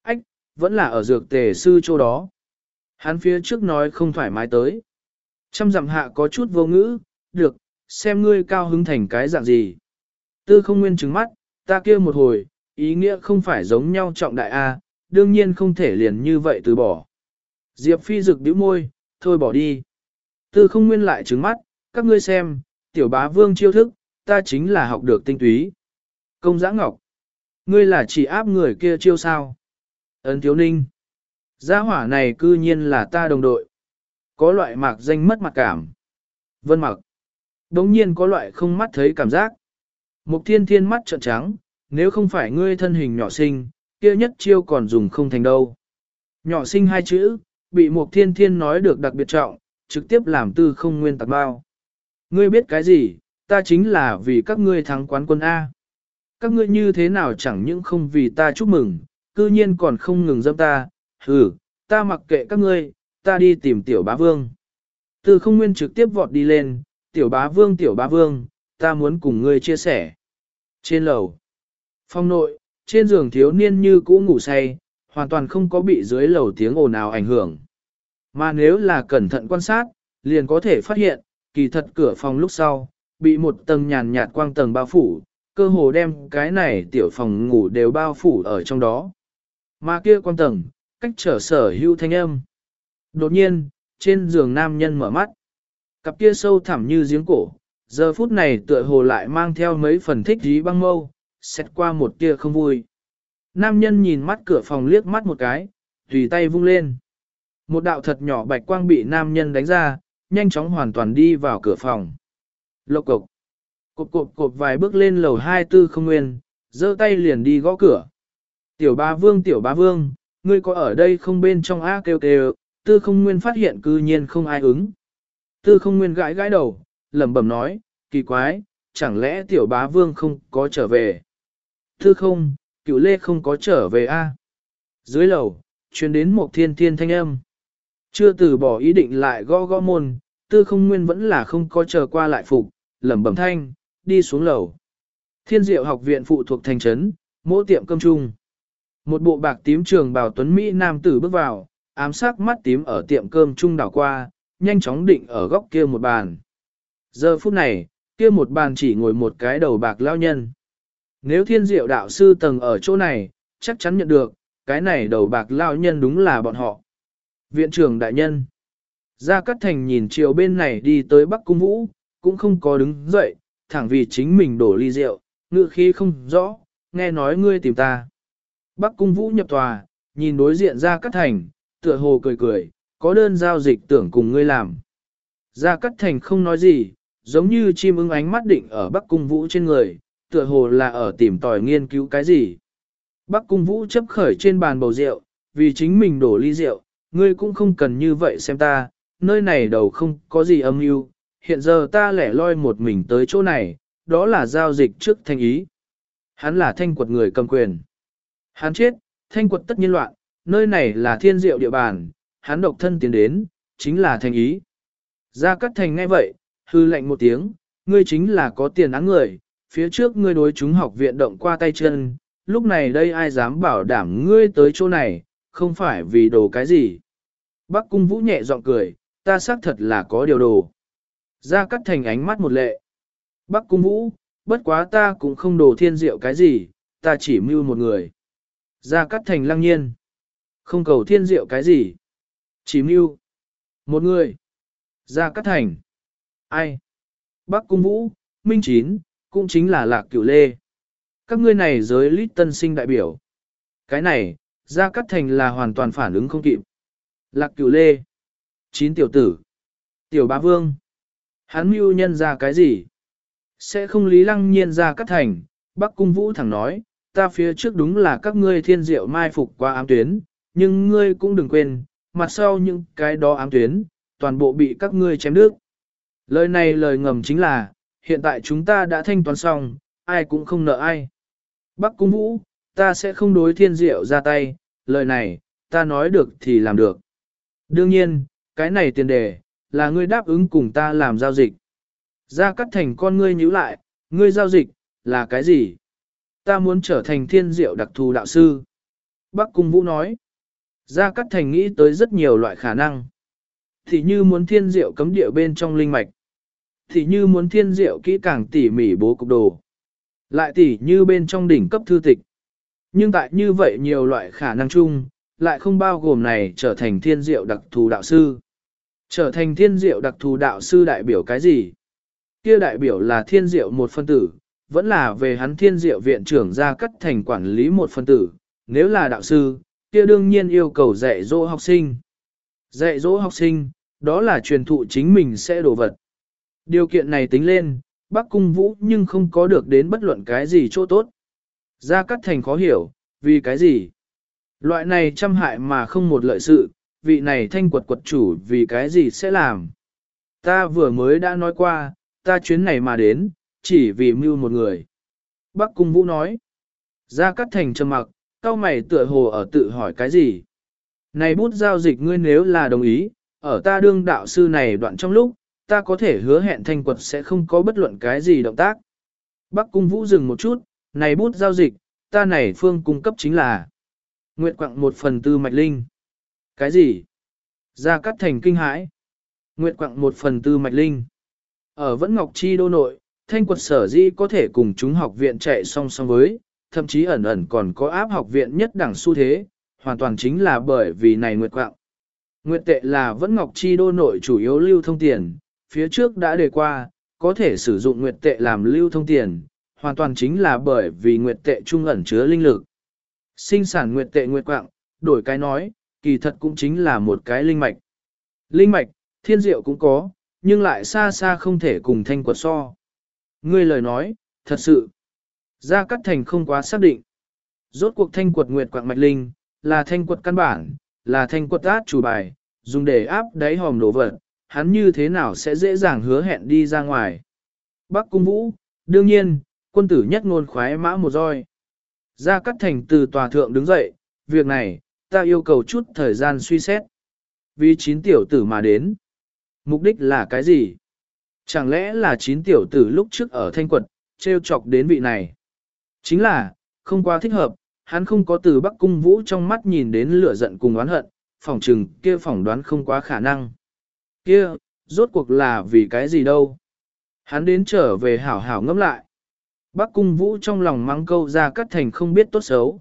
Ách, vẫn là ở dược tề sư chỗ đó. Hắn phía trước nói không thoải mái tới. Trăm dặm hạ có chút vô ngữ, được, xem ngươi cao hứng thành cái dạng gì. Tư không nguyên trứng mắt, ta kia một hồi, ý nghĩa không phải giống nhau trọng đại A, đương nhiên không thể liền như vậy từ bỏ. Diệp phi rực đĩu môi, thôi bỏ đi. Tư không nguyên lại trứng mắt, các ngươi xem, tiểu bá vương chiêu thức, ta chính là học được tinh túy. Công giã ngọc, ngươi là chỉ áp người kia chiêu sao. Ấn thiếu ninh, gia hỏa này cư nhiên là ta đồng đội. Có loại mạc danh mất mặt cảm. Vân mặc, đống nhiên có loại không mắt thấy cảm giác. Mục thiên thiên mắt trợn trắng, nếu không phải ngươi thân hình nhỏ sinh, kia nhất chiêu còn dùng không thành đâu. Nhỏ sinh hai chữ, bị mục thiên thiên nói được đặc biệt trọng, trực tiếp làm tư không nguyên tạc bao. Ngươi biết cái gì, ta chính là vì các ngươi thắng quán quân A. Các ngươi như thế nào chẳng những không vì ta chúc mừng, cư nhiên còn không ngừng dâm ta, hừ, ta mặc kệ các ngươi, ta đi tìm tiểu bá vương. Tư không nguyên trực tiếp vọt đi lên, tiểu bá vương tiểu bá vương, ta muốn cùng ngươi chia sẻ. Trên lầu, phong nội, trên giường thiếu niên như cũ ngủ say, hoàn toàn không có bị dưới lầu tiếng ồn ào ảnh hưởng. Mà nếu là cẩn thận quan sát, liền có thể phát hiện, kỳ thật cửa phòng lúc sau, bị một tầng nhàn nhạt quang tầng bao phủ, cơ hồ đem cái này tiểu phòng ngủ đều bao phủ ở trong đó. Mà kia quang tầng, cách trở sở hữu thanh âm. Đột nhiên, trên giường nam nhân mở mắt. Cặp kia sâu thẳm như giếng cổ, giờ phút này tựa hồ lại mang theo mấy phần thích dí băng mâu, xét qua một tia không vui. Nam nhân nhìn mắt cửa phòng liếc mắt một cái, tùy tay vung lên. Một đạo thật nhỏ bạch quang bị nam nhân đánh ra, nhanh chóng hoàn toàn đi vào cửa phòng. Lộc cục, Cộp cộp cộp vài bước lên lầu hai tư không nguyên, giơ tay liền đi gõ cửa. Tiểu bá vương tiểu bá vương, ngươi có ở đây không bên trong á kêu kêu, tư không nguyên phát hiện cư nhiên không ai ứng. Tư không nguyên gãi gãi đầu, lẩm bẩm nói, kỳ quái, chẳng lẽ tiểu bá vương không có trở về. Tư không, cựu lê không có trở về a Dưới lầu, truyền đến một thiên thiên thanh âm. Chưa từ bỏ ý định lại gõ gõ môn, tư không nguyên vẫn là không có chờ qua lại phục, lẩm bẩm thanh, đi xuống lầu. Thiên diệu học viện phụ thuộc thành trấn, mỗi tiệm cơm chung. Một bộ bạc tím trường bào tuấn Mỹ nam tử bước vào, ám sát mắt tím ở tiệm cơm chung đảo qua, nhanh chóng định ở góc kia một bàn. Giờ phút này, kia một bàn chỉ ngồi một cái đầu bạc lao nhân. Nếu thiên diệu đạo sư tầng ở chỗ này, chắc chắn nhận được, cái này đầu bạc lao nhân đúng là bọn họ. Viện trưởng đại nhân. Gia Cát Thành nhìn chiều bên này đi tới Bắc Cung Vũ, cũng không có đứng dậy, thẳng vì chính mình đổ ly rượu, ngự khí không rõ, nghe nói ngươi tìm ta. Bắc Cung Vũ nhập tòa, nhìn đối diện Gia Cát Thành, tựa hồ cười cười, có đơn giao dịch tưởng cùng ngươi làm. Gia Cát Thành không nói gì, giống như chim ưng ánh mắt định ở Bắc Cung Vũ trên người, tựa hồ là ở tìm tòi nghiên cứu cái gì. Bắc Cung Vũ chấp khởi trên bàn bầu rượu, vì chính mình đổ ly rượu, ngươi cũng không cần như vậy xem ta, nơi này đầu không có gì âm mưu. hiện giờ ta lẻ loi một mình tới chỗ này, đó là giao dịch trước thanh ý. Hắn là thanh quật người cầm quyền. Hắn chết, thanh quật tất nhiên loạn, nơi này là thiên diệu địa bàn, hắn độc thân tiến đến, chính là thanh ý. Gia Cát Thành nghe vậy, hư lệnh một tiếng, ngươi chính là có tiền áng người, phía trước ngươi đối chúng học viện động qua tay chân, lúc này đây ai dám bảo đảm ngươi tới chỗ này, không phải vì đồ cái gì. Bắc cung vũ nhẹ giọng cười, ta xác thật là có điều đồ. Gia Cát Thành ánh mắt một lệ. Bắc cung vũ, bất quá ta cũng không đồ thiên diệu cái gì, ta chỉ mưu một người. Gia Cát Thành lăng nhiên. Không cầu thiên diệu cái gì. Chỉ mưu. Một người. Gia Cát Thành. Ai? Bắc Cung Vũ, Minh Chín, cũng chính là Lạc Cửu Lê. Các ngươi này giới lít tân sinh đại biểu. Cái này, Gia Cát Thành là hoàn toàn phản ứng không kịp. Lạc Cửu Lê. Chín tiểu tử. Tiểu bá vương. Hắn mưu nhân ra cái gì? Sẽ không lý lăng nhiên ra Cát Thành. Bắc Cung Vũ thẳng nói, ta phía trước đúng là các ngươi thiên diệu mai phục qua ám tuyến, nhưng ngươi cũng đừng quên, mặt sau những cái đó ám tuyến, toàn bộ bị các ngươi chém đứt. Lời này lời ngầm chính là, hiện tại chúng ta đã thanh toán xong, ai cũng không nợ ai. Bắc Cung Vũ, ta sẽ không đối thiên diệu ra tay, lời này, ta nói được thì làm được. Đương nhiên, cái này tiền đề, là ngươi đáp ứng cùng ta làm giao dịch. Ra cắt thành con ngươi nhíu lại, ngươi giao dịch, là cái gì? Ta muốn trở thành thiên diệu đặc thù đạo sư. Bắc Cung Vũ nói. Gia cắt Thành nghĩ tới rất nhiều loại khả năng. Thì như muốn thiên diệu cấm địa bên trong linh mạch. Thì như muốn thiên diệu kỹ càng tỉ mỉ bố cục đồ. Lại tỉ như bên trong đỉnh cấp thư tịch. Nhưng tại như vậy nhiều loại khả năng chung, lại không bao gồm này trở thành thiên diệu đặc thù đạo sư. Trở thành thiên diệu đặc thù đạo sư đại biểu cái gì? Kia đại biểu là thiên diệu một phân tử, vẫn là về hắn thiên diệu viện trưởng ra cắt thành quản lý một phân tử. Nếu là đạo sư, kia đương nhiên yêu cầu dạy dỗ học sinh. Dạy dỗ học sinh, đó là truyền thụ chính mình sẽ đồ vật. Điều kiện này tính lên, Bắc Cung Vũ nhưng không có được đến bất luận cái gì chỗ tốt. Gia Cát Thành khó hiểu, vì cái gì? Loại này trăm hại mà không một lợi sự, vị này thanh quật quật chủ vì cái gì sẽ làm? Ta vừa mới đã nói qua, ta chuyến này mà đến, chỉ vì mưu một người. Bắc Cung Vũ nói. ra cắt Thành trầm mặc, cao mày tựa hồ ở tự hỏi cái gì? Này bút giao dịch ngươi nếu là đồng ý, ở ta đương đạo sư này đoạn trong lúc, ta có thể hứa hẹn thanh quật sẽ không có bất luận cái gì động tác. Bắc cung vũ dừng một chút, này bút giao dịch, ta này phương cung cấp chính là Nguyệt quặng một phần tư mạch linh. Cái gì? Gia Cát Thành kinh hãi. Nguyệt quặng một phần tư mạch linh. Ở Vẫn Ngọc Chi đô nội, thanh quật sở di có thể cùng chúng học viện chạy song song với, thậm chí ẩn ẩn còn có áp học viện nhất đẳng xu thế, hoàn toàn chính là bởi vì này Nguyệt quặng. Nguyệt tệ là Vẫn Ngọc Chi đô nội chủ yếu lưu thông tiền, phía trước đã đề qua, có thể sử dụng nguyệt tệ làm lưu thông tiền, hoàn toàn chính là bởi vì nguyệt tệ trung ẩn chứa linh lực. Sinh sản nguyệt tệ nguyệt quạng, đổi cái nói, kỳ thật cũng chính là một cái linh mạch. Linh mạch, thiên diệu cũng có, nhưng lại xa xa không thể cùng thanh quật so. Ngươi lời nói, thật sự, Gia Cát Thành không quá xác định. Rốt cuộc thanh quật nguyệt quạng mạch linh, là thanh quật căn bản, là thanh quật át chủ bài, dùng để áp đáy hòm đổ vật, hắn như thế nào sẽ dễ dàng hứa hẹn đi ra ngoài. Bắc Cung Vũ, đương nhiên, quân tử nhất ngôn khoái mã một roi. Gia Cát Thành từ tòa thượng đứng dậy, việc này, ta yêu cầu chút thời gian suy xét. Vì chín tiểu tử mà đến. Mục đích là cái gì? Chẳng lẽ là chín tiểu tử lúc trước ở thanh quật, treo chọc đến vị này? Chính là, không quá thích hợp, hắn không có từ Bắc Cung Vũ trong mắt nhìn đến lửa giận cùng oán hận, phỏng trừng kia phỏng đoán không quá khả năng kia, rốt cuộc là vì cái gì đâu. Hắn đến trở về hảo hảo ngẫm lại bắc cung vũ trong lòng mắng câu ra cắt thành không biết tốt xấu.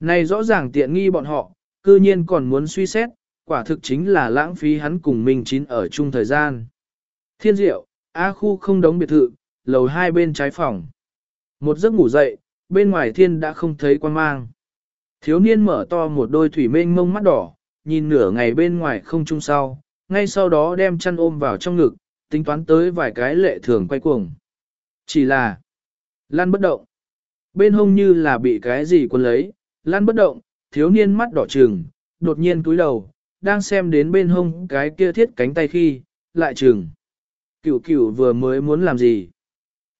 Này rõ ràng tiện nghi bọn họ, cư nhiên còn muốn suy xét, quả thực chính là lãng phí hắn cùng Minh Chín ở chung thời gian. Thiên diệu, A khu không đóng biệt thự, lầu hai bên trái phòng. Một giấc ngủ dậy, bên ngoài thiên đã không thấy quan mang. Thiếu niên mở to một đôi thủy mênh mông mắt đỏ, nhìn nửa ngày bên ngoài không chung sau, ngay sau đó đem chăn ôm vào trong ngực, tính toán tới vài cái lệ thường quay cuồng. Chỉ là, lan bất động. Bên hông như là bị cái gì quân lấy, lan bất động, thiếu niên mắt đỏ trừng, đột nhiên túi đầu, đang xem đến bên hông cái kia thiết cánh tay khi, lại trừng. Cửu cửu vừa mới muốn làm gì?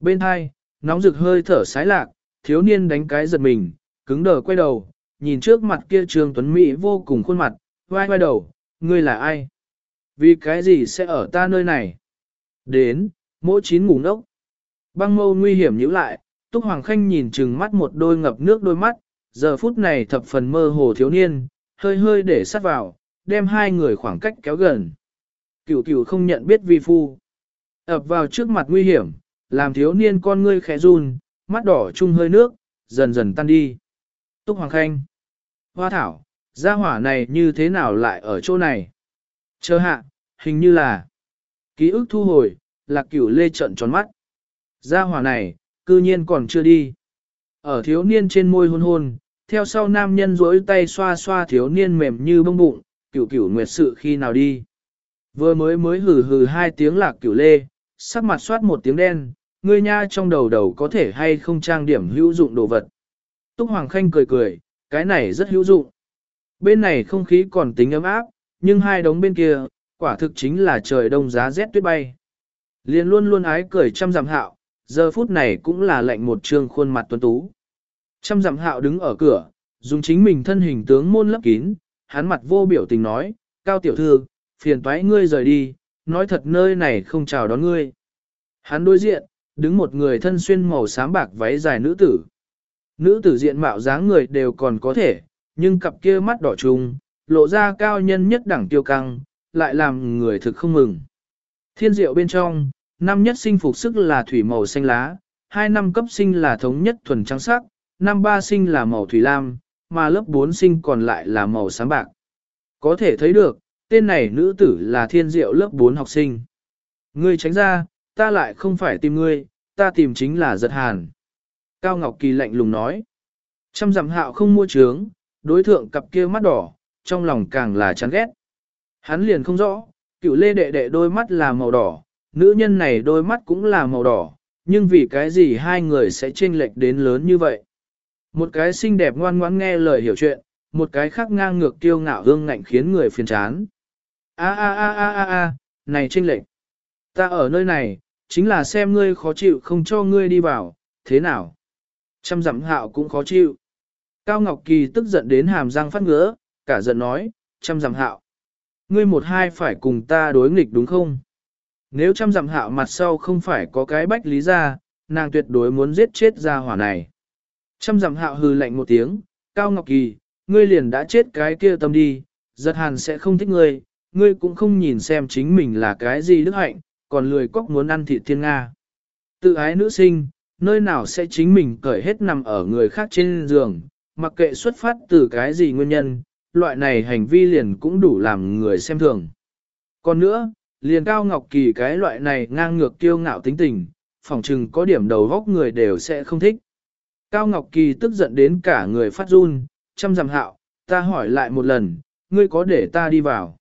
Bên hai, nóng rực hơi thở sái lạc, thiếu niên đánh cái giật mình, cứng đờ quay đầu, nhìn trước mặt kia trường tuấn Mỹ vô cùng khuôn mặt, vai vai đầu, ngươi là ai? Vì cái gì sẽ ở ta nơi này? Đến, mỗi chín ngủ nốc. Băng mâu nguy hiểm nhíu lại, Túc Hoàng Khanh nhìn chừng mắt một đôi ngập nước đôi mắt, giờ phút này thập phần mơ hồ thiếu niên, hơi hơi để sát vào, đem hai người khoảng cách kéo gần. Cửu cửu không nhận biết vi phu. ập vào trước mặt nguy hiểm, làm thiếu niên con ngươi khẽ run, mắt đỏ chung hơi nước, dần dần tan đi. Túc Hoàng Khanh. Hoa thảo, gia hỏa này như thế nào lại ở chỗ này? Chờ hạ, hình như là... Ký ức thu hồi, lạc cửu lê trận tròn mắt. Gia hỏa này, cư nhiên còn chưa đi. Ở thiếu niên trên môi hôn hôn, theo sau nam nhân duỗi tay xoa xoa thiếu niên mềm như bông bụng, cửu cửu nguyệt sự khi nào đi. Vừa mới mới hừ hừ hai tiếng lạc cửu lê, sắc mặt soát một tiếng đen, ngươi nha trong đầu đầu có thể hay không trang điểm hữu dụng đồ vật. Túc Hoàng Khanh cười cười, cái này rất hữu dụng. Bên này không khí còn tính ấm áp, nhưng hai đống bên kia, quả thực chính là trời đông giá rét tuyết bay. Liên luôn luôn ái cười chăm dặm hạo, giờ phút này cũng là lệnh một trương khuôn mặt tuấn tú. Trăm dặm hạo đứng ở cửa, dùng chính mình thân hình tướng môn lấp kín, hắn mặt vô biểu tình nói, cao tiểu thư, phiền toái ngươi rời đi, nói thật nơi này không chào đón ngươi. Hắn đối diện, đứng một người thân xuyên màu xám bạc váy dài nữ tử. Nữ tử diện mạo dáng người đều còn có thể, nhưng cặp kia mắt đỏ trùng, lộ ra cao nhân nhất đẳng tiêu căng, lại làm người thực không mừng. Thiên diệu bên trong, năm nhất sinh phục sức là thủy màu xanh lá, hai năm cấp sinh là thống nhất thuần trắng sắc, năm ba sinh là màu thủy lam, mà lớp bốn sinh còn lại là màu sáng bạc. Có thể thấy được, tên này nữ tử là thiên diệu lớp 4 học sinh. Ngươi tránh ra, ta lại không phải tìm ngươi, ta tìm chính là giật hàn. Cao Ngọc Kỳ lạnh lùng nói. Trăm dặm hạo không mua trướng, đối thượng cặp kia mắt đỏ, trong lòng càng là chán ghét. Hắn liền không rõ, cựu lê đệ đệ đôi mắt là màu đỏ, nữ nhân này đôi mắt cũng là màu đỏ, nhưng vì cái gì hai người sẽ chênh lệch đến lớn như vậy? Một cái xinh đẹp ngoan ngoãn nghe lời hiểu chuyện, một cái khác ngang ngược kiêu ngạo hương ngạnh khiến người phiền chán. A a a a a a, này chênh lệch. Ta ở nơi này, chính là xem ngươi khó chịu không cho ngươi đi vào, thế nào? Trăm dặm hạo cũng khó chịu. Cao Ngọc Kỳ tức giận đến hàm răng phát ngứa, cả giận nói, trăm dặm hạo. Ngươi một hai phải cùng ta đối nghịch đúng không? Nếu trăm dặm hạo mặt sau không phải có cái bách lý ra, nàng tuyệt đối muốn giết chết ra hỏa này. Trăm dặm hạo hừ lạnh một tiếng, Cao Ngọc Kỳ, ngươi liền đã chết cái kia tâm đi, giật hàn sẽ không thích ngươi, ngươi cũng không nhìn xem chính mình là cái gì đức hạnh, còn lười cóc muốn ăn thịt thiên Nga. Tự ái nữ sinh, nơi nào sẽ chính mình cởi hết nằm ở người khác trên giường, mặc kệ xuất phát từ cái gì nguyên nhân, loại này hành vi liền cũng đủ làm người xem thường. Còn nữa, liền cao ngọc kỳ cái loại này ngang ngược kiêu ngạo tính tình, phỏng chừng có điểm đầu góc người đều sẽ không thích. Cao Ngọc Kỳ tức giận đến cả người phát run, chăm dặm hạo, ta hỏi lại một lần, ngươi có để ta đi vào.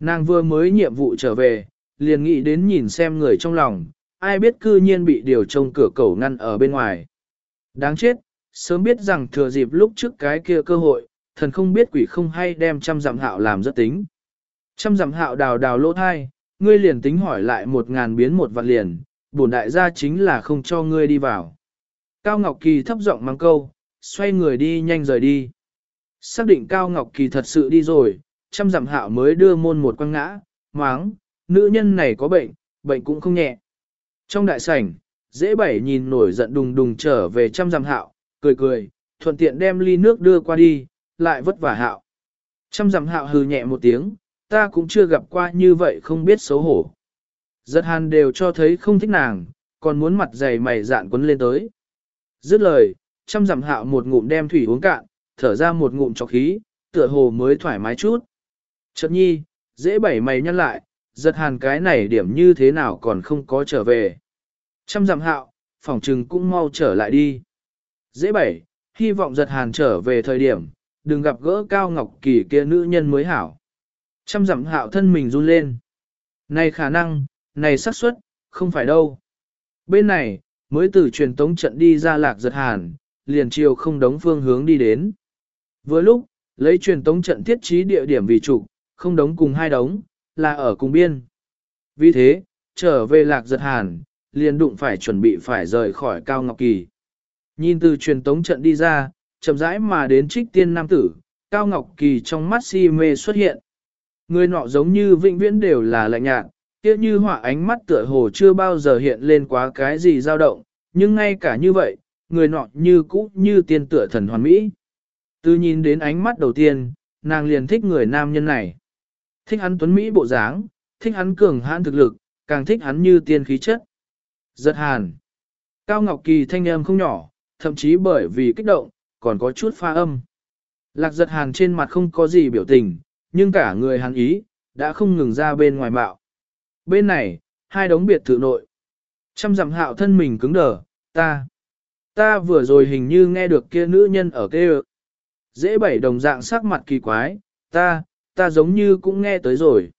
Nàng vừa mới nhiệm vụ trở về, liền nghĩ đến nhìn xem người trong lòng, ai biết cư nhiên bị điều trông cửa cầu ngăn ở bên ngoài. Đáng chết, sớm biết rằng thừa dịp lúc trước cái kia cơ hội, thần không biết quỷ không hay đem trăm dặm hạo làm rất tính. Trăm dặm hạo đào đào lỗ thai, ngươi liền tính hỏi lại một ngàn biến một vạn liền, bổn đại gia chính là không cho ngươi đi vào. Cao Ngọc Kỳ thấp giọng mang câu, xoay người đi nhanh rời đi. Xác định Cao Ngọc Kỳ thật sự đi rồi, trăm dặm hạo mới đưa môn một quăng ngã, máng, nữ nhân này có bệnh, bệnh cũng không nhẹ. Trong đại sảnh, dễ bảy nhìn nổi giận đùng đùng trở về trăm dặm hạo, cười cười, thuận tiện đem ly nước đưa qua đi, lại vất vả hạo. Trăm dặm hạo hừ nhẹ một tiếng, ta cũng chưa gặp qua như vậy không biết xấu hổ. Giật hàn đều cho thấy không thích nàng, còn muốn mặt dày mày dạn quấn lên tới. Dứt lời, trăm dặm hạo một ngụm đem thủy uống cạn, thở ra một ngụm cho khí, tựa hồ mới thoải mái chút. Chợt nhi, dễ bảy mày nhăn lại, giật hàn cái này điểm như thế nào còn không có trở về. Trăm dặm hạo, phòng trừng cũng mau trở lại đi. Dễ bảy, hy vọng giật hàn trở về thời điểm, đừng gặp gỡ cao ngọc kỳ kia nữ nhân mới hảo. Trăm dặm hạo thân mình run lên. Này khả năng, này xác suất, không phải đâu. Bên này, mới từ truyền tống trận đi ra lạc giật hàn, liền chiều không đống phương hướng đi đến. Vừa lúc, lấy truyền tống trận thiết trí địa điểm vì trục, không đống cùng hai đống, là ở cùng biên. Vì thế, trở về lạc giật hàn, liền đụng phải chuẩn bị phải rời khỏi Cao Ngọc Kỳ. Nhìn từ truyền tống trận đi ra, chậm rãi mà đến trích tiên nam tử, Cao Ngọc Kỳ trong mắt si mê xuất hiện. Người nọ giống như vĩnh viễn đều là lạnh nhạt, kia như họa ánh mắt tựa hồ chưa bao giờ hiện lên quá cái gì dao động, nhưng ngay cả như vậy, người nọ như cũ như tiên tựa thần hoàn mỹ. Từ nhìn đến ánh mắt đầu tiên, nàng liền thích người nam nhân này. Thích hắn tuấn Mỹ bộ dáng, thích hắn cường hãn thực lực, càng thích hắn như tiên khí chất. Giật hàn. Cao Ngọc Kỳ thanh âm không nhỏ, thậm chí bởi vì kích động, còn có chút pha âm. Lạc giật hàn trên mặt không có gì biểu tình, nhưng cả người hắn ý, đã không ngừng ra bên ngoài bạo. Bên này, hai đống biệt thự nội. Trăm dặm hạo thân mình cứng đờ, ta. Ta vừa rồi hình như nghe được kia nữ nhân ở kêu. Dễ bảy đồng dạng sắc mặt kỳ quái, ta, ta giống như cũng nghe tới rồi.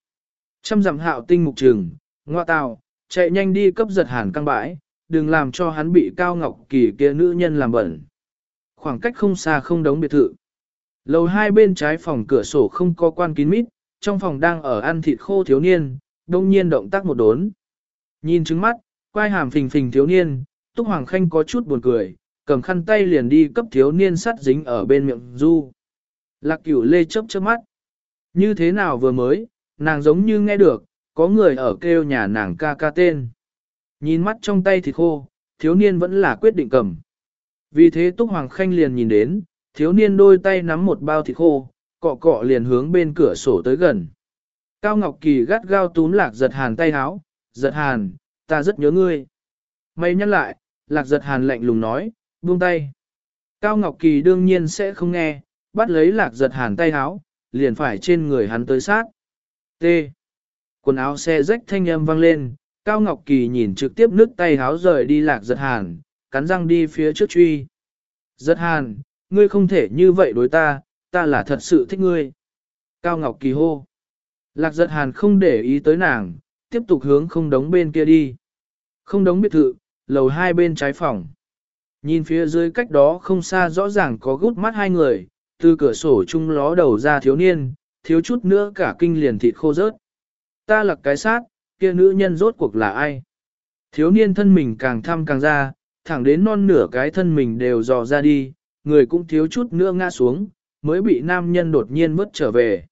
Trăm dặm hạo tinh mục trừng, ngoa tào, chạy nhanh đi cấp giật hàn căng bãi, đừng làm cho hắn bị cao ngọc kỳ kia nữ nhân làm bẩn. Khoảng cách không xa không đóng biệt thự. Lầu hai bên trái phòng cửa sổ không có quan kín mít, trong phòng đang ở ăn thịt khô thiếu niên, đông nhiên động tác một đốn. Nhìn trứng mắt, quai hàm phình phình thiếu niên, Túc Hoàng Khanh có chút buồn cười, cầm khăn tay liền đi cấp thiếu niên sắt dính ở bên miệng du. Lạc cửu lê chớp chớp mắt. Như thế nào vừa mới, nàng giống như nghe được, có người ở kêu nhà nàng ca ca tên. Nhìn mắt trong tay thịt khô, thiếu niên vẫn là quyết định cầm. Vì thế Túc Hoàng Khanh liền nhìn đến, thiếu niên đôi tay nắm một bao thịt khô, cọ cọ liền hướng bên cửa sổ tới gần. Cao Ngọc Kỳ gắt gao túm lạc giật hàn tay háo, giật hàn, ta rất nhớ ngươi. Mày nhắc lại, lạc giật hàn lạnh lùng nói, buông tay. Cao Ngọc Kỳ đương nhiên sẽ không nghe, bắt lấy lạc giật hàn tay háo, liền phải trên người hắn tới sát. T. Quần áo xe rách thanh âm vang lên, Cao Ngọc Kỳ nhìn trực tiếp nước tay háo rời đi lạc giật hàn, cắn răng đi phía trước truy. Giật hàn, ngươi không thể như vậy đối ta, ta là thật sự thích ngươi. Cao Ngọc Kỳ hô. Lạc giật hàn không để ý tới nàng, tiếp tục hướng không đóng bên kia đi. Không đóng biệt thự, lầu hai bên trái phòng. Nhìn phía dưới cách đó không xa rõ ràng có gút mắt hai người, từ cửa sổ chung ló đầu ra thiếu niên, thiếu chút nữa cả kinh liền thịt khô rớt. Ta lặc cái sát, kia nữ nhân rốt cuộc là ai? Thiếu niên thân mình càng thăm càng ra, thẳng đến non nửa cái thân mình đều dò ra đi, người cũng thiếu chút nữa ngã xuống, mới bị nam nhân đột nhiên vứt trở về.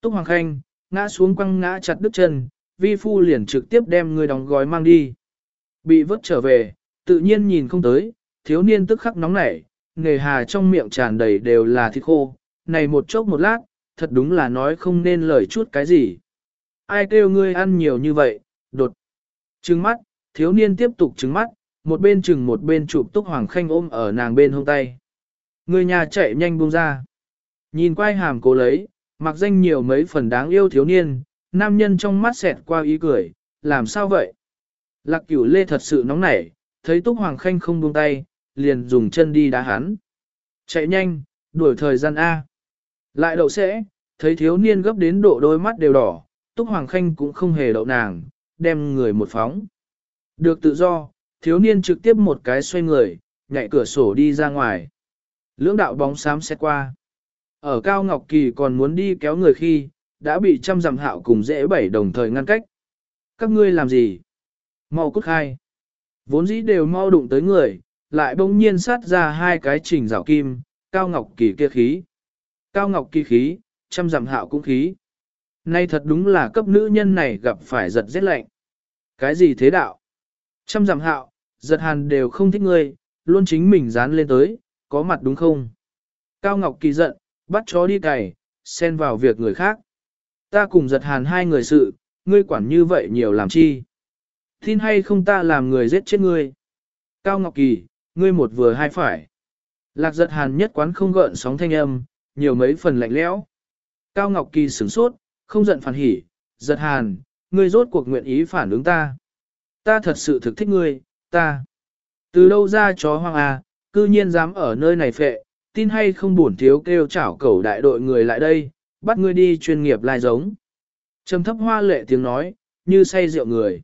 Túc Hoàng Khanh, ngã xuống quăng ngã chặt đứt chân, vi phu liền trực tiếp đem người đóng gói mang đi. Bị vứt trở về, tự nhiên nhìn không tới, thiếu niên tức khắc nóng nảy, nghề hà trong miệng tràn đầy đều là thịt khô, này một chốc một lát, thật đúng là nói không nên lời chút cái gì. Ai kêu ngươi ăn nhiều như vậy, đột. Trừng mắt, thiếu niên tiếp tục trừng mắt, một bên trừng một bên chụp túc hoàng khanh ôm ở nàng bên hông tay. Người nhà chạy nhanh buông ra. Nhìn quay hàm cố lấy, mặc danh nhiều mấy phần đáng yêu thiếu niên, nam nhân trong mắt xẹt qua ý cười, làm sao vậy? Lạc cửu lê thật sự nóng nảy, thấy túc hoàng khanh không buông tay, liền dùng chân đi đá hắn. Chạy nhanh, đuổi thời gian A. Lại đậu sẽ, thấy thiếu niên gấp đến độ đôi mắt đều đỏ, Túc Hoàng Khanh cũng không hề đậu nàng, đem người một phóng. Được tự do, thiếu niên trực tiếp một cái xoay người, nhảy cửa sổ đi ra ngoài. Lưỡng đạo bóng xám xét qua. Ở Cao Ngọc Kỳ còn muốn đi kéo người khi, đã bị trăm dặm hạo cùng dễ bảy đồng thời ngăn cách. Các ngươi làm gì? Mau cút khai. Vốn dĩ đều mau đụng tới người, lại bỗng nhiên sát ra hai cái trình rào kim, Cao Ngọc Kỳ kia khí. Cao Ngọc Kỳ khí, trăm dặm hạo cũng khí. Nay thật đúng là cấp nữ nhân này gặp phải giật rét lạnh. Cái gì thế đạo? Trăm dặm hạo, giật hàn đều không thích ngươi, luôn chính mình dán lên tới, có mặt đúng không? Cao Ngọc Kỳ giận, bắt chó đi cày, xen vào việc người khác. Ta cùng giật hàn hai người sự, ngươi quản như vậy nhiều làm chi? Tin hay không ta làm người giết chết ngươi? Cao Ngọc Kỳ, ngươi một vừa hai phải. Lạc giật hàn nhất quán không gợn sóng thanh âm, nhiều mấy phần lạnh lẽo. Cao Ngọc Kỳ sửng sốt, không giận phản hỉ, giật hàn, ngươi rốt cuộc nguyện ý phản ứng ta. Ta thật sự thực thích ngươi, ta. Từ đâu ra chó hoang à, cư nhiên dám ở nơi này phệ, tin hay không buồn thiếu kêu chảo cẩu đại đội người lại đây, bắt ngươi đi chuyên nghiệp lai giống. Trầm thấp hoa lệ tiếng nói, như say rượu người.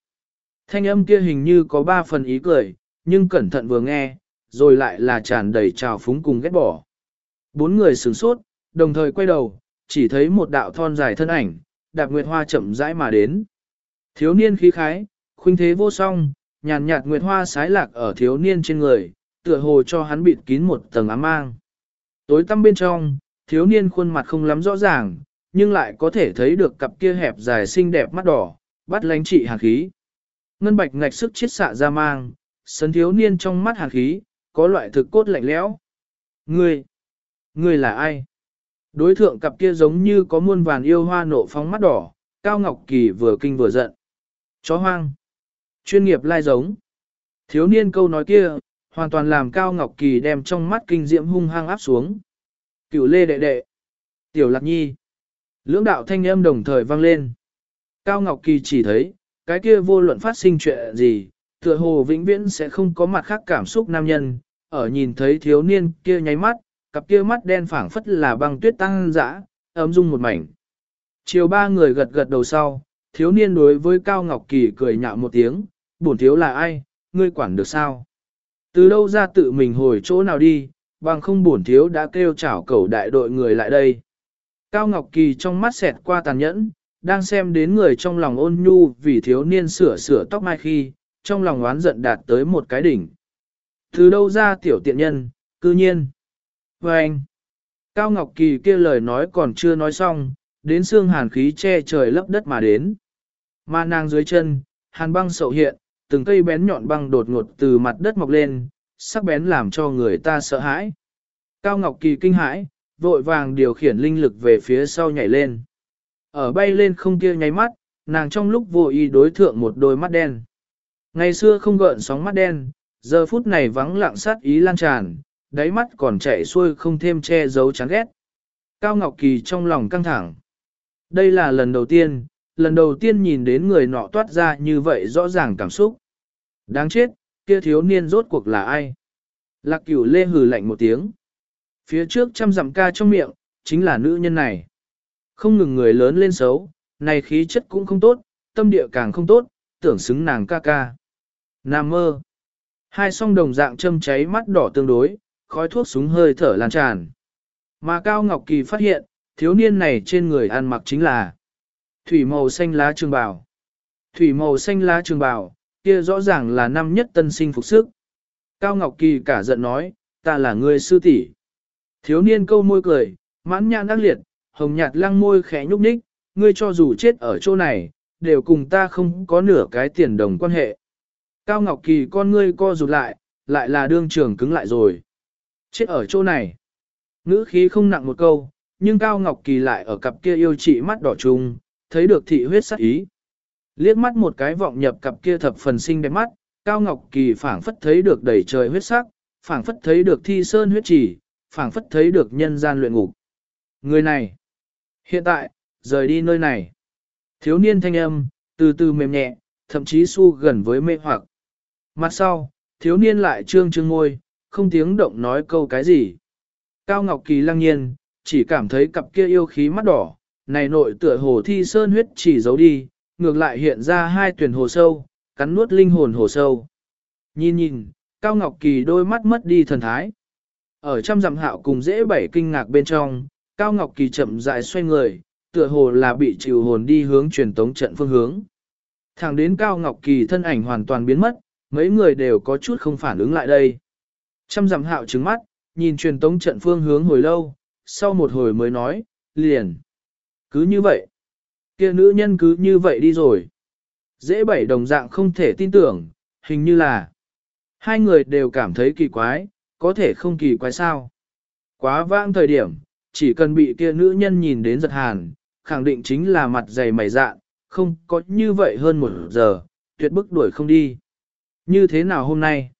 Thanh âm kia hình như có ba phần ý cười, nhưng cẩn thận vừa nghe, rồi lại là tràn đầy trào phúng cùng ghét bỏ. Bốn người sửng sốt, đồng thời quay đầu, chỉ thấy một đạo thon dài thân ảnh, đạp nguyệt hoa chậm rãi mà đến. Thiếu niên khí khái, khuynh thế vô song, nhàn nhạt nguyệt hoa sái lạc ở thiếu niên trên người, tựa hồ cho hắn bịt kín một tầng ám mang. Tối tăm bên trong, thiếu niên khuôn mặt không lắm rõ ràng, nhưng lại có thể thấy được cặp kia hẹp dài xinh đẹp mắt đỏ, bắt lánh trị hàn khí. Ngân bạch ngạch sức chiết xạ ra mang, sấn thiếu niên trong mắt hàn khí, có loại thực cốt lạnh lẽo. Ngươi, ngươi là ai? Đối thượng cặp kia giống như có muôn vàn yêu hoa nộ phóng mắt đỏ, Cao Ngọc Kỳ vừa kinh vừa giận. Chó hoang. Chuyên nghiệp lai giống. Thiếu niên câu nói kia, hoàn toàn làm Cao Ngọc Kỳ đem trong mắt kinh diễm hung hăng áp xuống. Cửu lê đệ đệ. Tiểu lạc nhi. Lưỡng đạo thanh âm đồng thời vang lên. Cao Ngọc Kỳ chỉ thấy, cái kia vô luận phát sinh chuyện gì, tựa hồ vĩnh viễn sẽ không có mặt khác cảm xúc nam nhân, ở nhìn thấy thiếu niên kia nháy mắt, cặp kia mắt đen phảng phất là băng tuyết tăng dã, ấm dung một mảnh. Chiều ba người gật gật đầu sau, thiếu niên đối với Cao Ngọc Kỳ cười nhạo một tiếng, bổn thiếu là ai, ngươi quản được sao? Từ đâu ra tự mình hồi chỗ nào đi, bằng không bổn thiếu đã kêu chảo cầu đại đội người lại đây. Cao Ngọc Kỳ trong mắt xẹt qua tàn nhẫn, đang xem đến người trong lòng ôn nhu vì thiếu niên sửa sửa tóc mai khi, trong lòng oán giận đạt tới một cái đỉnh. Từ đâu ra tiểu tiện nhân, cư nhiên. Và anh, Cao Ngọc Kỳ kia lời nói còn chưa nói xong, đến xương hàn khí che trời lấp đất mà đến. Mà nàng dưới chân, hàn băng sậu hiện, từng cây bén nhọn băng đột ngột từ mặt đất mọc lên, sắc bén làm cho người ta sợ hãi. Cao Ngọc Kỳ kinh hãi, vội vàng điều khiển linh lực về phía sau nhảy lên. Ở bay lên không kia nháy mắt, nàng trong lúc vô ý đối thượng một đôi mắt đen. Ngày xưa không gợn sóng mắt đen, giờ phút này vắng lặng sát ý lan tràn, đáy mắt còn chạy xuôi không thêm che giấu chán ghét. Cao Ngọc Kỳ trong lòng căng thẳng. Đây là lần đầu tiên, lần đầu tiên nhìn đến người nọ toát ra như vậy rõ ràng cảm xúc. Đáng chết, kia thiếu niên rốt cuộc là ai? Lạc cửu lê hừ lạnh một tiếng. Phía trước trăm dặm ca trong miệng, chính là nữ nhân này. Không ngừng người lớn lên xấu, này khí chất cũng không tốt, tâm địa càng không tốt, tưởng xứng nàng ca ca. Nam mơ. Hai song đồng dạng châm cháy mắt đỏ tương đối, khói thuốc súng hơi thở lan tràn. Mà Cao Ngọc Kỳ phát hiện, thiếu niên này trên người ăn mặc chính là thủy màu xanh lá trường bào. Thủy màu xanh lá trường bào, kia rõ ràng là năm nhất tân sinh phục sức. Cao Ngọc Kỳ cả giận nói, ta là người sư tỷ. Thiếu niên câu môi cười, mãn nhãn ác liệt, hồng nhạt lăng môi khẽ nhúc nhích, ngươi cho dù chết ở chỗ này, đều cùng ta không có nửa cái tiền đồng quan hệ. Cao Ngọc Kỳ con ngươi co rụt lại, lại là đương trường cứng lại rồi. Chết ở chỗ này. Ngữ khí không nặng một câu, nhưng Cao Ngọc Kỳ lại ở cặp kia yêu chị mắt đỏ trùng, thấy được thị huyết sắc ý. Liếc mắt một cái vọng nhập cặp kia thập phần sinh đẹp mắt, Cao Ngọc Kỳ phảng phất thấy được đầy trời huyết sắc, phảng phất thấy được thi sơn huyết chỉ, phảng phất thấy được nhân gian luyện ngục. Người này, hiện tại, rời đi nơi này. Thiếu niên thanh âm, từ từ mềm nhẹ, thậm chí su gần với mê hoặc. Mặt sau, thiếu niên lại trương trương ngôi, không tiếng động nói câu cái gì. Cao Ngọc Kỳ lăng nhiên, chỉ cảm thấy cặp kia yêu khí mắt đỏ, này nội tựa hồ thi sơn huyết chỉ giấu đi, ngược lại hiện ra hai tuyển hồ sâu, cắn nuốt linh hồn hồ sâu. Nhìn nhìn, Cao Ngọc Kỳ đôi mắt mất đi thần thái. Ở trăm dặm hạo cùng dễ bảy kinh ngạc bên trong, Cao Ngọc Kỳ chậm rãi xoay người, tựa hồ là bị chịu hồn đi hướng truyền tống trận phương hướng. Thẳng đến Cao Ngọc Kỳ thân ảnh hoàn toàn biến mất, mấy người đều có chút không phản ứng lại đây. Trăm dặm hạo trứng mắt, nhìn truyền tống trận phương hướng hồi lâu, sau một hồi mới nói, liền. Cứ như vậy. kia nữ nhân cứ như vậy đi rồi. Dễ bảy đồng dạng không thể tin tưởng, hình như là. Hai người đều cảm thấy kỳ quái, có thể không kỳ quái sao. Quá vãng thời điểm, chỉ cần bị kia nữ nhân nhìn đến giật hàn, khẳng định chính là mặt dày mày dạn, không có như vậy hơn một giờ, tuyệt bức đuổi không đi. Như thế nào hôm nay?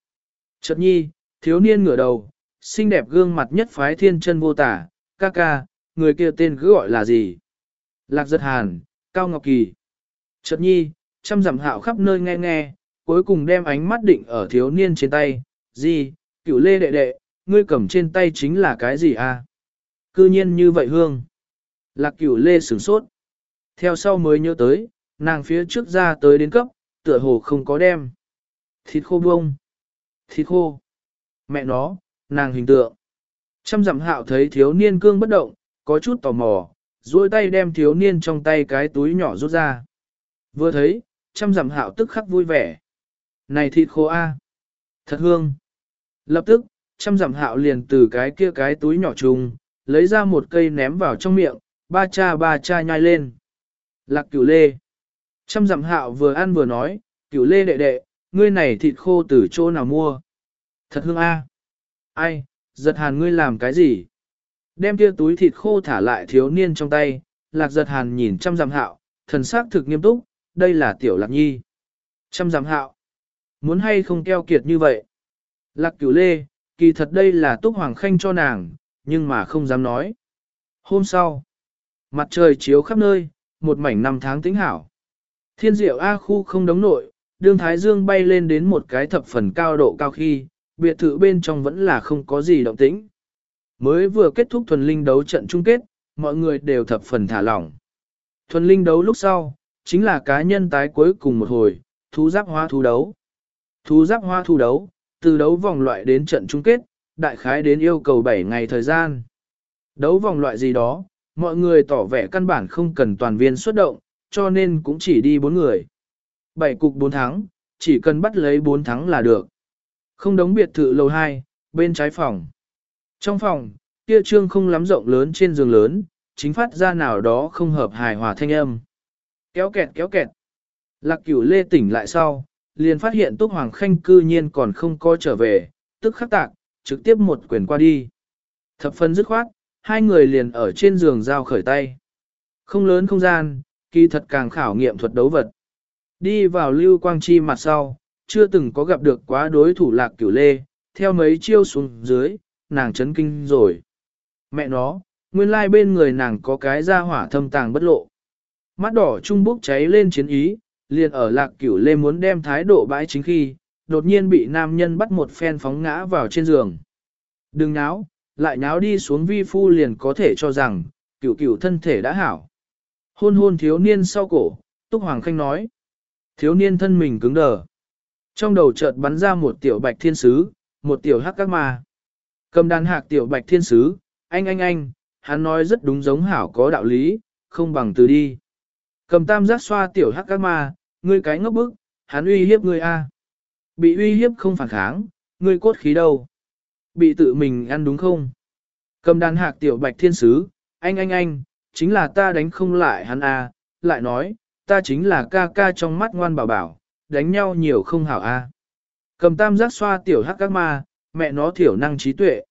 Chợt nhi, thiếu niên ngửa đầu, xinh đẹp gương mặt nhất phái thiên chân vô tả, ca ca, người kia tên cứ gọi là gì? Lạc giật hàn, Cao Ngọc Kỳ. Chợt nhi, chăm dặm hạo khắp nơi nghe nghe, cuối cùng đem ánh mắt định ở thiếu niên trên tay, gì, cửu lê đệ đệ, ngươi cầm trên tay chính là cái gì? À? Cư nhiên như vậy hương. Lạc cửu lê sửng sốt. Theo sau mới nhớ tới, nàng phía trước ra tới đến cấp, tựa hồ không có đem. Thịt khô bông. Thịt khô. Mẹ nó, nàng hình tượng. Trăm dặm hạo thấy thiếu niên cương bất động, có chút tò mò, duỗi tay đem thiếu niên trong tay cái túi nhỏ rút ra. Vừa thấy, trăm dặm hạo tức khắc vui vẻ. Này thịt khô a, Thật hương! Lập tức, trăm dặm hạo liền từ cái kia cái túi nhỏ trùng, lấy ra một cây ném vào trong miệng, ba cha ba cha nhai lên. Lạc cửu lê. Trăm dặm hạo vừa ăn vừa nói, cửu lê đệ đệ, ngươi này thịt khô từ chỗ nào mua? Thật hương a. Ai, giật hàn ngươi làm cái gì? Đem kia túi thịt khô thả lại thiếu niên trong tay, lạc giật hàn nhìn trăm giảm hạo, thần sắc thực nghiêm túc, đây là tiểu lạc nhi. Trăm giảm hạo, muốn hay không keo kiệt như vậy? Lạc cửu lê, kỳ thật đây là túc hoàng khanh cho nàng, nhưng mà không dám nói. Hôm sau, mặt trời chiếu khắp nơi, một mảnh năm tháng tĩnh hảo. Thiên diệu A khu không đóng nội, đương Thái Dương bay lên đến một cái thập phần cao độ cao khi, biệt thự bên trong vẫn là không có gì động tĩnh. Mới vừa kết thúc thuần linh đấu trận chung kết, mọi người đều thập phần thả lỏng. Thuần linh đấu lúc sau, chính là cá nhân tái cuối cùng một hồi, thú giáp hoa thú đấu. Thú giáp hoa thú đấu, từ đấu vòng loại đến trận chung kết, đại khái đến yêu cầu 7 ngày thời gian. Đấu vòng loại gì đó, mọi người tỏ vẻ căn bản không cần toàn viên xuất động, cho nên cũng chỉ đi 4 người. 7 cục 4 thắng, chỉ cần bắt lấy 4 thắng là được. Không đóng biệt thự lầu 2, bên trái phòng. Trong phòng, kia trương không lắm rộng lớn trên giường lớn, chính phát ra nào đó không hợp hài hòa thanh âm. Kéo kẹt kéo kẹt. Lạc cửu lê tỉnh lại sau, liền phát hiện Túc Hoàng Khanh cư nhiên còn không có trở về, tức khắc tạc, trực tiếp một quyền qua đi. Thập phân dứt khoát, hai người liền ở trên giường giao khởi tay. Không lớn không gian, kỳ thật càng khảo nghiệm thuật đấu vật. Đi vào lưu quang chi mặt sau, chưa từng có gặp được quá đối thủ lạc cửu lê, theo mấy chiêu xuống dưới, nàng chấn kinh rồi. Mẹ nó, nguyên lai bên người nàng có cái ra hỏa thâm tàng bất lộ. Mắt đỏ trung bốc cháy lên chiến ý, liền ở lạc cửu lê muốn đem thái độ bãi chính khi, đột nhiên bị nam nhân bắt một phen phóng ngã vào trên giường. Đừng náo, lại náo đi xuống vi phu liền có thể cho rằng, cửu cửu thân thể đã hảo. Hôn hôn thiếu niên sau cổ, Túc Hoàng Khanh nói. Thiếu niên thân mình cứng đờ. Trong đầu chợt bắn ra một tiểu bạch thiên sứ, một tiểu hắc các ma. Cầm đàn hạc tiểu bạch thiên sứ, anh anh anh, hắn nói rất đúng giống hảo có đạo lý, không bằng từ đi. Cầm tam giác xoa tiểu hắc các ma, ngươi cái ngốc bức, hắn uy hiếp ngươi a. Bị uy hiếp không phản kháng, ngươi cốt khí đâu. Bị tự mình ăn đúng không? Cầm đàn hạc tiểu bạch thiên sứ, anh anh anh, chính là ta đánh không lại hắn a, lại nói, ta chính là ca ca trong mắt ngoan bảo bảo, đánh nhau nhiều không hảo a. Cầm tam giác xoa tiểu hắc các ma, mẹ nó thiểu năng trí tuệ.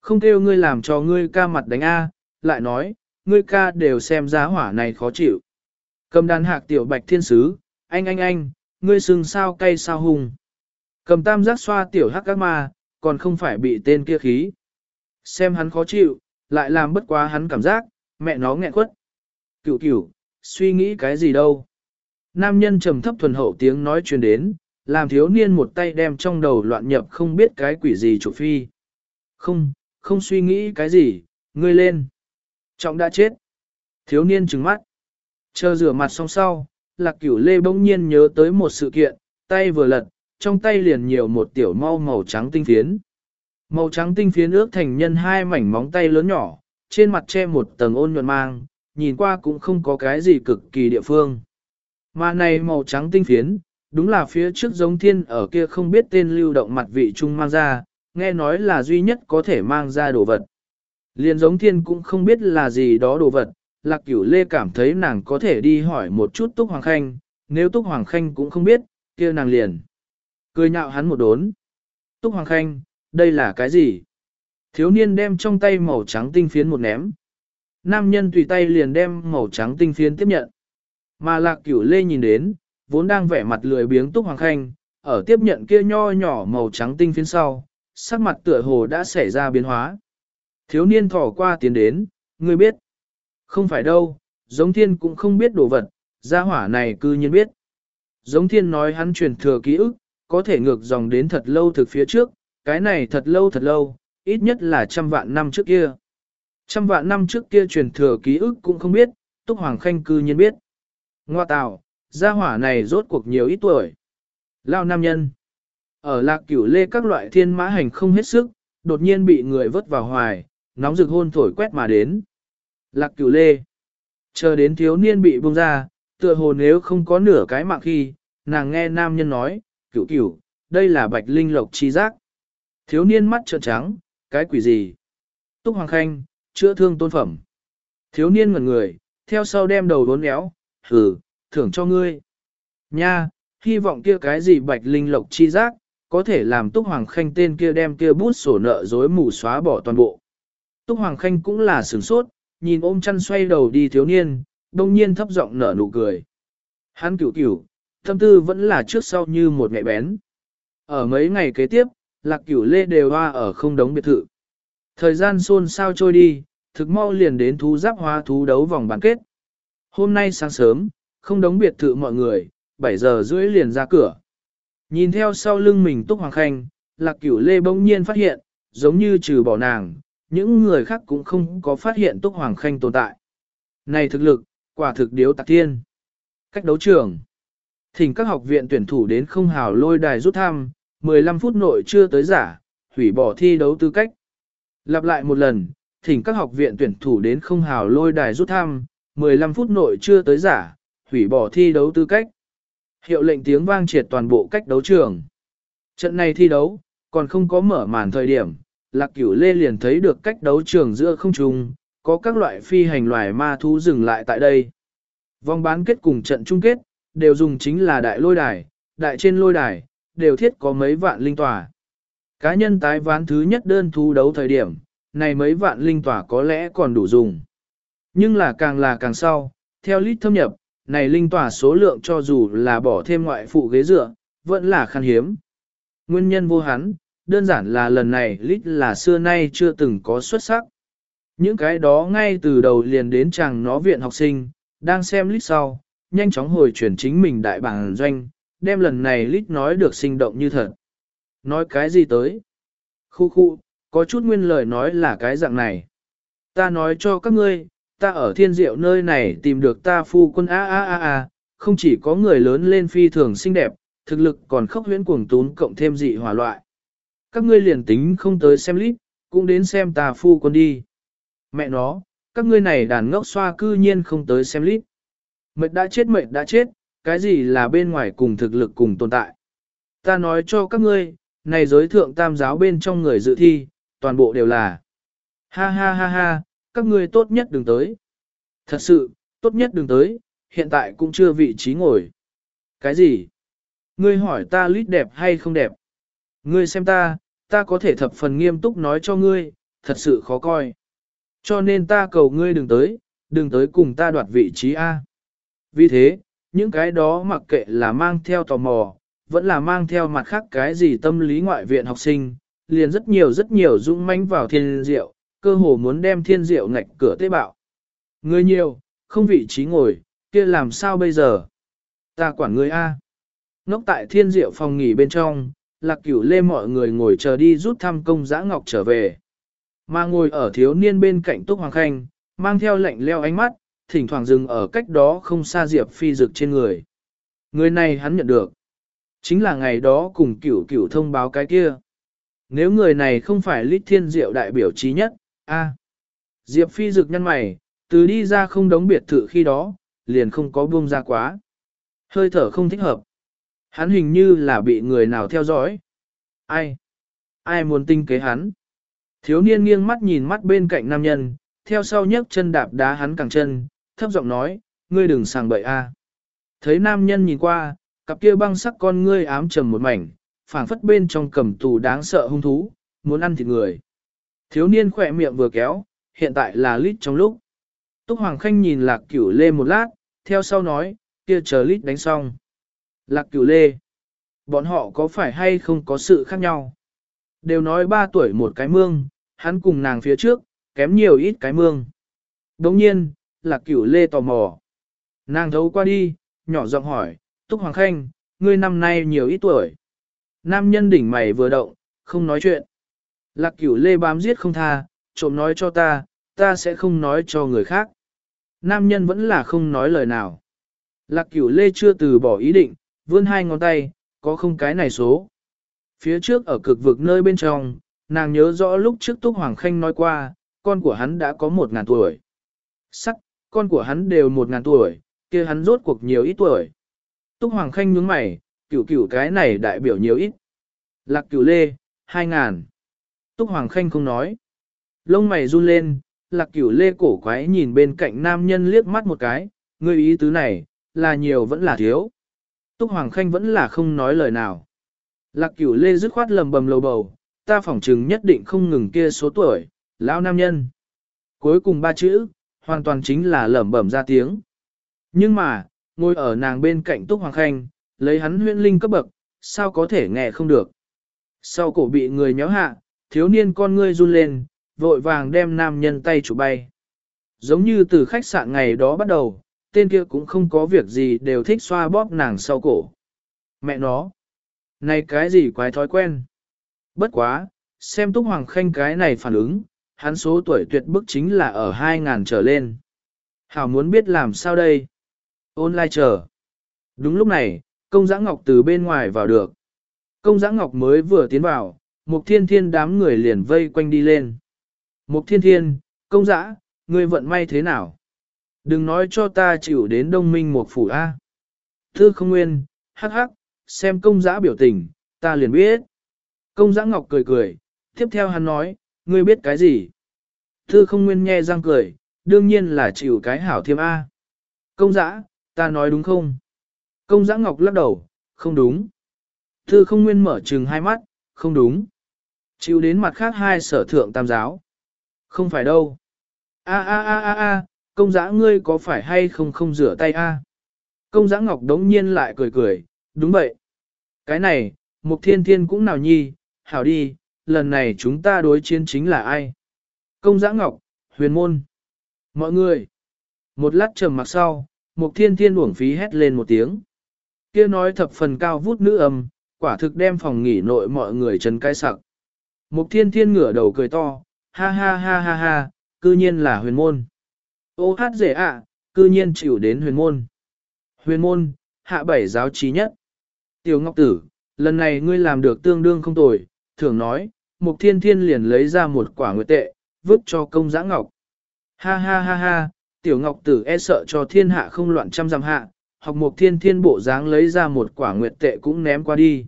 Không kêu ngươi làm cho ngươi ca mặt đánh A, lại nói, ngươi ca đều xem giá hỏa này khó chịu. Cầm đàn hạc tiểu bạch thiên sứ, anh anh anh, ngươi sừng sao cay sao hùng. Cầm tam giác xoa tiểu hắc các ma, còn không phải bị tên kia khí. Xem hắn khó chịu, lại làm bất quá hắn cảm giác, mẹ nó nghẹn quất. Cửu cửu, suy nghĩ cái gì đâu. Nam nhân trầm thấp thuần hậu tiếng nói truyền đến, làm thiếu niên một tay đem trong đầu loạn nhập không biết cái quỷ gì chủ phi. Không, không suy nghĩ cái gì, ngươi lên. Trọng đã chết. Thiếu niên trừng mắt. Chờ rửa mặt xong sau, lạc cửu lê bỗng nhiên nhớ tới một sự kiện, tay vừa lật, trong tay liền nhiều một tiểu mau màu trắng tinh phiến. Màu trắng tinh phiến ước thành nhân hai mảnh móng tay lớn nhỏ, trên mặt che một tầng ôn nhuận mang, nhìn qua cũng không có cái gì cực kỳ địa phương. Mà này màu trắng tinh phiến, đúng là phía trước giống thiên ở kia không biết tên lưu động mặt vị trung mang ra, nghe nói là duy nhất có thể mang ra đồ vật. Liền giống thiên cũng không biết là gì đó đồ vật, lạc cửu lê cảm thấy nàng có thể đi hỏi một chút Túc Hoàng Khanh, nếu Túc Hoàng Khanh cũng không biết, kia nàng liền. Cười nhạo hắn một đốn. Túc Hoàng Khanh, đây là cái gì? Thiếu niên đem trong tay màu trắng tinh phiến một ném. Nam nhân tùy tay liền đem màu trắng tinh phiến tiếp nhận. Mà lạc cửu lê nhìn đến, vốn đang vẻ mặt lười biếng Túc Hoàng Khanh, ở tiếp nhận kia nho nhỏ màu trắng tinh phiến sau, sắc mặt tựa hồ đã xảy ra biến hóa. Thiếu niên thỏ qua tiến đến, ngươi biết. Không phải đâu, giống thiên cũng không biết đồ vật, gia hỏa này cư nhiên biết. Giống thiên nói hắn truyền thừa ký ức, có thể ngược dòng đến thật lâu thực phía trước, cái này thật lâu thật lâu, ít nhất là trăm vạn năm trước kia. Trăm vạn năm trước kia truyền thừa ký ức cũng không biết, Túc Hoàng Khanh cư nhiên biết. Ngoa tào, gia hỏa này rốt cuộc nhiều ít tuổi. Lao nam nhân. Ở lạc cửu lê các loại thiên mã hành không hết sức, đột nhiên bị người vớt vào hoài, nóng rực hôn thổi quét mà đến. Lạc cửu lê. Chờ đến thiếu niên bị buông ra, tựa hồ nếu không có nửa cái mạng khi, nàng nghe nam nhân nói, cửu cửu, đây là bạch linh lộc chi giác. Thiếu niên mắt trợn trắng, cái quỷ gì? Túc Hoàng Khanh, chữa thương tôn phẩm. Thiếu niên ngẩn người, theo sau đem đầu đốn éo, hừ, thưởng cho ngươi. Nha, hy vọng kia cái gì bạch linh lộc chi giác, có thể làm Túc Hoàng Khanh tên kia đem kia bút sổ nợ dối mù xóa bỏ toàn bộ. Túc Hoàng Khanh cũng là sửng sốt, nhìn ôm chăn xoay đầu đi thiếu niên, đông nhiên thấp giọng nở nụ cười. Hắn cửu cửu, tâm tư vẫn là trước sau như một mẹ bén. Ở mấy ngày kế tiếp, lạc cửu lê đều hoa ở không đống biệt thự. Thời gian xôn xao trôi đi, thực mau liền đến thú giáp hoa thú đấu vòng bán kết. Hôm nay sáng sớm, không đóng biệt thự mọi người, 7 giờ rưỡi liền ra cửa. Nhìn theo sau lưng mình Túc Hoàng Khanh, Lạc Cửu Lê bỗng nhiên phát hiện, giống như trừ bỏ nàng, những người khác cũng không có phát hiện Túc Hoàng Khanh tồn tại. Này thực lực, quả thực điếu tạc thiên. Cách đấu trường. Thỉnh các học viện tuyển thủ đến không hào lôi đài rút thăm, 15 phút nội chưa tới giả, hủy bỏ thi đấu tư cách. Lặp lại một lần, thỉnh các học viện tuyển thủ đến không hào lôi đài rút thăm, 15 phút nội chưa tới giả, hủy bỏ thi đấu tư cách. Hiệu lệnh tiếng vang triệt toàn bộ cách đấu trường. Trận này thi đấu, còn không có mở màn thời điểm, Lạc Cửu Lê liền thấy được cách đấu trường giữa không trung, có các loại phi hành loài ma thú dừng lại tại đây. Vòng bán kết cùng trận chung kết, đều dùng chính là đại lôi đài, đại trên lôi đài, đều thiết có mấy vạn linh tòa. Cá nhân tái ván thứ nhất đơn thú đấu thời điểm, này mấy vạn linh tòa có lẽ còn đủ dùng. Nhưng là càng là càng sau, theo lít thâm nhập, này linh tòa số lượng cho dù là bỏ thêm ngoại phụ ghế dựa, vẫn là khan hiếm. Nguyên nhân vô hắn, đơn giản là lần này lít là xưa nay chưa từng có xuất sắc. Những cái đó ngay từ đầu liền đến chàng nó viện học sinh, đang xem lít sau, nhanh chóng hồi chuyển chính mình đại bảng doanh, đem lần này lít nói được sinh động như thật. Nói cái gì tới? Khu khu, có chút nguyên lời nói là cái dạng này. Ta nói cho các ngươi, ta ở thiên diệu nơi này tìm được ta phu quân a a a a, không chỉ có người lớn lên phi thường xinh đẹp, thực lực còn khốc huyễn cuồng tún cộng thêm dị hỏa loại. Các ngươi liền tính không tới xem lít, cũng đến xem ta phu quân đi. Mẹ nó, các ngươi này đàn ngốc xoa cư nhiên không tới xem lít. Mệt đã chết mệt đã chết, cái gì là bên ngoài cùng thực lực cùng tồn tại. Ta nói cho các ngươi, này giới thượng tam giáo bên trong người dự thi, toàn bộ đều là. Ha ha ha ha, các ngươi tốt nhất đừng tới. Thật sự, tốt nhất đừng tới, hiện tại cũng chưa vị trí ngồi. Cái gì? Ngươi hỏi ta lít đẹp hay không đẹp? Ngươi xem ta, ta có thể thập phần nghiêm túc nói cho ngươi, thật sự khó coi. Cho nên ta cầu ngươi đừng tới, đừng tới cùng ta đoạt vị trí A. Vì thế, những cái đó mặc kệ là mang theo tò mò, vẫn là mang theo mặt khác cái gì tâm lý ngoại viện học sinh, liền rất nhiều rất nhiều dũng mãnh vào thiên diệu, cơ hồ muốn đem thiên diệu ngạch cửa tế bạo. Người nhiều, không vị trí ngồi, kia làm sao bây giờ? Ta quản người A. Nốc tại thiên diệu phòng nghỉ bên trong, lạc cửu lê mọi người ngồi chờ đi rút thăm công giã ngọc trở về. Mà ngồi ở thiếu niên bên cạnh Túc Hoàng Khanh, mang theo lệnh leo ánh mắt, thỉnh thoảng dừng ở cách đó không xa Diệp Phi Dực trên người. Người này hắn nhận được. Chính là ngày đó cùng cửu cửu thông báo cái kia. Nếu người này không phải lít thiên diệu đại biểu trí nhất, a Diệp Phi Dực nhăn mày, từ đi ra không đóng biệt thự khi đó, liền không có buông ra quá. Hơi thở không thích hợp. Hắn hình như là bị người nào theo dõi. Ai? Ai muốn tinh kế hắn? Thiếu niên nghiêng mắt nhìn mắt bên cạnh nam nhân, theo sau nhấc chân đạp đá hắn cẳng chân, thấp giọng nói, ngươi đừng sàng bậy a. Thấy nam nhân nhìn qua, cặp kia băng sắc con ngươi ám trầm một mảnh, phảng phất bên trong cầm tù đáng sợ hung thú, muốn ăn thịt người. Thiếu niên khỏe miệng vừa kéo, hiện tại là lít trong lúc. Túc Hoàng Khanh nhìn lạc cửu lê một lát, theo sau nói, kia chờ lít đánh xong. Lạc cửu lê, bọn họ có phải hay không có sự khác nhau? Đều nói ba tuổi một cái mương, hắn cùng nàng phía trước, kém nhiều ít cái mương. Đồng nhiên, lạc cửu lê tò mò. Nàng thấu qua đi, nhỏ giọng hỏi, Túc Hoàng Khanh, ngươi năm nay nhiều ít tuổi. Nam nhân đỉnh mày vừa động, không nói chuyện. Lạc cửu lê bám giết không tha, trộm nói cho ta, ta sẽ không nói cho người khác. Nam nhân vẫn là không nói lời nào. Lạc cửu lê chưa từ bỏ ý định, vươn hai ngón tay, có không cái này số. Phía trước ở cực vực nơi bên trong, nàng nhớ rõ lúc trước Túc Hoàng Khanh nói qua, con của hắn đã có một ngàn tuổi. Sắc, con của hắn đều một ngàn tuổi, kia hắn rốt cuộc nhiều ít tuổi. Túc Hoàng Khanh nhướng mày, cửu cửu cái này đại biểu nhiều ít. Lạc cửu lê, hai ngàn. Túc Hoàng Khanh không nói. Lông mày run lên, lạc cửu lê cổ quái nhìn bên cạnh nam nhân liếc mắt một cái, người ý tứ này, là nhiều vẫn là thiếu. Túc Hoàng Khanh vẫn là không nói lời nào. Lạc cửu lê dứt khoát lầm bầm lầu bầu, ta phỏng chừng nhất định không ngừng kia số tuổi, lão nam nhân. Cuối cùng ba chữ, hoàn toàn chính là lẩm bẩm ra tiếng. Nhưng mà, ngồi ở nàng bên cạnh Túc Hoàng Khanh, lấy hắn huyễn linh cấp bậc, sao có thể nghe không được. Sau cổ bị người nhéo hạ, thiếu niên con ngươi run lên, vội vàng đem nam nhân tay chủ bay. Giống như từ khách sạn ngày đó bắt đầu, tên kia cũng không có việc gì đều thích xoa bóp nàng sau cổ. Mẹ nó! Này cái gì quái thói quen? Bất quá, xem Túc Hoàng Khanh cái này phản ứng, hắn số tuổi tuyệt bức chính là ở 2.000 trở lên. Hảo muốn biết làm sao đây? Ôn lai chờ. Đúng lúc này, công giã ngọc từ bên ngoài vào được. Công giã ngọc mới vừa tiến vào, mục thiên thiên đám người liền vây quanh đi lên. Mục thiên thiên, công giã, ngươi vận may thế nào? Đừng nói cho ta chịu đến đông minh một phủ A. Thư không nguyên, hắc hắc, xem công giã biểu tình, ta liền biết. Công giã ngọc cười cười, tiếp theo hắn nói, ngươi biết cái gì? Thư không nguyên nghe răng cười, đương nhiên là chịu cái hảo thiêm A. Công giã, ta nói đúng không? Công giã ngọc lắc đầu, không đúng. Thư không nguyên mở trừng hai mắt, không đúng. Chịu đến mặt khác hai sở thượng tam giáo. Không phải đâu. A a a a a, công giã ngươi có phải hay không không rửa tay a? Công giã ngọc đống nhiên lại cười cười, đúng vậy. Cái này, mục thiên thiên cũng nào nhi, hảo đi, lần này chúng ta đối chiến chính là ai? Công giã ngọc, huyền môn. Mọi người. Một lát trầm mặc sau, mục thiên thiên uổng phí hét lên một tiếng. kia nói thập phần cao vút nữ âm, quả thực đem phòng nghỉ nội mọi người chân cai sặc. Mục thiên thiên ngửa đầu cười to, ha ha ha ha ha, cư nhiên là huyền môn. Ô hát dễ ạ, cư nhiên chịu đến huyền môn. Huyền môn, hạ bảy giáo trí nhất. Tiểu Ngọc Tử, lần này ngươi làm được tương đương không tồi, thường nói, Mục Thiên Thiên liền lấy ra một quả nguyệt tệ, vứt cho công giã ngọc. Ha ha ha ha, Tiểu Ngọc Tử e sợ cho thiên hạ không loạn trăm dặm hạ, học Mục Thiên Thiên bộ dáng lấy ra một quả nguyệt tệ cũng ném qua đi.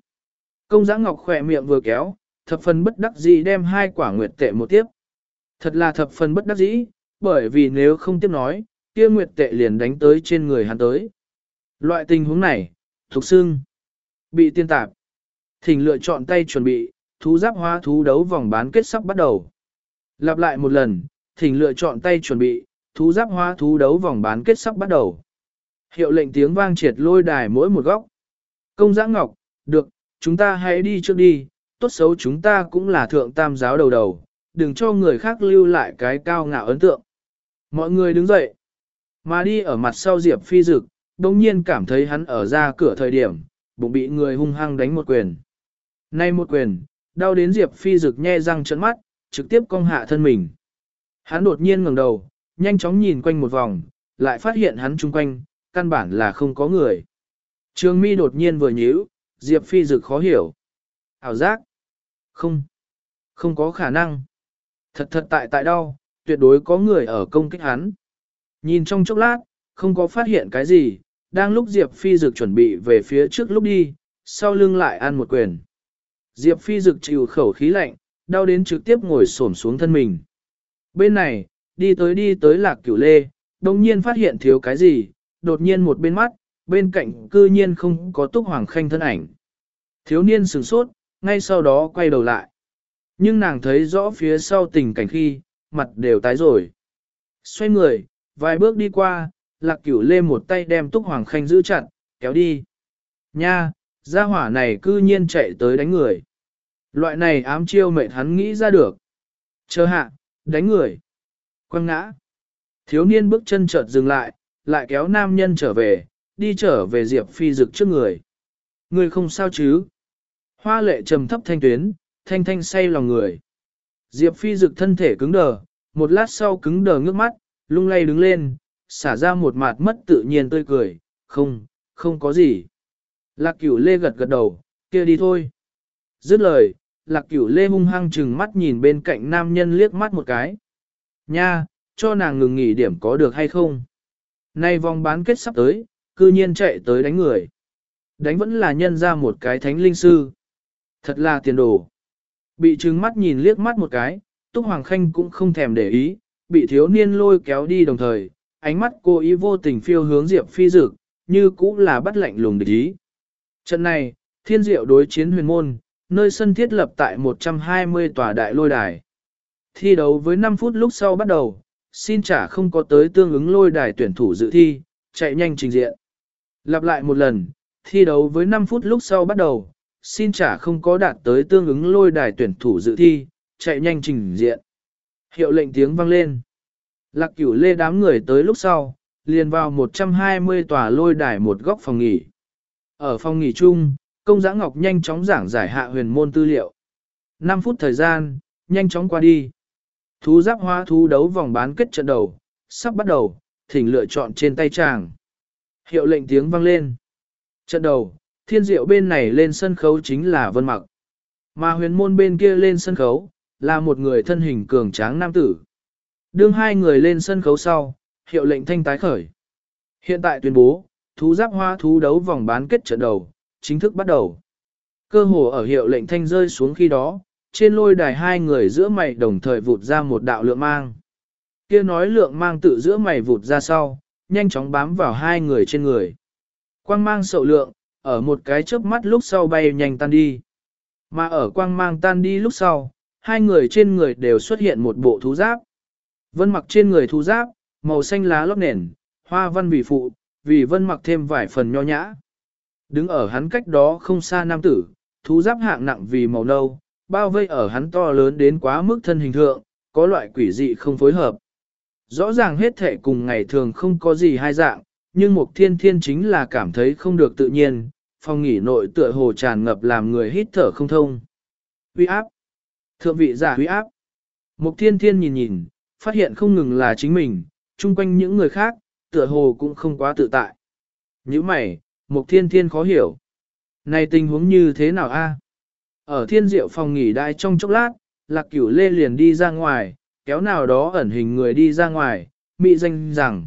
Công giã ngọc khỏe miệng vừa kéo, thập phần bất đắc dĩ đem hai quả nguyệt tệ một tiếp. Thật là thập phần bất đắc dĩ, bởi vì nếu không tiếp nói, kia nguyệt tệ liền đánh tới trên người hắn tới. Loại tình huống này, thuộc xương, bị tiên tạp. Thỉnh lựa chọn tay chuẩn bị, thú giáp hóa thú đấu vòng bán kết sắp bắt đầu. Lặp lại một lần, thỉnh lựa chọn tay chuẩn bị, thú giáp hóa thú đấu vòng bán kết sắp bắt đầu. Hiệu lệnh tiếng vang triệt lôi đài mỗi một góc. Công giã ngọc, được, chúng ta hãy đi trước đi, tốt xấu chúng ta cũng là thượng tam giáo đầu đầu, đừng cho người khác lưu lại cái cao ngạo ấn tượng. Mọi người đứng dậy, mà đi ở mặt sau Diệp Phi Dực, đồng nhiên cảm thấy hắn ở ra cửa thời điểm, bụng bị người hung hăng đánh một quyền. Nay một quyền, đau đến Diệp Phi Dực nhe răng trợn mắt, trực tiếp cong hạ thân mình. Hắn đột nhiên ngẩng đầu, nhanh chóng nhìn quanh một vòng, lại phát hiện hắn chung quanh, căn bản là không có người. Trường mi đột nhiên vừa nhíu, Diệp Phi Dực khó hiểu. Ảo giác? Không. Không có khả năng. Thật thật tại tại đâu, tuyệt đối có người ở công kích hắn. Nhìn trong chốc lát, không có phát hiện cái gì, đang lúc Diệp Phi Dực chuẩn bị về phía trước lúc đi, sau lưng lại ăn một quyền. Diệp Phi Dực chịu khẩu khí lạnh, đau đến trực tiếp ngồi xổm xuống thân mình. Bên này, đi tới đi tới lạc cửu lê, đồng nhiên phát hiện thiếu cái gì, đột nhiên một bên mắt, bên cạnh cư nhiên không có túc hoàng khanh thân ảnh. Thiếu niên sửng sốt, ngay sau đó quay đầu lại. Nhưng nàng thấy rõ phía sau tình cảnh khi, mặt đều tái rồi. Xoay người, vài bước đi qua, lạc cửu lê một tay đem túc hoàng khanh giữ chặt, kéo đi. Nha, gia hỏa này cư nhiên chạy tới đánh người. Loại này ám chiêu mệt hắn nghĩ ra được. Chờ hạ, đánh người. Quăng ngã. Thiếu niên bước chân chợt dừng lại, lại kéo nam nhân trở về, đi trở về Diệp Phi Dực trước người. Người không sao chứ? Hoa lệ trầm thấp thanh tuyến, thanh thanh say lòng người. Diệp Phi Dực thân thể cứng đờ, một lát sau cứng đờ ngước mắt, lung lay đứng lên, xả ra một mặt mất tự nhiên tươi cười, không, không có gì. Lạc cửu lê gật gật đầu, kia đi thôi. Dứt lời, lạc cửu lê hung hăng chừng mắt nhìn bên cạnh nam nhân liếc mắt một cái. Nha, cho nàng ngừng nghỉ điểm có được hay không? Nay vòng bán kết sắp tới, cư nhiên chạy tới đánh người. Đánh vẫn là nhân ra một cái thánh linh sư. Thật là tiền đồ. Bị trừng mắt nhìn liếc mắt một cái, Túc Hoàng Khanh cũng không thèm để ý, bị thiếu niên lôi kéo đi đồng thời, ánh mắt cô ý vô tình phiêu hướng Diệp Phi Dực, như cũ là bắt lạnh lùng địch ý. Trận này, thiên diệu đối chiến huyền môn, nơi sân thiết lập tại 120 tòa đại lôi đài. Thi đấu với 5 phút lúc sau bắt đầu, xin trả không có tới tương ứng lôi đài tuyển thủ dự thi, chạy nhanh trình diện. Lặp lại một lần, thi đấu với 5 phút lúc sau bắt đầu, xin trả không có đạt tới tương ứng lôi đài tuyển thủ dự thi, chạy nhanh trình diện. Hiệu lệnh tiếng vang lên. Lạc cửu lê đám người tới lúc sau, liền vào 120 tòa lôi đài một góc phòng nghỉ. Ở phòng nghỉ chung, công giã ngọc nhanh chóng giảng giải hạ huyền môn tư liệu. 5 phút thời gian, nhanh chóng qua đi. Thú giáp hóa thú đấu vòng bán kết trận đầu, sắp bắt đầu, thỉnh lựa chọn trên tay chàng. Hiệu lệnh tiếng vang lên. Trận đầu, thiên diệu bên này lên sân khấu chính là vân mặc. Mà huyền môn bên kia lên sân khấu, là một người thân hình cường tráng nam tử. Đương hai người lên sân khấu sau, hiệu lệnh thanh tái khởi. Hiện tại tuyên bố, thú giáp hoa thú đấu vòng bán kết trận đầu, chính thức bắt đầu. Cơ hồ ở hiệu lệnh thanh rơi xuống khi đó, trên lôi đài hai người giữa mày đồng thời vụt ra một đạo lượng mang. kia nói lượng mang tự giữa mày vụt ra sau, nhanh chóng bám vào hai người trên người. Quang mang sậu lượng, ở một cái chớp mắt lúc sau bay nhanh tan đi. Mà ở quang mang tan đi lúc sau, hai người trên người đều xuất hiện một bộ thú giáp. Vân mặc trên người thú giáp, màu xanh lá lót nền, hoa văn vì phụ, vì vân mặc thêm vài phần nho nhã. Đứng ở hắn cách đó không xa nam tử, thú giáp hạng nặng vì màu nâu, bao vây ở hắn to lớn đến quá mức thân hình thượng, có loại quỷ dị không phối hợp. Rõ ràng hết thể cùng ngày thường không có gì hai dạng, nhưng Mục Thiên Thiên chính là cảm thấy không được tự nhiên, phòng nghỉ nội tựa hồ tràn ngập làm người hít thở không thông. Huy áp. Thượng vị giả huy áp. Mục Thiên Thiên nhìn nhìn, phát hiện không ngừng là chính mình, chung quanh những người khác, tựa hồ cũng không quá tự tại. Như mày, Mục Thiên Thiên khó hiểu. Này tình huống như thế nào a? Ở thiên diệu phòng nghỉ đại trong chốc lát, lạc cửu lê liền đi ra ngoài, kéo nào đó ẩn hình người đi ra ngoài, mị danh rằng.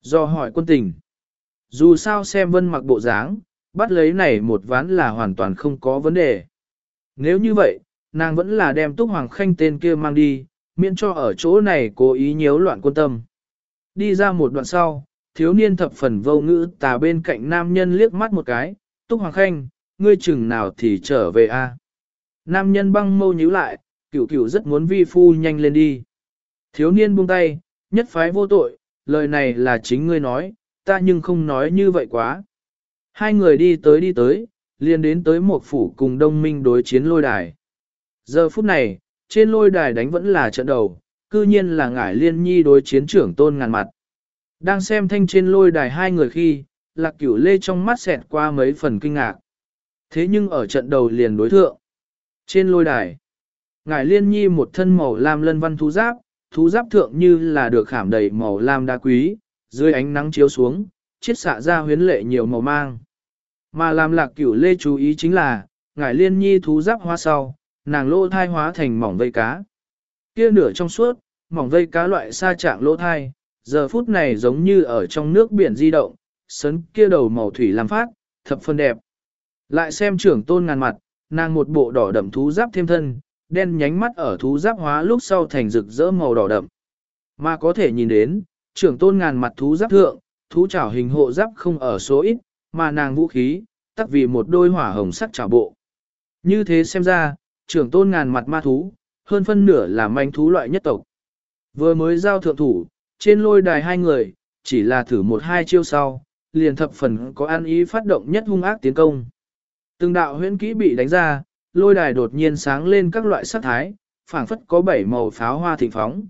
Do hỏi quân tình. Dù sao xem vân mặc bộ dáng, bắt lấy này một ván là hoàn toàn không có vấn đề. Nếu như vậy, nàng vẫn là đem túc hoàng khanh tên kia mang đi, miễn cho ở chỗ này cố ý nhiễu loạn quân tâm. Đi ra một đoạn sau, thiếu niên thập phần vô ngữ tà bên cạnh nam nhân liếc mắt một cái, túc hoàng khanh, ngươi chừng nào thì trở về a? Nam nhân băng mâu nhíu lại, cửu cửu rất muốn vi phu nhanh lên đi. Thiếu niên buông tay, nhất phái vô tội, lời này là chính ngươi nói, ta nhưng không nói như vậy quá. Hai người đi tới đi tới, liền đến tới một phủ cùng đông minh đối chiến lôi đài. Giờ phút này, trên lôi đài đánh vẫn là trận đầu, cư nhiên là ngải liên nhi đối chiến trưởng tôn ngàn mặt. Đang xem thanh trên lôi đài hai người khi, lạc cửu lê trong mắt xẹt qua mấy phần kinh ngạc. Thế nhưng ở trận đầu liền đối thượng. Trên lôi đài, ngải liên nhi một thân màu lam lân văn thú giáp, thú giáp thượng như là được khảm đầy màu lam đá quý, dưới ánh nắng chiếu xuống, chiết xạ ra huyến lệ nhiều màu mang. Mà làm lạc cửu lê chú ý chính là, ngải liên nhi thú giáp hoa sau, nàng lỗ thai hóa thành mỏng vây cá. Kia nửa trong suốt, mỏng vây cá loại sa trạng lỗ thai, giờ phút này giống như ở trong nước biển di động, sấn kia đầu màu thủy làm phát, thập phân đẹp. Lại xem trưởng tôn ngàn mặt, nàng một bộ đỏ đậm thú giáp thêm thân, đen nhánh mắt ở thú giáp hóa lúc sau thành rực rỡ màu đỏ đậm. Mà có thể nhìn đến, trưởng tôn ngàn mặt thú giáp thượng, thú chảo hình hộ giáp không ở số ít, mà nàng vũ khí, tắc vì một đôi hỏa hồng sắc chảo bộ. Như thế xem ra, trưởng tôn ngàn mặt ma thú, hơn phân nửa là manh thú loại nhất tộc. Vừa mới giao thượng thủ, trên lôi đài hai người, chỉ là thử một hai chiêu sau, liền thập phần có an ý phát động nhất hung ác tiến công. Từng đạo huyễn kỹ bị đánh ra, lôi đài đột nhiên sáng lên các loại sắc thái, phảng phất có bảy màu pháo hoa thịnh phóng.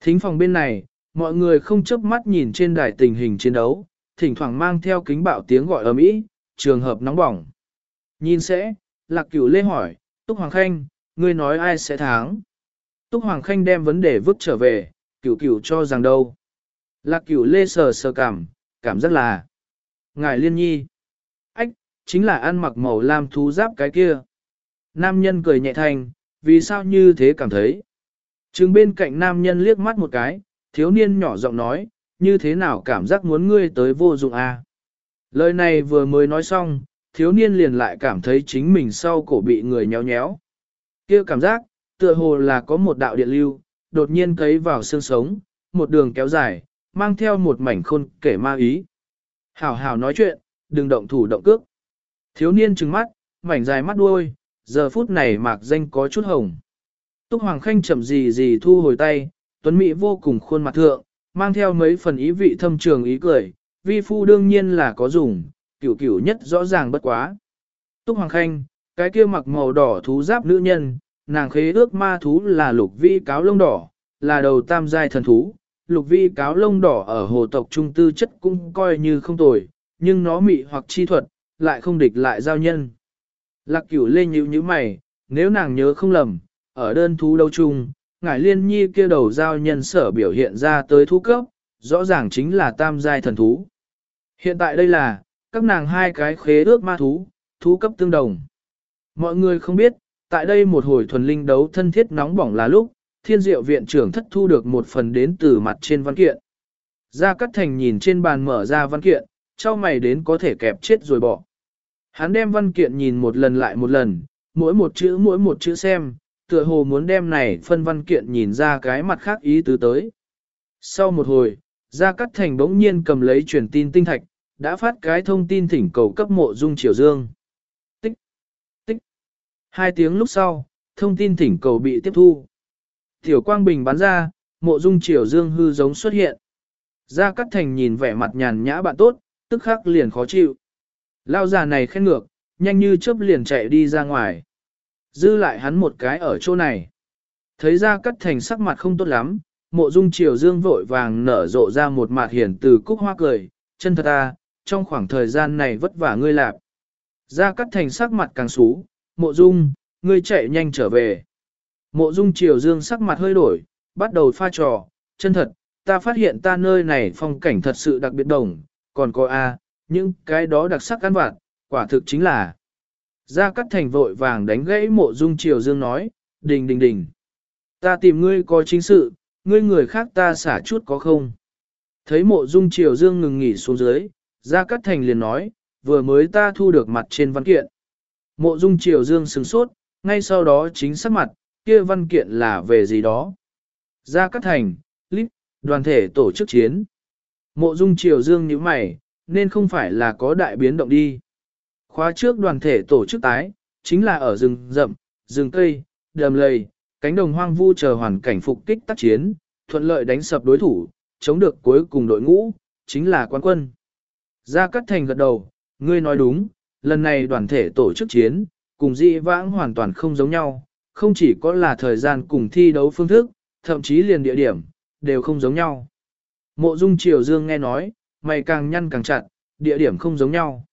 Thính phòng bên này, mọi người không chớp mắt nhìn trên đài tình hình chiến đấu, thỉnh thoảng mang theo kính bạo tiếng gọi ầm ĩ, trường hợp nóng bỏng. Nhìn sẽ, Lạc Cửu Lê hỏi, Túc Hoàng Khanh, ngươi nói ai sẽ thắng? Túc Hoàng Khanh đem vấn đề vứt trở về, Cửu Cửu cho rằng đâu? Lạc Cửu Lê sờ sờ cảm, cảm giác là Ngài Liên Nhi. Ách, chính là ăn mặc màu lam thú giáp cái kia. Nam nhân cười nhẹ thành, vì sao như thế cảm thấy? Trừng bên cạnh nam nhân liếc mắt một cái, thiếu niên nhỏ giọng nói, như thế nào cảm giác muốn ngươi tới vô dụng à? Lời này vừa mới nói xong, thiếu niên liền lại cảm thấy chính mình sau cổ bị người nhéo nhéo. kia cảm giác, tựa hồ là có một đạo điện lưu, đột nhiên cấy vào xương sống, một đường kéo dài, mang theo một mảnh khôn kể ma ý. Hảo hảo nói chuyện, đừng động thủ động cước. Thiếu niên trừng mắt, mảnh dài mắt đuôi, giờ phút này mạc danh có chút hồng. Túc Hoàng Khanh chậm gì gì thu hồi tay, Tuấn Mỹ vô cùng khuôn mặt thượng, mang theo mấy phần ý vị thâm trường ý cười, vi phu đương nhiên là có dùng, cửu cửu nhất rõ ràng bất quá. Túc Hoàng Khanh, cái kia mặc màu đỏ thú giáp nữ nhân, nàng khế ước ma thú là lục vi cáo lông đỏ, là đầu tam giai thần thú. Lục vi cáo lông đỏ ở hồ tộc trung tư chất cũng coi như không tồi, nhưng nó mị hoặc chi thuật, lại không địch lại giao nhân. Lạc cửu lên nhíu như mày, nếu nàng nhớ không lầm, ở đơn thú đâu chung, ngải liên nhi kia đầu giao nhân sở biểu hiện ra tới thú cấp, rõ ràng chính là tam giai thần thú. Hiện tại đây là, các nàng hai cái khế ước ma thú, thú cấp tương đồng. Mọi người không biết, tại đây một hồi thuần linh đấu thân thiết nóng bỏng là lúc, thiên diệu viện trưởng thất thu được một phần đến từ mặt trên văn kiện. Gia Cát Thành nhìn trên bàn mở ra văn kiện, cho mày đến có thể kẹp chết rồi bỏ. Hắn đem văn kiện nhìn một lần lại một lần, mỗi một chữ mỗi một chữ xem, tựa hồ muốn đem này phân văn kiện nhìn ra cái mặt khác ý tứ tới. Sau một hồi, Gia Cát Thành bỗng nhiên cầm lấy truyền tin tinh thạch, đã phát cái thông tin thỉnh cầu cấp mộ dung triều dương. Tích, tích. Hai tiếng lúc sau, thông tin thỉnh cầu bị tiếp thu. Tiểu quang bình bắn ra, mộ dung triều dương hư giống xuất hiện. Gia Cát Thành nhìn vẻ mặt nhàn nhã bạn tốt, tức khắc liền khó chịu. Lao già này khen ngược, nhanh như chớp liền chạy đi ra ngoài. Dư lại hắn một cái ở chỗ này. Thấy ra Cát Thành sắc mặt không tốt lắm, mộ dung triều dương vội vàng nở rộ ra một mặt hiển từ cúc hoa cười, chân thật ta, trong khoảng thời gian này vất vả ngươi lạp. ra Cát Thành sắc mặt càng xú, mộ dung, ngươi chạy nhanh trở về. Mộ dung triều dương sắc mặt hơi đổi, bắt đầu pha trò, chân thật, ta phát hiện ta nơi này phong cảnh thật sự đặc biệt đồng, còn có a, những cái đó đặc sắc căn vặt, quả thực chính là. Gia Cát Thành vội vàng đánh gãy mộ dung triều dương nói, đình đình đình. Ta tìm ngươi có chính sự, ngươi người khác ta xả chút có không? Thấy mộ dung triều dương ngừng nghỉ xuống dưới, Gia Cát Thành liền nói, vừa mới ta thu được mặt trên văn kiện. Mộ dung triều dương sừng sốt, ngay sau đó chính sắc mặt, kia văn kiện là về gì đó. Gia Cát Thành, Lít, đoàn thể tổ chức chiến. Mộ dung triều dương như mày, nên không phải là có đại biến động đi. Khóa trước đoàn thể tổ chức tái, chính là ở rừng rậm, rừng cây, đầm lầy, cánh đồng hoang vu chờ hoàn cảnh phục kích tác chiến, thuận lợi đánh sập đối thủ, chống được cuối cùng đội ngũ, chính là quán quân. Gia Cát Thành gật đầu, ngươi nói đúng, lần này đoàn thể tổ chức chiến, cùng dị vãng hoàn toàn không giống nhau, không chỉ có là thời gian cùng thi đấu phương thức, thậm chí liền địa điểm, đều không giống nhau. Mộ Dung Triều Dương nghe nói, mày càng nhăn càng chặt, địa điểm không giống nhau.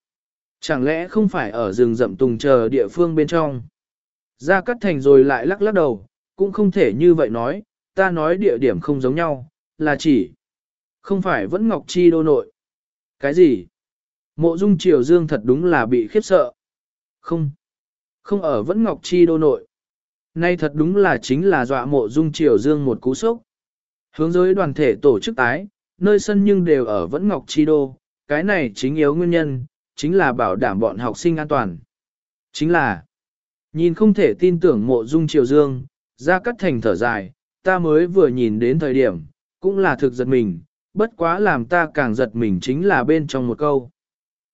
Chẳng lẽ không phải ở rừng rậm tùng chờ địa phương bên trong? Gia Cát Thành rồi lại lắc lắc đầu, cũng không thể như vậy nói, ta nói địa điểm không giống nhau, là chỉ không phải vẫn Ngọc Chi đô nội. Cái gì? Mộ Dung Triều Dương thật đúng là bị khiếp sợ. Không, không ở vẫn Ngọc Chi đô nội. Nay thật đúng là chính là dọa mộ Dung Triều Dương một cú sốc. Hướng giới đoàn thể tổ chức tái, nơi sân nhưng đều ở vẫn Ngọc Chi đô, cái này chính yếu nguyên nhân, chính là bảo đảm bọn học sinh an toàn. Chính là, nhìn không thể tin tưởng mộ Dung Triều Dương, ra cắt thành thở dài, ta mới vừa nhìn đến thời điểm, cũng là thực giật mình, bất quá làm ta càng giật mình chính là bên trong một câu.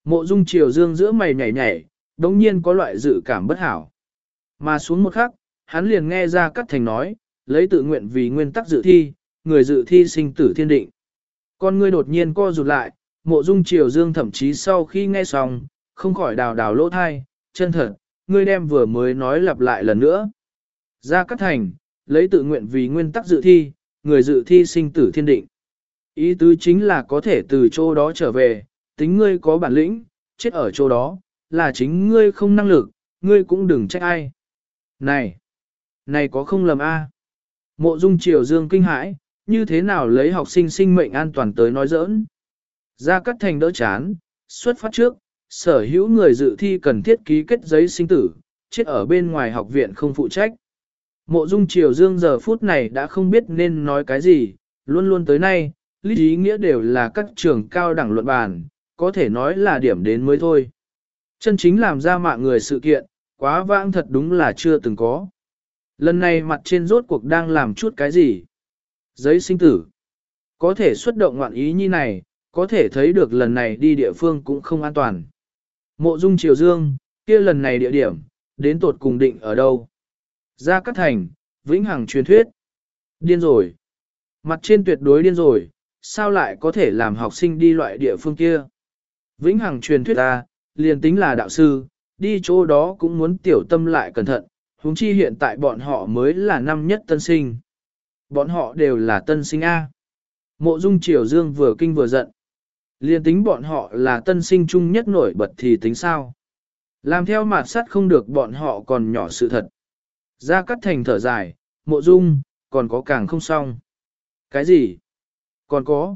Mộ dung triều dương giữa mày nhảy nhảy, đống nhiên có loại dự cảm bất hảo. Mà xuống một khắc, hắn liền nghe ra cắt thành nói, lấy tự nguyện vì nguyên tắc dự thi, người dự thi sinh tử thiên định. Con ngươi đột nhiên co rụt lại, mộ dung triều dương thậm chí sau khi nghe xong, không khỏi đào đào lỗ thai, chân thật, ngươi đem vừa mới nói lặp lại lần nữa. Ra cắt thành, lấy tự nguyện vì nguyên tắc dự thi, người dự thi sinh tử thiên định. Ý tứ chính là có thể từ chỗ đó trở về, tính ngươi có bản lĩnh, chết ở chỗ đó, là chính ngươi không năng lực, ngươi cũng đừng trách ai. Này, này có không lầm a? Mộ dung triều dương kinh hãi, như thế nào lấy học sinh sinh mệnh an toàn tới nói giỡn. Ra cắt thành đỡ chán, xuất phát trước, sở hữu người dự thi cần thiết ký kết giấy sinh tử, chết ở bên ngoài học viện không phụ trách. Mộ dung triều dương giờ phút này đã không biết nên nói cái gì, luôn luôn tới nay, lý ý nghĩa đều là các trường cao đẳng luận bàn, có thể nói là điểm đến mới thôi. Chân chính làm ra mạng người sự kiện, quá vãng thật đúng là chưa từng có. Lần này mặt trên rốt cuộc đang làm chút cái gì? Giấy sinh tử. Có thể xuất động ngoạn ý như này, có thể thấy được lần này đi địa phương cũng không an toàn. Mộ dung triều dương, kia lần này địa điểm, đến tột cùng định ở đâu? Ra Cát Thành, Vĩnh Hằng truyền thuyết. Điên rồi. Mặt trên tuyệt đối điên rồi, sao lại có thể làm học sinh đi loại địa phương kia? Vĩnh Hằng truyền thuyết ta, liền tính là đạo sư, đi chỗ đó cũng muốn tiểu tâm lại cẩn thận, huống chi hiện tại bọn họ mới là năm nhất tân sinh. Bọn họ đều là tân sinh A. Mộ dung triều dương vừa kinh vừa giận. Liên tính bọn họ là tân sinh chung nhất nổi bật thì tính sao? Làm theo mặt sắt không được bọn họ còn nhỏ sự thật. Ra cắt thành thở dài, mộ dung, còn có càng không xong. Cái gì? Còn có.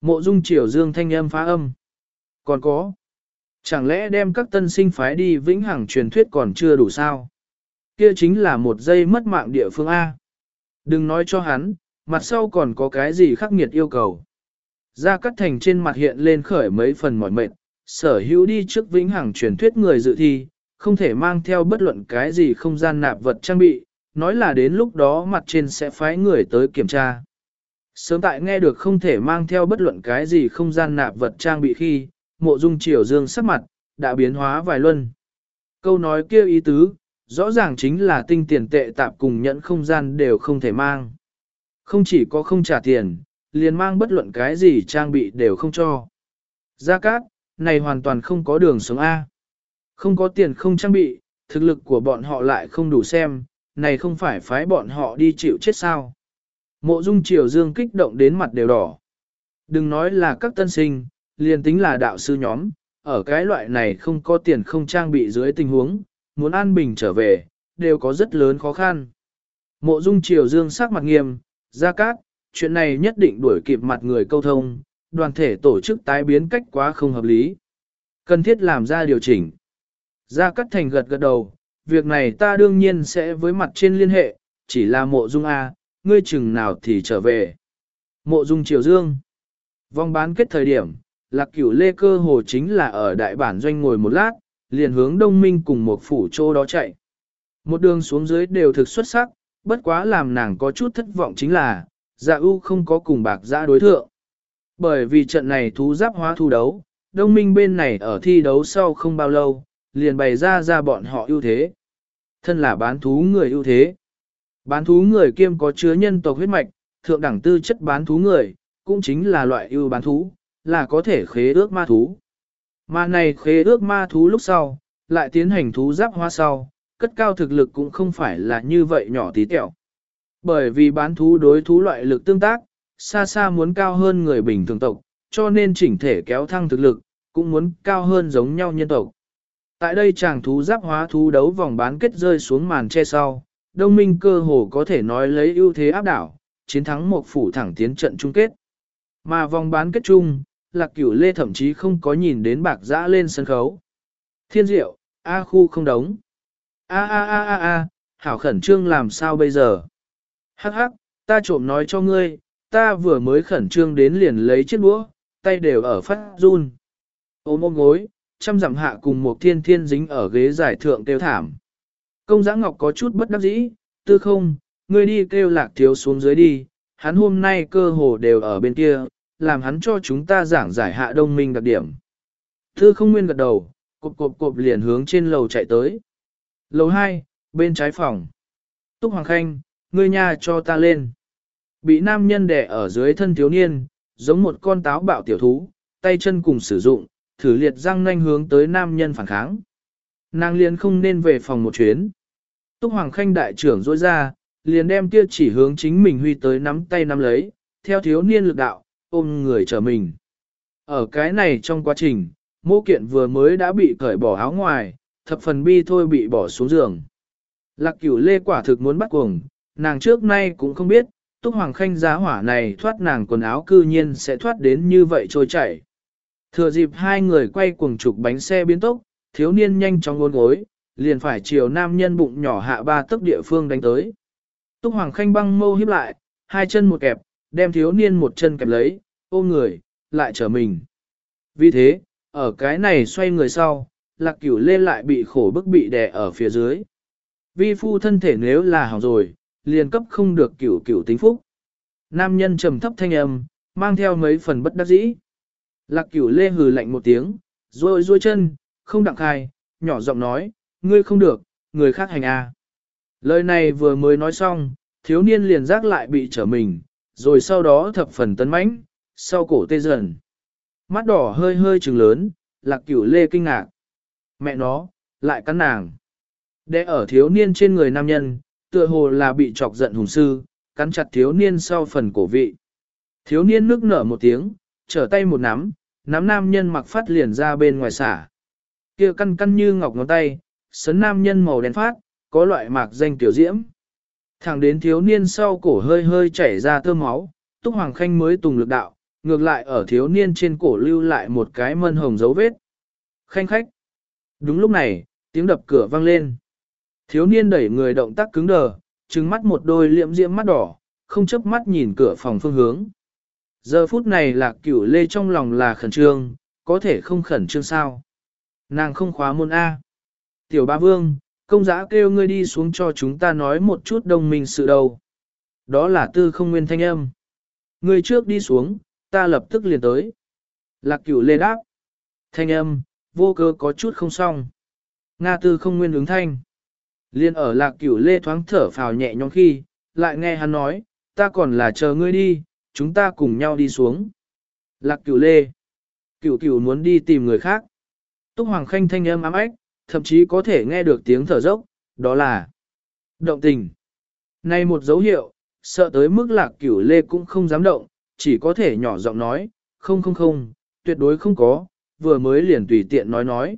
Mộ dung triều dương thanh âm phá âm. Còn có. Chẳng lẽ đem các tân sinh phái đi vĩnh hằng truyền thuyết còn chưa đủ sao? Kia chính là một giây mất mạng địa phương A. Đừng nói cho hắn, mặt sau còn có cái gì khắc nghiệt yêu cầu. Gia Cát Thành trên mặt hiện lên khởi mấy phần mỏi mệt, sở hữu đi trước vĩnh hằng truyền thuyết người dự thi, không thể mang theo bất luận cái gì không gian nạp vật trang bị, nói là đến lúc đó mặt trên sẽ phái người tới kiểm tra. Sớm tại nghe được không thể mang theo bất luận cái gì không gian nạp vật trang bị khi, mộ dung triều dương sắc mặt, đã biến hóa vài luân. Câu nói kia ý tứ, rõ ràng chính là tinh tiền tệ tạp cùng nhẫn không gian đều không thể mang. Không chỉ có không trả tiền, liền mang bất luận cái gì trang bị đều không cho. Gia Cát, này hoàn toàn không có đường sống A. Không có tiền không trang bị, thực lực của bọn họ lại không đủ xem, này không phải phái bọn họ đi chịu chết sao. Mộ dung triều dương kích động đến mặt đều đỏ. Đừng nói là các tân sinh, liền tính là đạo sư nhóm, ở cái loại này không có tiền không trang bị dưới tình huống, muốn an bình trở về, đều có rất lớn khó khăn. Mộ dung triều dương sắc mặt nghiêm, ra cát, chuyện này nhất định đuổi kịp mặt người câu thông, đoàn thể tổ chức tái biến cách quá không hợp lý. Cần thiết làm ra điều chỉnh. Gia Cát Thành gật gật đầu, việc này ta đương nhiên sẽ với mặt trên liên hệ, chỉ là mộ dung A, ngươi chừng nào thì trở về. Mộ dung triều dương. Vòng bán kết thời điểm, lạc cửu lê cơ hồ chính là ở đại bản doanh ngồi một lát, liền hướng đông minh cùng một phủ chỗ đó chạy. Một đường xuống dưới đều thực xuất sắc, bất quá làm nàng có chút thất vọng chính là, dạ ưu không có cùng bạc giã đối thượng. Bởi vì trận này thú giáp hóa thu đấu, đông minh bên này ở thi đấu sau không bao lâu, liền bày ra ra bọn họ ưu thế. Thân là bán thú người ưu thế. Bán thú người kiêm có chứa nhân tộc huyết mạch, thượng đẳng tư chất bán thú người, cũng chính là loại ưu bán thú, là có thể khế ước ma thú. Mà này khế ước ma thú lúc sau, lại tiến hành thú giáp hoa sau, cất cao thực lực cũng không phải là như vậy nhỏ tí tẹo. Bởi vì bán thú đối thú loại lực tương tác, xa xa muốn cao hơn người bình thường tộc, cho nên chỉnh thể kéo thăng thực lực, cũng muốn cao hơn giống nhau nhân tộc. Tại đây chàng thú giáp hóa thú đấu vòng bán kết rơi xuống màn che sau, đông minh cơ hồ có thể nói lấy ưu thế áp đảo, chiến thắng một phủ thẳng tiến trận chung kết. Mà vòng bán kết chung, lạc cửu lê thậm chí không có nhìn đến bạc dã lên sân khấu. Thiên diệu, A khu không đóng. A a a a a, hảo khẩn trương làm sao bây giờ? Hắc hắc, ta trộm nói cho ngươi, ta vừa mới khẩn trương đến liền lấy chiếc đũa, tay đều ở phát run. Ôm ôm gối, chăm dặm hạ cùng một thiên thiên dính ở ghế giải thượng tiêu thảm. Công giã ngọc có chút bất đắc dĩ, tư không, ngươi đi kêu lạc thiếu xuống dưới đi, hắn hôm nay cơ hồ đều ở bên kia, làm hắn cho chúng ta giảng giải hạ đông minh đặc điểm. Tư không nguyên gật đầu, cộp cộp cộp liền hướng trên lầu chạy tới. Lầu 2, bên trái phòng. Túc Hoàng Khanh, ngươi nha cho ta lên. Bị nam nhân đè ở dưới thân thiếu niên, giống một con táo bạo tiểu thú, tay chân cùng sử dụng, thử liệt răng nanh hướng tới nam nhân phản kháng. Nàng liền không nên về phòng một chuyến. Túc Hoàng Khanh đại trưởng rối ra, liền đem kia chỉ hướng chính mình huy tới nắm tay nắm lấy, theo thiếu niên lực đạo, ôm người trở mình. Ở cái này trong quá trình, mô kiện vừa mới đã bị cởi bỏ áo ngoài, thập phần bi thôi bị bỏ xuống giường. Lạc cửu lê quả thực muốn bắt cuồng, nàng trước nay cũng không biết, Túc Hoàng Khanh giá hỏa này thoát nàng quần áo cư nhiên sẽ thoát đến như vậy trôi chảy. Thừa dịp hai người quay cuồng trục bánh xe biến tốc, thiếu niên nhanh chóng ngôn gối, liền phải chiều nam nhân bụng nhỏ hạ ba tấc địa phương đánh tới. Túc Hoàng Khanh băng mâu hiếp lại, hai chân một kẹp, đem thiếu niên một chân kẹp lấy, ôm người, lại trở mình. Vì thế, ở cái này xoay người sau, lạc cửu lê lại bị khổ bức bị đè ở phía dưới. Vi phu thân thể nếu là hỏng rồi, liền cấp không được cửu cửu tính phúc. Nam nhân trầm thấp thanh âm, mang theo mấy phần bất đắc dĩ. Lạc cửu lê hừ lạnh một tiếng, rồi ruôi chân, không đặng khai, nhỏ giọng nói, ngươi không được, người khác hành a. Lời này vừa mới nói xong, thiếu niên liền giác lại bị trở mình, rồi sau đó thập phần tấn mãnh, sau cổ tê dần. Mắt đỏ hơi hơi trừng lớn, lạc cửu lê kinh ngạc. Mẹ nó, lại cắn nàng. Để ở thiếu niên trên người nam nhân, tựa hồ là bị chọc giận hùng sư, cắn chặt thiếu niên sau phần cổ vị. Thiếu niên nước nở một tiếng, trở tay một nắm, nắm nam nhân mặc phát liền ra bên ngoài xả. kia căn căn như ngọc ngón tay, sấn nam nhân màu đen phát, có loại mạc danh tiểu diễm. Thẳng đến thiếu niên sau cổ hơi hơi chảy ra tơ máu, Túc Hoàng Khanh mới tùng lực đạo, ngược lại ở thiếu niên trên cổ lưu lại một cái mân hồng dấu vết. Khanh khách. Đúng lúc này, tiếng đập cửa vang lên. Thiếu niên đẩy người động tác cứng đờ, trừng mắt một đôi liệm diễm mắt đỏ, không chấp mắt nhìn cửa phòng phương hướng. Giờ phút này lạc cửu lê trong lòng là khẩn trương, có thể không khẩn trương sao. Nàng không khóa môn A. Tiểu ba vương, công giã kêu ngươi đi xuống cho chúng ta nói một chút đồng minh sự đầu. Đó là tư không nguyên thanh âm. Ngươi trước đi xuống, ta lập tức liền tới. Lạc cửu lê đáp. Thanh âm, vô cơ có chút không xong. Nga tư không nguyên ứng thanh. Liên ở lạc cửu lê thoáng thở phào nhẹ nhõm khi, lại nghe hắn nói, ta còn là chờ ngươi đi, chúng ta cùng nhau đi xuống. Lạc cửu lê. Cửu cửu muốn đi tìm người khác. Túc Hoàng Khanh thanh âm ám ách, thậm chí có thể nghe được tiếng thở dốc, đó là động tình. Này một dấu hiệu, sợ tới mức lạc cửu lê cũng không dám động, chỉ có thể nhỏ giọng nói, không không không, tuyệt đối không có, vừa mới liền tùy tiện nói nói.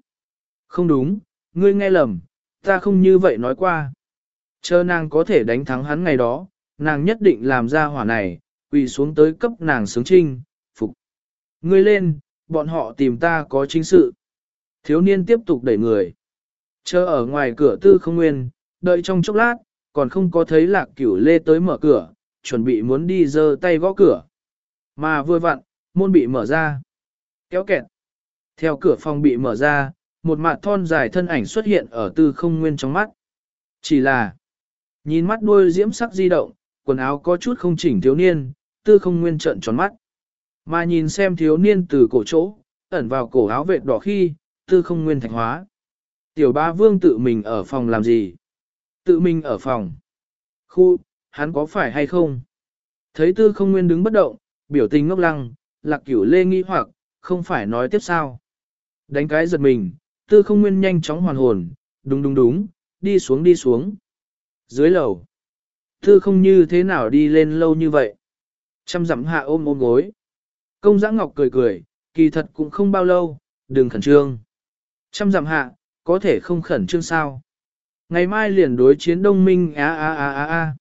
Không đúng, ngươi nghe lầm, ta không như vậy nói qua. Chờ nàng có thể đánh thắng hắn ngày đó, nàng nhất định làm ra hỏa này, quỳ xuống tới cấp nàng sướng trinh, phục. Ngươi lên, bọn họ tìm ta có chính sự. Thiếu niên tiếp tục đẩy người. Chờ ở ngoài cửa tư không nguyên, đợi trong chốc lát, còn không có thấy lạc cửu lê tới mở cửa, chuẩn bị muốn đi giơ tay gõ cửa. Mà vừa vặn, môn bị mở ra. Kéo kẹt. Theo cửa phòng bị mở ra, một mặt thon dài thân ảnh xuất hiện ở tư không nguyên trong mắt. Chỉ là, nhìn mắt đuôi diễm sắc di động, quần áo có chút không chỉnh thiếu niên, tư không nguyên trợn tròn mắt. Mà nhìn xem thiếu niên từ cổ chỗ, ẩn vào cổ áo vệt đỏ khi, tư không nguyên thạch hóa. Tiểu ba vương tự mình ở phòng làm gì? Tự mình ở phòng. Khu, hắn có phải hay không? Thấy tư không nguyên đứng bất động, biểu tình ngốc lăng, lạc cửu lê nghi hoặc, không phải nói tiếp sao. Đánh cái giật mình, tư không nguyên nhanh chóng hoàn hồn, đúng đúng đúng, đi xuống đi xuống. Dưới lầu, tư không như thế nào đi lên lâu như vậy. chăm dặm hạ ôm ôm gối. Công giã ngọc cười cười, kỳ thật cũng không bao lâu, đừng khẩn trương. chăm dặm hạ, có thể không khẩn trương sao. Ngày mai liền đối chiến đông minh a a a a a.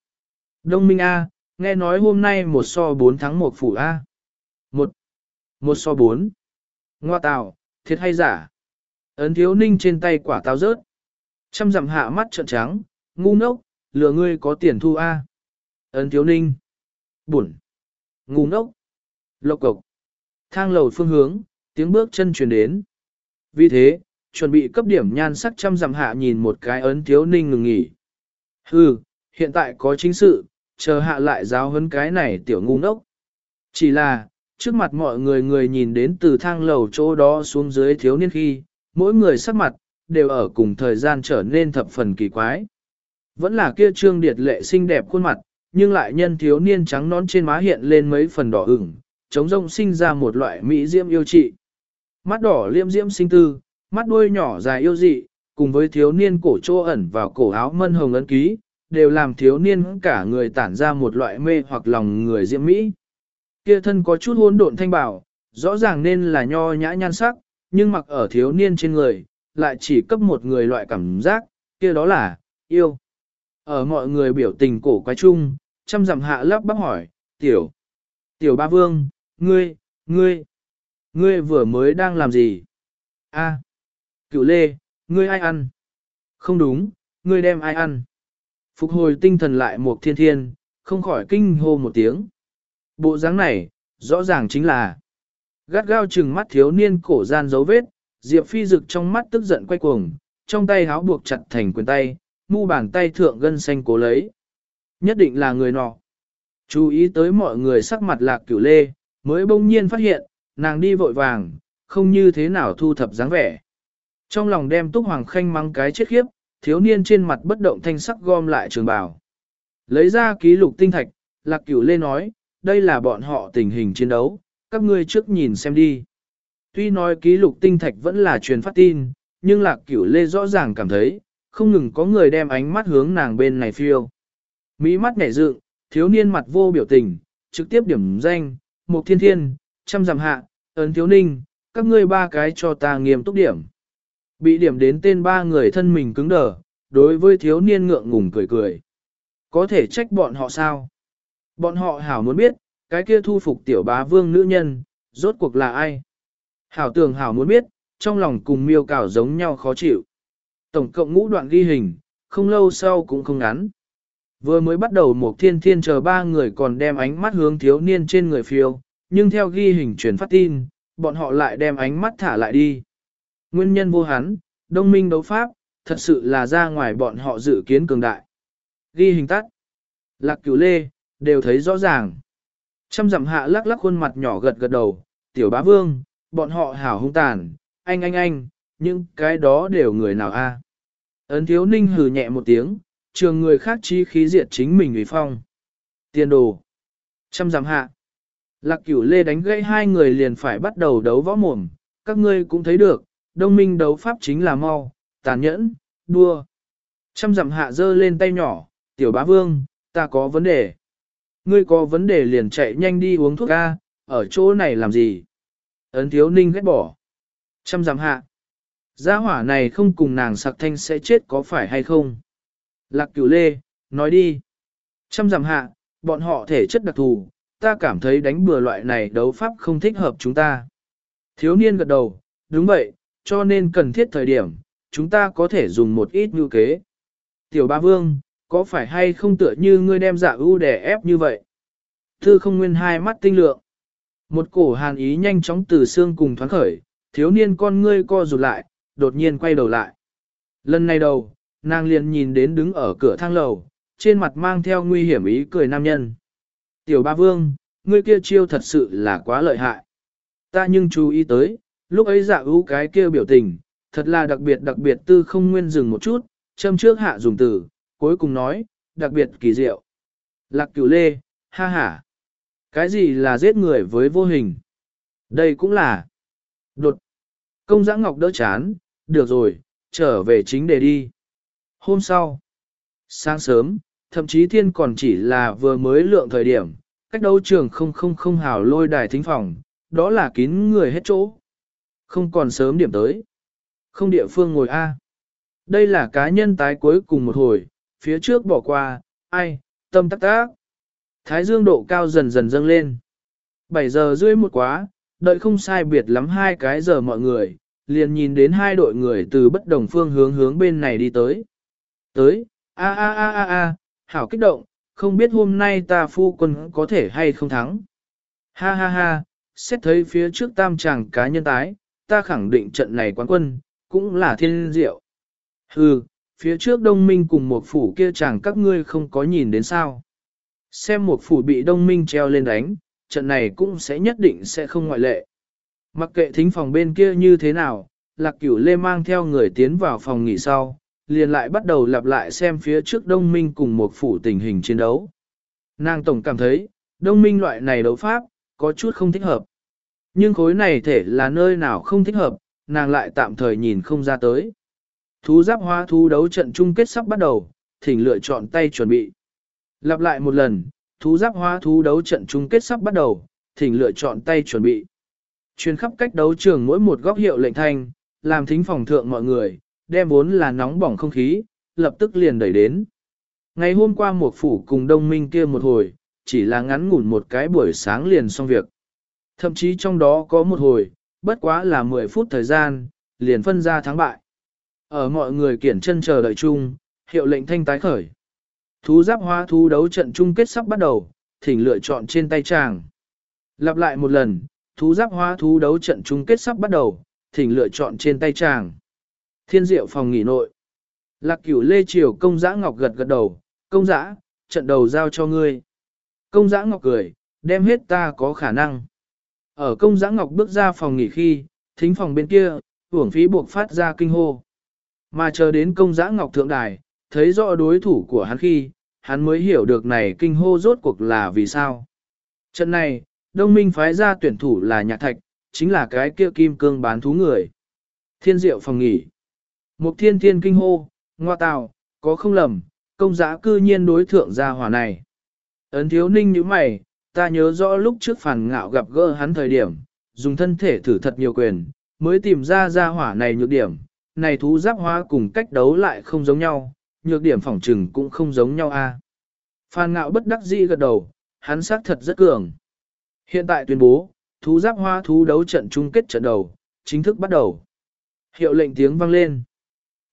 Đông minh A, nghe nói hôm nay một so bốn thắng một phủ A. Một, một so bốn. Ngoa tào, thiệt hay giả. Ấn thiếu ninh trên tay quả táo rớt. Trăm dặm hạ mắt trợn trắng, ngu ngốc, lừa ngươi có tiền thu A. Ấn thiếu ninh. Bụn. Ngu ngốc. Lộc cộc. Thang lầu phương hướng, tiếng bước chân truyền đến. Vì thế, chuẩn bị cấp điểm nhan sắc trăm dặm hạ nhìn một cái ấn thiếu ninh ngừng nghỉ. Hừ, hiện tại có chính sự, chờ hạ lại giáo huấn cái này tiểu ngu ngốc. Chỉ là, trước mặt mọi người người nhìn đến từ thang lầu chỗ đó xuống dưới thiếu niên khi, mỗi người sắc mặt, đều ở cùng thời gian trở nên thập phần kỳ quái. Vẫn là kia trương điệt lệ xinh đẹp khuôn mặt, nhưng lại nhân thiếu niên trắng nón trên má hiện lên mấy phần đỏ ửng, chống rông sinh ra một loại mỹ diễm yêu trị. Mắt đỏ liêm diễm sinh tư, mắt đuôi nhỏ dài yêu dị, cùng với thiếu niên cổ trô ẩn vào cổ áo mân hồng ấn ký, đều làm thiếu niên cả người tản ra một loại mê hoặc lòng người diễm mỹ. Kia thân có chút hỗn độn thanh bảo, rõ ràng nên là nho nhã nhan sắc, nhưng mặc ở thiếu niên trên người, lại chỉ cấp một người loại cảm giác, kia đó là, yêu. Ở mọi người biểu tình cổ quái chung, chăm dặm hạ lắp bắp hỏi, tiểu, tiểu ba vương, ngươi, ngươi, ngươi vừa mới đang làm gì? A, cựu lê, ngươi ai ăn? Không đúng, ngươi đem ai ăn? Phục hồi tinh thần lại một thiên thiên, không khỏi kinh hô một tiếng. Bộ dáng này, rõ ràng chính là gắt gao chừng mắt thiếu niên cổ gian dấu vết, Diệp Phi rực trong mắt tức giận quay cuồng, trong tay háo buộc chặt thành quyền tay, mu bàn tay thượng gân xanh cố lấy. Nhất định là người nọ. Chú ý tới mọi người sắc mặt lạc cửu lê, mới bỗng nhiên phát hiện, nàng đi vội vàng, không như thế nào thu thập dáng vẻ. Trong lòng đem túc hoàng khanh mắng cái chết khiếp, thiếu niên trên mặt bất động thanh sắc gom lại trường bào. Lấy ra ký lục tinh thạch, lạc cửu lê nói, đây là bọn họ tình hình chiến đấu, các ngươi trước nhìn xem đi. Tuy nói ký lục tinh thạch vẫn là truyền phát tin, nhưng lạc cửu lê rõ ràng cảm thấy, không ngừng có người đem ánh mắt hướng nàng bên này phiêu. Mỹ mắt nhảy dựng, thiếu niên mặt vô biểu tình, trực tiếp điểm danh, một thiên thiên, trăm giảm hạ, ấn thiếu ninh, các ngươi ba cái cho ta nghiêm túc điểm. Bị điểm đến tên ba người thân mình cứng đờ, đối với thiếu niên ngượng ngùng cười cười. Có thể trách bọn họ sao? Bọn họ hảo muốn biết, cái kia thu phục tiểu bá vương nữ nhân, rốt cuộc là ai? Hảo tường hảo muốn biết, trong lòng cùng miêu cào giống nhau khó chịu. Tổng cộng ngũ đoạn ghi hình, không lâu sau cũng không ngắn. Vừa mới bắt đầu một thiên thiên chờ ba người còn đem ánh mắt hướng thiếu niên trên người phiêu, nhưng theo ghi hình truyền phát tin, bọn họ lại đem ánh mắt thả lại đi. Nguyên nhân vô hắn, đông minh đấu pháp, thật sự là ra ngoài bọn họ dự kiến cường đại. Ghi hình tắt. Lạc cửu lê, đều thấy rõ ràng. Trăm dặm hạ lắc lắc khuôn mặt nhỏ gật gật đầu, tiểu bá vương, bọn họ hảo hung tàn, anh anh anh, những cái đó đều người nào a? Ấn thiếu ninh hừ nhẹ một tiếng, trường người khác chi khí diệt chính mình vì phong. Tiên đồ. Trăm dặm hạ. Lạc cửu lê đánh gãy hai người liền phải bắt đầu đấu võ mồm, các ngươi cũng thấy được, đông minh đấu pháp chính là mau, tàn nhẫn, đua. Trăm dặm hạ giơ lên tay nhỏ, tiểu bá vương, ta có vấn đề. Ngươi có vấn đề liền chạy nhanh đi uống thuốc ca, ở chỗ này làm gì? Ấn thiếu ninh ghét bỏ. Trăm dặm hạ. Gia hỏa này không cùng nàng sặc thanh sẽ chết có phải hay không? Lạc cửu lê, nói đi. Trăm dặm hạ, bọn họ thể chất đặc thù, ta cảm thấy đánh bừa loại này đấu pháp không thích hợp chúng ta. Thiếu niên gật đầu, đúng vậy, cho nên cần thiết thời điểm, chúng ta có thể dùng một ít ngư kế. Tiểu ba vương, có phải hay không tựa như ngươi đem dạ ưu để ép như vậy? Thư không nguyên hai mắt tinh lượng. Một cổ hàn ý nhanh chóng từ xương cùng thoáng khởi, thiếu niên con ngươi co rụt lại, đột nhiên quay đầu lại. Lần này đầu, nàng liền nhìn đến đứng ở cửa thang lầu, trên mặt mang theo nguy hiểm ý cười nam nhân. Tiểu ba vương, ngươi kia chiêu thật sự là quá lợi hại. Ta nhưng chú ý tới, lúc ấy dạ ưu cái kia biểu tình, thật là đặc biệt đặc biệt tư không nguyên dừng một chút, châm trước hạ dùng từ, cuối cùng nói, đặc biệt kỳ diệu. Lạc cửu lê, ha ha. Cái gì là giết người với vô hình? Đây cũng là. Đột. Công giã ngọc đỡ chán, được rồi, trở về chính đề đi. Hôm sau, sáng sớm, thậm chí thiên còn chỉ là vừa mới lượng thời điểm, cách đấu trường không không không hào lôi đài thính phòng, đó là kín người hết chỗ. Không còn sớm điểm tới. Không địa phương ngồi A. Đây là cá nhân tái cuối cùng một hồi, phía trước bỏ qua, ai, tâm tắc tác. Thái dương độ cao dần dần dâng lên. 7 giờ rưỡi một quá, đợi không sai biệt lắm hai cái giờ mọi người, liền nhìn đến hai đội người từ bất đồng phương hướng hướng bên này đi tới. Tới, a a a a a, hảo kích động, không biết hôm nay ta phu quân có thể hay không thắng. Ha ha ha, xét thấy phía trước tam chàng cá nhân tái, ta khẳng định trận này quán quân, cũng là thiên diệu. Hừ, phía trước đông minh cùng một phủ kia chàng các ngươi không có nhìn đến sao. Xem một phủ bị đông minh treo lên đánh, trận này cũng sẽ nhất định sẽ không ngoại lệ. Mặc kệ thính phòng bên kia như thế nào, lạc cửu lê mang theo người tiến vào phòng nghỉ sau, liền lại bắt đầu lặp lại xem phía trước đông minh cùng một phủ tình hình chiến đấu. Nàng tổng cảm thấy, đông minh loại này đấu pháp, có chút không thích hợp. Nhưng khối này thể là nơi nào không thích hợp, nàng lại tạm thời nhìn không ra tới. Thú giáp hóa thú đấu trận chung kết sắp bắt đầu, thỉnh lựa chọn tay chuẩn bị. Lặp lại một lần, thú giáp hóa thú đấu trận chung kết sắp bắt đầu, thỉnh lựa chọn tay chuẩn bị. Chuyên khắp cách đấu trường mỗi một góc hiệu lệnh thanh, làm thính phòng thượng mọi người, đem vốn là nóng bỏng không khí, lập tức liền đẩy đến. Ngày hôm qua một phủ cùng đông minh kia một hồi, chỉ là ngắn ngủn một cái buổi sáng liền xong việc. Thậm chí trong đó có một hồi, bất quá là 10 phút thời gian, liền phân ra thắng bại. Ở mọi người kiển chân chờ đợi chung, hiệu lệnh thanh tái khởi. Thú giáp hóa thú đấu trận chung kết sắp bắt đầu, thỉnh lựa chọn trên tay chàng. Lặp lại một lần, thú giáp hóa thú đấu trận chung kết sắp bắt đầu, thỉnh lựa chọn trên tay chàng. Thiên diệu phòng nghỉ nội. Lạc cửu lê triều công giã ngọc gật gật đầu, công giã, trận đầu giao cho ngươi. Công giã ngọc cười, đem hết ta có khả năng. Ở công giã ngọc bước ra phòng nghỉ khi, thính phòng bên kia, hưởng phí buộc phát ra kinh hô. Mà chờ đến công giã ngọc thượng đài, thấy rõ đối thủ của hắn khi, hắn mới hiểu được này kinh hô rốt cuộc là vì sao. Trận này, đông minh phái ra tuyển thủ là nhạc thạch, chính là cái kia kim cương bán thú người. Thiên diệu phòng nghỉ. Một thiên thiên kinh hô, ngoa tào, có không lầm, công giã cư nhiên đối thượng gia hỏa này. Ấn thiếu ninh như mày, ta nhớ rõ lúc trước phản ngạo gặp gỡ hắn thời điểm, dùng thân thể thử thật nhiều quyền, mới tìm ra gia hỏa này nhược điểm, này thú giáp hóa cùng cách đấu lại không giống nhau, nhược điểm phỏng trừng cũng không giống nhau a. Phan ngạo bất đắc dĩ gật đầu, hắn xác thật rất cường. Hiện tại tuyên bố, thú giáp hoa thú đấu trận chung kết trận đầu, chính thức bắt đầu. Hiệu lệnh tiếng vang lên.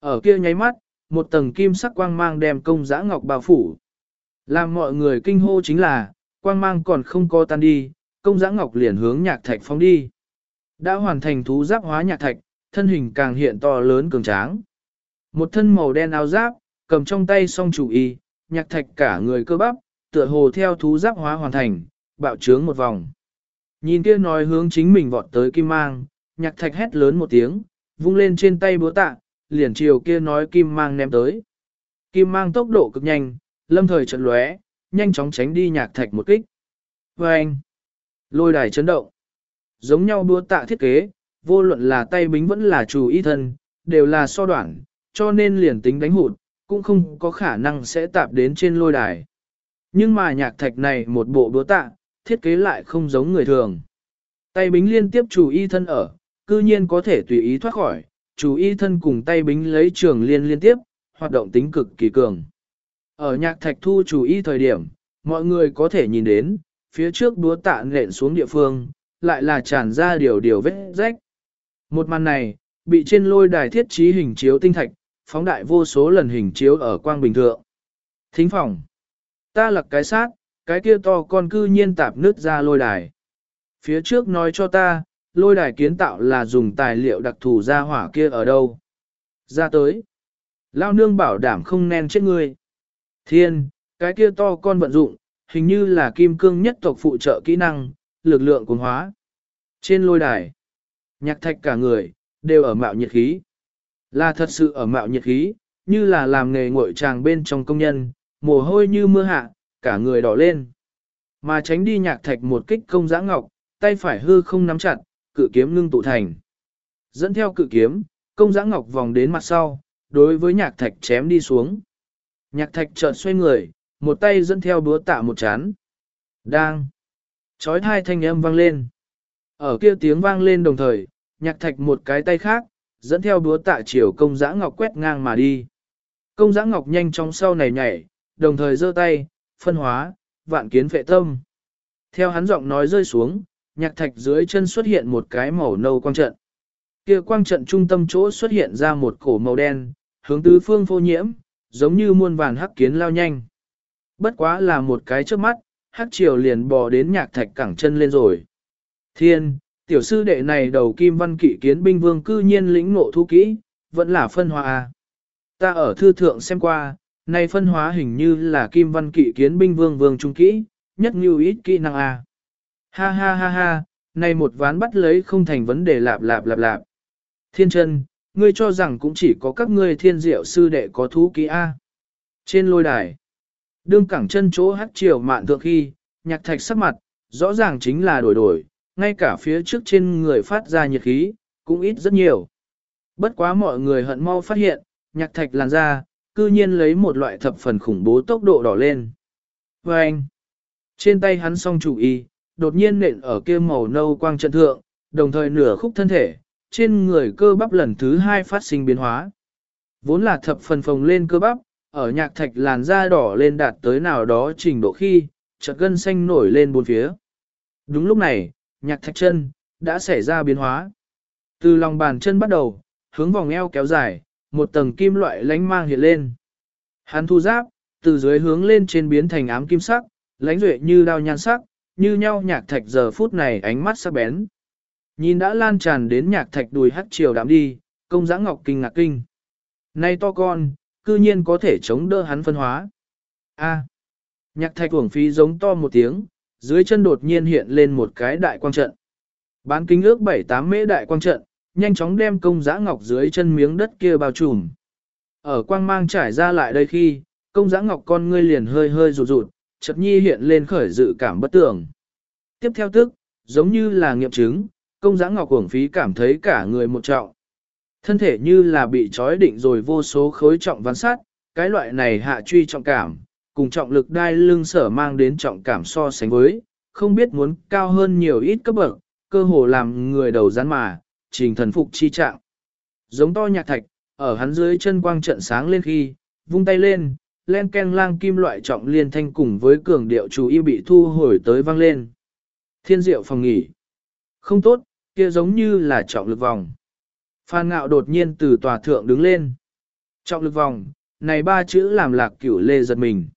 Ở kia nháy mắt, một tầng kim sắc quang mang đem công giã ngọc bao phủ. Làm mọi người kinh hô chính là, quang mang còn không co tan đi, công giã ngọc liền hướng nhạc thạch phóng đi. Đã hoàn thành thú giáp hóa nhạc thạch, thân hình càng hiện to lớn cường tráng. Một thân màu đen áo giáp, cầm trong tay song chủ y, nhạc thạch cả người cơ bắp, tựa hồ theo thú giáp hóa hoàn thành, bạo trướng một vòng. Nhìn kia nói hướng chính mình vọt tới kim mang, nhạc thạch hét lớn một tiếng, vung lên trên tay búa tạ, liền chiều kia nói kim mang ném tới. Kim mang tốc độ cực nhanh, lâm thời trận lóe, nhanh chóng tránh đi nhạc thạch một kích. Và anh, lôi đài chấn động. Giống nhau búa tạ thiết kế, vô luận là tay bính vẫn là chủ y thân, đều là so đoạn, cho nên liền tính đánh hụt, cũng không có khả năng sẽ tạp đến trên lôi đài. Nhưng mà nhạc thạch này một bộ búa tạ, thiết kế lại không giống người thường. Tay bính liên tiếp chủ y thân ở, cư nhiên có thể tùy ý thoát khỏi, chủ y thân cùng tay bính lấy trường liên liên tiếp, hoạt động tính cực kỳ cường. Ở nhạc thạch thu chủ y thời điểm, mọi người có thể nhìn đến, phía trước búa tạ nện xuống địa phương, lại là tràn ra điều điều vết rách. Một màn này, bị trên lôi đài thiết trí hình chiếu tinh thạch, phóng đại vô số lần hình chiếu ở quang bình thượng. Thính phòng. Ta lật cái sát, cái kia to con cư nhiên tạp nứt ra lôi đài. Phía trước nói cho ta, lôi đài kiến tạo là dùng tài liệu đặc thù ra hỏa kia ở đâu. Ra tới. Lao nương bảo đảm không nên chết ngươi. Thiên, cái kia to con vận dụng, hình như là kim cương nhất tộc phụ trợ kỹ năng, lực lượng cuồng hóa. Trên lôi đài, nhạc thạch cả người, đều ở mạo nhiệt khí. Là thật sự ở mạo nhiệt khí, như là làm nghề ngội tràng bên trong công nhân, mồ hôi như mưa hạ, cả người đỏ lên. Mà tránh đi nhạc thạch một kích công giã ngọc, tay phải hư không nắm chặt, cự kiếm ngưng tụ thành. Dẫn theo cự kiếm, công giã ngọc vòng đến mặt sau, đối với nhạc thạch chém đi xuống. Nhạc thạch chợt xoay người, một tay dẫn theo búa tạ một chán. Đang. Chói hai thanh âm vang lên. Ở kia tiếng vang lên đồng thời, nhạc thạch một cái tay khác, dẫn theo búa tạ chiều công giã ngọc quét ngang mà đi. Công giã ngọc nhanh chóng sau này nhảy, đồng thời giơ tay, phân hóa, vạn kiến phệ tâm. Theo hắn giọng nói rơi xuống, nhạc thạch dưới chân xuất hiện một cái màu nâu quang trận. Kia quang trận trung tâm chỗ xuất hiện ra một cổ màu đen, hướng tứ phương phô nhiễm, giống như muôn vàn hắc kiến lao nhanh. Bất quá là một cái trước mắt, hắc triều liền bò đến nhạc thạch cẳng chân lên rồi. Thiên, tiểu sư đệ này đầu kim văn kỵ kiến binh vương cư nhiên lĩnh ngộ thu kỹ, vẫn là phân hóa à. Ta ở thư thượng xem qua, này phân hóa hình như là kim văn kỵ kiến binh vương vương trung kỹ, nhất như ít kỹ năng à. Ha ha ha ha, này một ván bắt lấy không thành vấn đề lạp lạp lạp lạp. Thiên chân, ngươi cho rằng cũng chỉ có các ngươi thiên diệu sư đệ có thú kỹ A. Trên lôi đài, đương cẳng chân chỗ hắt triều mạn thượng khi, nhạc thạch sắc mặt, rõ ràng chính là đổi đổi, ngay cả phía trước trên người phát ra nhiệt khí, cũng ít rất nhiều. Bất quá mọi người hận mau phát hiện, nhạc thạch làn ra, cư nhiên lấy một loại thập phần khủng bố tốc độ đỏ lên. Và anh, trên tay hắn song chủ y, đột nhiên nện ở kia màu nâu quang trận thượng, đồng thời nửa khúc thân thể, trên người cơ bắp lần thứ hai phát sinh biến hóa. Vốn là thập phần phồng lên cơ bắp, ở nhạc thạch làn da đỏ lên đạt tới nào đó trình độ khi, chợt gân xanh nổi lên bốn phía. Đúng lúc này, nhạc thạch chân, đã xảy ra biến hóa. Từ lòng bàn chân bắt đầu, hướng vòng eo kéo dài, một tầng kim loại lánh mang hiện lên. Hắn thu giáp, từ dưới hướng lên trên biến thành ám kim sắc, lánh duệ như đao nhan sắc, như nhau nhạc thạch giờ phút này ánh mắt sắc bén. Nhìn đã lan tràn đến nhạc thạch đùi hắt chiều đạm đi, công giã ngọc kinh ngạc kinh. Nay to con, cư nhiên có thể chống đỡ hắn phân hóa. A. nhạc thạch uổng phí giống to một tiếng, dưới chân đột nhiên hiện lên một cái đại quang trận. Bán kính ước 7-8 mễ đại quang trận, nhanh chóng đem công giã ngọc dưới chân miếng đất kia bao trùm. Ở quang mang trải ra lại đây khi, công giã ngọc con ngươi liền hơi hơi rụt rụt, chợt nhi hiện lên khởi dự cảm bất tưởng. Tiếp theo tức, giống như là nghiệm chứng, công giã ngọc hưởng phí cảm thấy cả người một trọng. Thân thể như là bị trói định rồi vô số khối trọng ván sát, cái loại này hạ truy trọng cảm, cùng trọng lực đai lưng sở mang đến trọng cảm so sánh với, không biết muốn cao hơn nhiều ít cấp bậc, cơ hồ làm người đầu rắn mà, trình thần phục chi trạng. Giống to nhạc thạch, ở hắn dưới chân quang trận sáng lên khi, vung tay lên, len ken lang kim loại trọng liên thanh cùng với cường điệu chú y bị thu hồi tới vang lên. Thiên diệu phòng nghỉ. Không tốt, kia giống như là trọng lực vòng. Phan ngạo đột nhiên từ tòa thượng đứng lên. Trọng lực vòng, này ba chữ làm lạc cửu lê giật mình.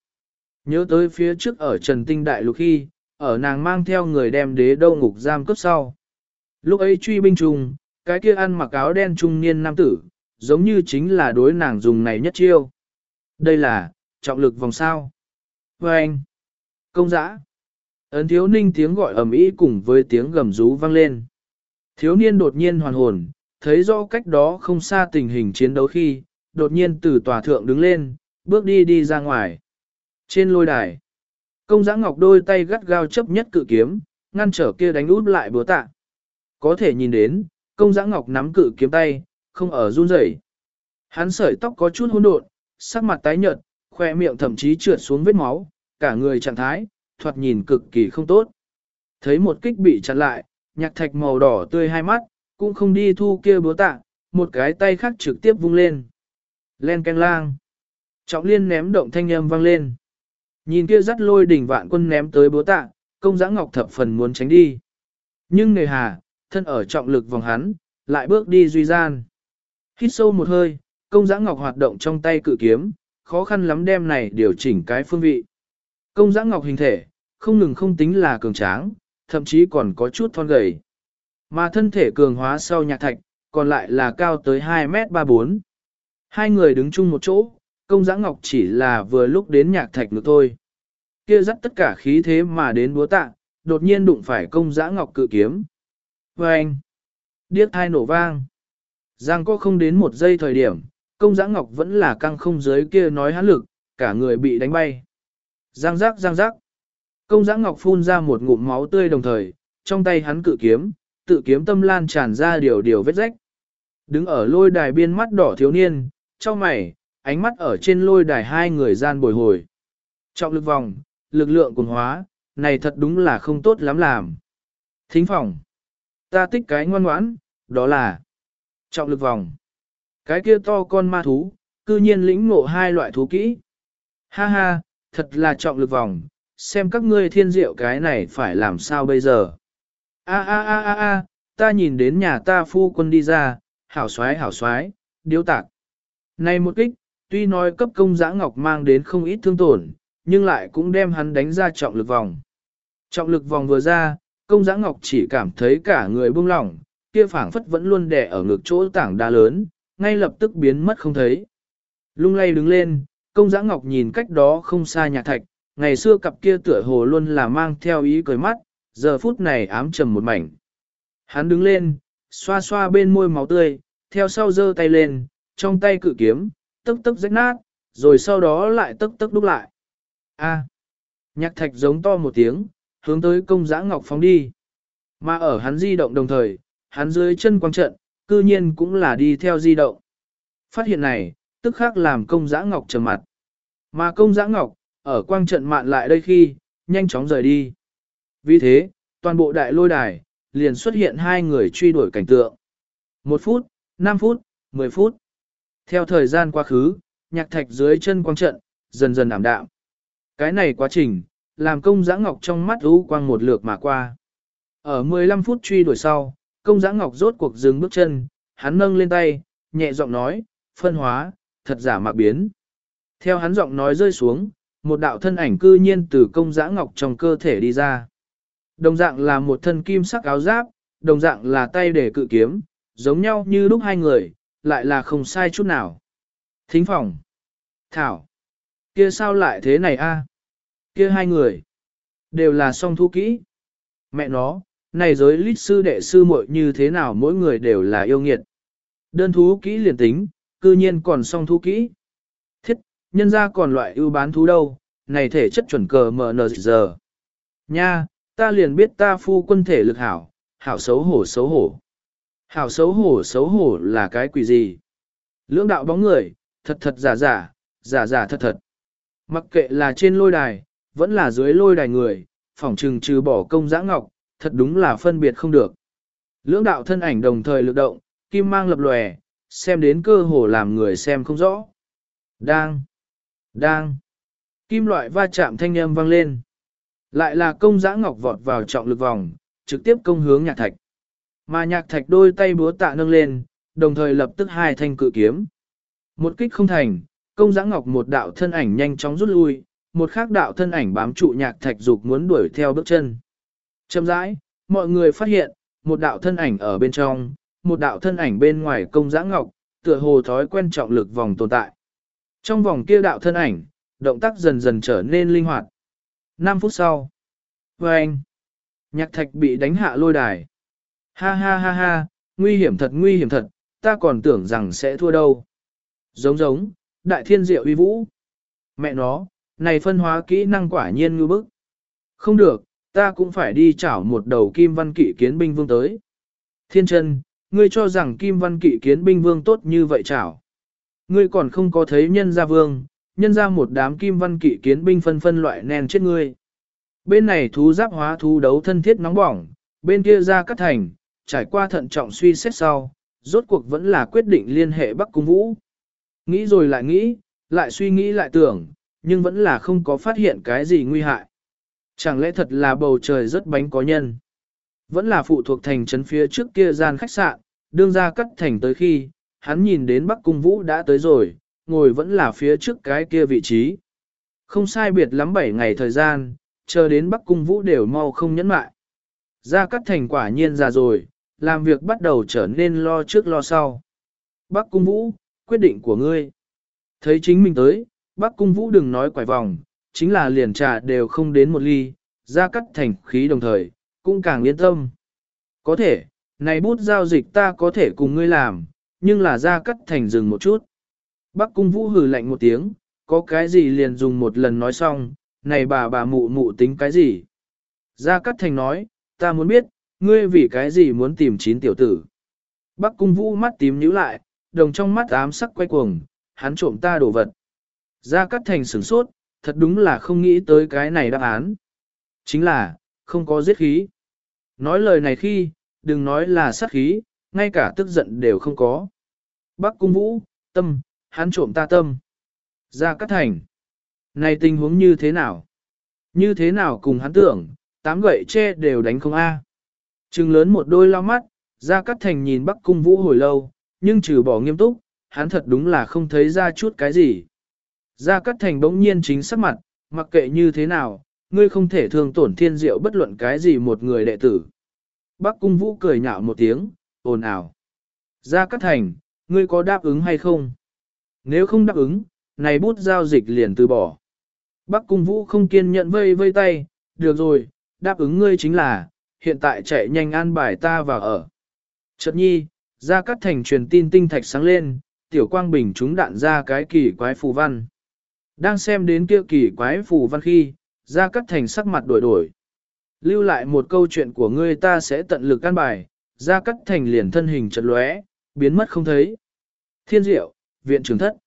Nhớ tới phía trước ở Trần Tinh Đại Lục khi, ở nàng mang theo người đem đế đâu ngục giam cấp sau. Lúc ấy truy binh trùng, cái kia ăn mặc áo đen trung niên nam tử, giống như chính là đối nàng dùng này nhất chiêu. Đây là, trọng lực vòng sao. Và anh, công giã. Ấn thiếu ninh tiếng gọi ầm ĩ cùng với tiếng gầm rú vang lên. Thiếu niên đột nhiên hoàn hồn, thấy rõ cách đó không xa tình hình chiến đấu khi, đột nhiên từ tòa thượng đứng lên, bước đi đi ra ngoài. Trên lôi đài, công giã ngọc đôi tay gắt gao chấp nhất cự kiếm, ngăn trở kia đánh út lại búa tạ. Có thể nhìn đến, công giã ngọc nắm cự kiếm tay, không ở run rẩy. Hắn sợi tóc có chút hỗn độn, sắc mặt tái nhợt, khoe miệng thậm chí trượt xuống vết máu, cả người trạng thái, thoạt nhìn cực kỳ không tốt. Thấy một kích bị chặn lại, nhạc thạch màu đỏ tươi hai mắt, cũng không đi thu kia búa tạ, một cái tay khác trực tiếp vung lên. Len canh lang. Trọng liên ném động thanh âm vang lên. Nhìn kia dắt lôi đỉnh vạn quân ném tới búa tạ, công giã ngọc thập phần muốn tránh đi. Nhưng người hà, thân ở trọng lực vòng hắn, lại bước đi duy gian. Hít sâu một hơi, công giã ngọc hoạt động trong tay cự kiếm, khó khăn lắm đem này điều chỉnh cái phương vị. Công giã ngọc hình thể, không ngừng không tính là cường tráng, thậm chí còn có chút thon gầy. Mà thân thể cường hóa sau nhạc thạch, còn lại là cao tới 2 mét 34. Hai người đứng chung một chỗ, công giã ngọc chỉ là vừa lúc đến nhạc thạch nữa thôi. Kia dắt tất cả khí thế mà đến búa tạ, đột nhiên đụng phải công giã ngọc cự kiếm. Và anh, điếc thai nổ vang. Giang có không đến một giây thời điểm, công giã ngọc vẫn là căng không dưới kia nói hắn lực, cả người bị đánh bay. Giang giác giang giác. Công giã ngọc phun ra một ngụm máu tươi đồng thời, trong tay hắn cự kiếm, tự kiếm tâm lan tràn ra điều điều vết rách. Đứng ở lôi đài biên mắt đỏ thiếu niên, trong mày, ánh mắt ở trên lôi đài hai người gian bồi hồi. Trọng lực vòng, lực lượng cùng hóa, này thật đúng là không tốt lắm làm. Thính phòng. Ta tích cái ngoan ngoãn, đó là trọng lực vòng. Cái kia to con ma thú, cư nhiên lĩnh ngộ hai loại thú kỹ. Ha ha, thật là trọng lực vòng, xem các ngươi thiên diệu cái này phải làm sao bây giờ. A a a a a, ta nhìn đến nhà ta phu quân đi ra, hảo xoái hảo xoái, điếu tạc. Này một kích, tuy nói cấp công giã ngọc mang đến không ít thương tổn, nhưng lại cũng đem hắn đánh ra trọng lực vòng. Trọng lực vòng vừa ra, công giã ngọc chỉ cảm thấy cả người buông lỏng, kia phảng phất vẫn luôn đè ở ngực chỗ tảng đá lớn, ngay lập tức biến mất không thấy. Lung lay đứng lên, công giã ngọc nhìn cách đó không xa nhà thạch, ngày xưa cặp kia tựa hồ luôn là mang theo ý cười mắt, giờ phút này ám trầm một mảnh. Hắn đứng lên, xoa xoa bên môi máu tươi, theo sau giơ tay lên, trong tay cự kiếm, tức tức rách nát, rồi sau đó lại tức tức đúc lại. A. Nhạc thạch giống to một tiếng, hướng tới công giã ngọc phóng đi. Mà ở hắn di động đồng thời, hắn dưới chân quang trận, cư nhiên cũng là đi theo di động. Phát hiện này, tức khác làm công giã ngọc trầm mặt. Mà công giã ngọc, ở quang trận mạn lại đây khi, nhanh chóng rời đi. Vì thế, toàn bộ đại lôi đài, liền xuất hiện hai người truy đuổi cảnh tượng. Một phút, 5 phút, 10 phút. Theo thời gian quá khứ, nhạc thạch dưới chân quang trận, dần dần ảm đạm. Cái này quá trình, làm công giã ngọc trong mắt u quang một lượt mà qua. Ở 15 phút truy đuổi sau, công giã ngọc rốt cuộc dừng bước chân, hắn nâng lên tay, nhẹ giọng nói, phân hóa, thật giả mạc biến. Theo hắn giọng nói rơi xuống, một đạo thân ảnh cư nhiên từ công giã ngọc trong cơ thể đi ra. Đồng dạng là một thân kim sắc áo giáp, đồng dạng là tay để cự kiếm, giống nhau như lúc hai người, lại là không sai chút nào. Thính phòng. Thảo. Kia sao lại thế này a? Kia hai người. Đều là song thu kỹ. Mẹ nó, này giới lít sư đệ sư muội như thế nào mỗi người đều là yêu nghiệt. Đơn thú kỹ liền tính, cư nhiên còn song thú kỹ. Thiết, nhân ra còn loại ưu bán thú đâu, này thể chất chuẩn cờ mờ giờ. Nha, ta liền biết ta phu quân thể lực hảo, hảo xấu hổ xấu hổ. Hảo xấu hổ xấu hổ là cái quỷ gì? Lưỡng đạo bóng người, thật thật giả giả, giả giả thật thật. Mặc kệ là trên lôi đài, vẫn là dưới lôi đài người, phỏng trừng trừ bỏ công giã ngọc, thật đúng là phân biệt không được. Lưỡng đạo thân ảnh đồng thời lực động, kim mang lập lòe, xem đến cơ hồ làm người xem không rõ. Đang, đang, kim loại va chạm thanh âm vang lên. Lại là công giã ngọc vọt vào trọng lực vòng, trực tiếp công hướng nhạc thạch. Mà nhạc thạch đôi tay búa tạ nâng lên, đồng thời lập tức hai thanh cự kiếm. Một kích không thành, công giã ngọc một đạo thân ảnh nhanh chóng rút lui, một khác đạo thân ảnh bám trụ nhạc thạch dục muốn đuổi theo bước chân. Chậm rãi, mọi người phát hiện, một đạo thân ảnh ở bên trong, một đạo thân ảnh bên ngoài công giã ngọc, tựa hồ thói quen trọng lực vòng tồn tại. Trong vòng kia đạo thân ảnh, động tác dần dần trở nên linh hoạt. 5 phút sau. Và anh, nhạc thạch bị đánh hạ lôi đài. Ha ha ha ha, nguy hiểm thật nguy hiểm thật, ta còn tưởng rằng sẽ thua đâu. Giống giống, đại thiên diệu uy vũ. Mẹ nó, này phân hóa kỹ năng quả nhiên ngư bức. Không được, ta cũng phải đi chảo một đầu kim văn kỵ kiến binh vương tới. Thiên chân, ngươi cho rằng kim văn kỵ kiến binh vương tốt như vậy chảo. Ngươi còn không có thấy nhân gia vương, nhân ra một đám kim văn kỵ kiến binh phân phân loại nèn chết ngươi. Bên này thú giáp hóa thú đấu thân thiết nóng bỏng, bên kia ra cắt thành, trải qua thận trọng suy xét sau, rốt cuộc vẫn là quyết định liên hệ Bắc Cung Vũ. Nghĩ rồi lại nghĩ, lại suy nghĩ lại tưởng, nhưng vẫn là không có phát hiện cái gì nguy hại. Chẳng lẽ thật là bầu trời rất bánh có nhân? Vẫn là phụ thuộc thành trấn phía trước kia gian khách sạn, đương ra cắt thành tới khi, hắn nhìn đến Bắc Cung Vũ đã tới rồi, ngồi vẫn là phía trước cái kia vị trí. Không sai biệt lắm 7 ngày thời gian, chờ đến Bắc Cung Vũ đều mau không nhẫn mại. Ra cắt thành quả nhiên ra rồi, làm việc bắt đầu trở nên lo trước lo sau. Bắc Cung Vũ, quyết định của ngươi. Thấy chính mình tới, Bắc Cung Vũ đừng nói quải vòng, chính là liền trà đều không đến một ly, ra cắt thành khí đồng thời, cũng càng yên tâm. Có thể, này bút giao dịch ta có thể cùng ngươi làm, nhưng là ra cắt thành dừng một chút. Bắc cung vũ hừ lạnh một tiếng, có cái gì liền dùng một lần nói xong, này bà bà mụ mụ tính cái gì? Gia Cát Thành nói, ta muốn biết, ngươi vì cái gì muốn tìm chín tiểu tử? Bắc cung vũ mắt tím nhíu lại, đồng trong mắt ám sắc quay cuồng, hắn trộm ta đồ vật. Gia Cát Thành sửng sốt, thật đúng là không nghĩ tới cái này đáp án. Chính là, không có giết khí. Nói lời này khi, đừng nói là sát khí, ngay cả tức giận đều không có. Bắc cung vũ, tâm, hắn trộm ta tâm. Ra cắt thành. Này tình huống như thế nào? Như thế nào cùng hắn tưởng, tám gậy che đều đánh không a. Trừng lớn một đôi lao mắt, ra cắt thành nhìn Bắc Cung Vũ hồi lâu, nhưng trừ bỏ nghiêm túc, hắn thật đúng là không thấy ra chút cái gì. Ra cắt thành bỗng nhiên chính sắc mặt, mặc kệ như thế nào, ngươi không thể thương tổn thiên diệu bất luận cái gì một người đệ tử. Bắc Cung Vũ cười nhạo một tiếng, ồn ào. Ra cắt thành, ngươi có đáp ứng hay không? Nếu không đáp ứng, này bút giao dịch liền từ bỏ. Bắc Cung Vũ không kiên nhẫn vây vây tay, được rồi, đáp ứng ngươi chính là, hiện tại chạy nhanh an bài ta vào ở. Chợt nhi, ra cắt thành truyền tin tinh thạch sáng lên, tiểu quang bình chúng đạn ra cái kỳ quái phù văn. Đang xem đến kia kỳ quái phù văn khi, ra cắt thành sắc mặt đổi đổi. Lưu lại một câu chuyện của ngươi ta sẽ tận lực an bài, ra cắt thành liền thân hình chật lóe, biến mất không thấy. Thiên diệu, viện trưởng thất.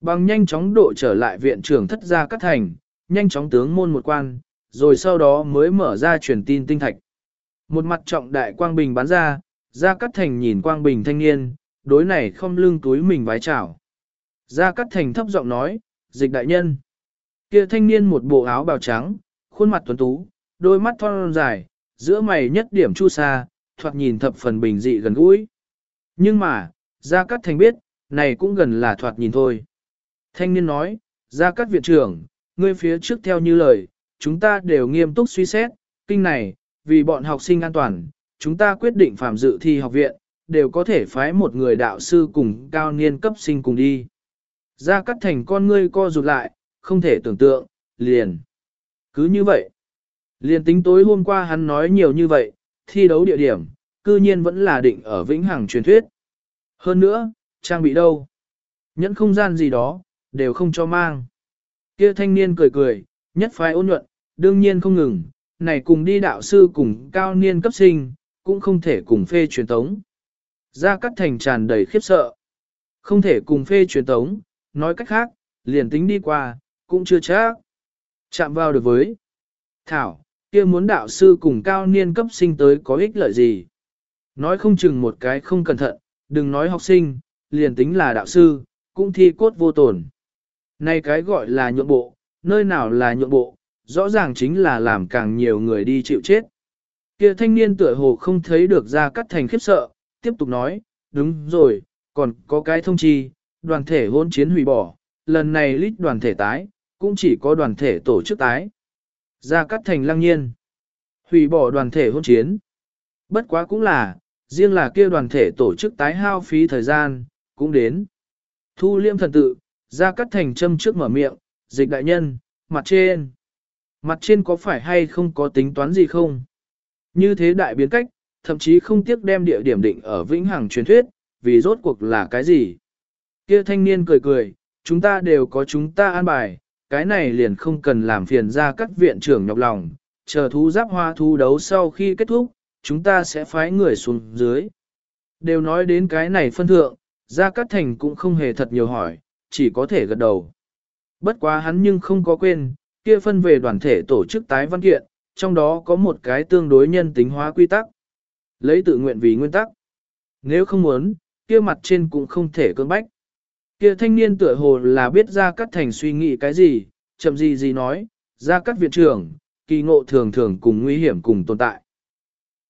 Bằng nhanh chóng độ trở lại viện trưởng thất gia cắt thành, nhanh chóng tướng môn một quan, rồi sau đó mới mở ra truyền tin tinh thạch. Một mặt trọng đại quang bình bán ra, ra cắt thành nhìn quang bình thanh niên, đối này không lưng túi mình vái chào. Ra cắt thành thấp giọng nói, dịch đại nhân. Kia thanh niên một bộ áo bào trắng, khuôn mặt tuấn tú, đôi mắt thon dài, giữa mày nhất điểm chu sa, thoạt nhìn thập phần bình dị gần gũi. Nhưng mà, Gia Cát Thành biết, này cũng gần là thoạt nhìn thôi. Thanh niên nói, Gia Cát viện trưởng, ngươi phía trước theo như lời, chúng ta đều nghiêm túc suy xét, kinh này, vì bọn học sinh an toàn, chúng ta quyết định phạm dự thi học viện, đều có thể phái một người đạo sư cùng cao niên cấp sinh cùng đi. ra cắt Thành con ngươi co rụt lại, không thể tưởng tượng, liền. Cứ như vậy. Liền tính tối hôm qua hắn nói nhiều như vậy, thi đấu địa điểm, cư nhiên vẫn là định ở vĩnh hằng truyền thuyết. Hơn nữa, trang bị đâu? Nhẫn không gian gì đó, đều không cho mang. Kia thanh niên cười cười, nhất phái ôn nhuận, đương nhiên không ngừng, này cùng đi đạo sư cùng cao niên cấp sinh, cũng không thể cùng phê truyền tống. Gia Cát Thành tràn đầy khiếp sợ. Không thể cùng phê truyền tống, nói cách khác, liền tính đi qua, cũng chưa chắc. Chạm vào được với. Thảo, kia muốn đạo sư cùng cao niên cấp sinh tới có ích lợi gì. Nói không chừng một cái không cẩn thận, đừng nói học sinh, liền tính là đạo sư, cũng thi cốt vô tổn. Này cái gọi là nhượng bộ, nơi nào là nhượng bộ, rõ ràng chính là làm càng nhiều người đi chịu chết. Kia thanh niên tựa hồ không thấy được ra cắt thành khiếp sợ, tiếp tục nói, đúng rồi, còn có cái thông chi, đoàn thể hôn chiến hủy bỏ, lần này lít đoàn thể tái, cũng chỉ có đoàn thể tổ chức tái. Ra cắt thành lăng nhiên, hủy bỏ đoàn thể hôn chiến. Bất quá cũng là, riêng là kia đoàn thể tổ chức tái hao phí thời gian, cũng đến. Thu liêm thần tự, ra cắt thành châm trước mở miệng, dịch đại nhân, mặt trên. Mặt trên có phải hay không có tính toán gì không? Như thế đại biến cách, thậm chí không tiếc đem địa điểm định ở vĩnh hằng truyền thuyết, vì rốt cuộc là cái gì? Kia thanh niên cười cười, chúng ta đều có chúng ta an bài, cái này liền không cần làm phiền ra các viện trưởng nhọc lòng, chờ thú giáp hoa thu đấu sau khi kết thúc, chúng ta sẽ phái người xuống dưới. Đều nói đến cái này phân thượng, Gia Cát Thành cũng không hề thật nhiều hỏi, chỉ có thể gật đầu. Bất quá hắn nhưng không có quên, kia phân về đoàn thể tổ chức tái văn kiện, trong đó có một cái tương đối nhân tính hóa quy tắc. Lấy tự nguyện vì nguyên tắc. Nếu không muốn, kia mặt trên cũng không thể cưỡng bách. Kia thanh niên tựa hồ là biết ra cắt Thành suy nghĩ cái gì, chậm gì gì nói, ra cắt viện trưởng, kỳ ngộ thường thường cùng nguy hiểm cùng tồn tại.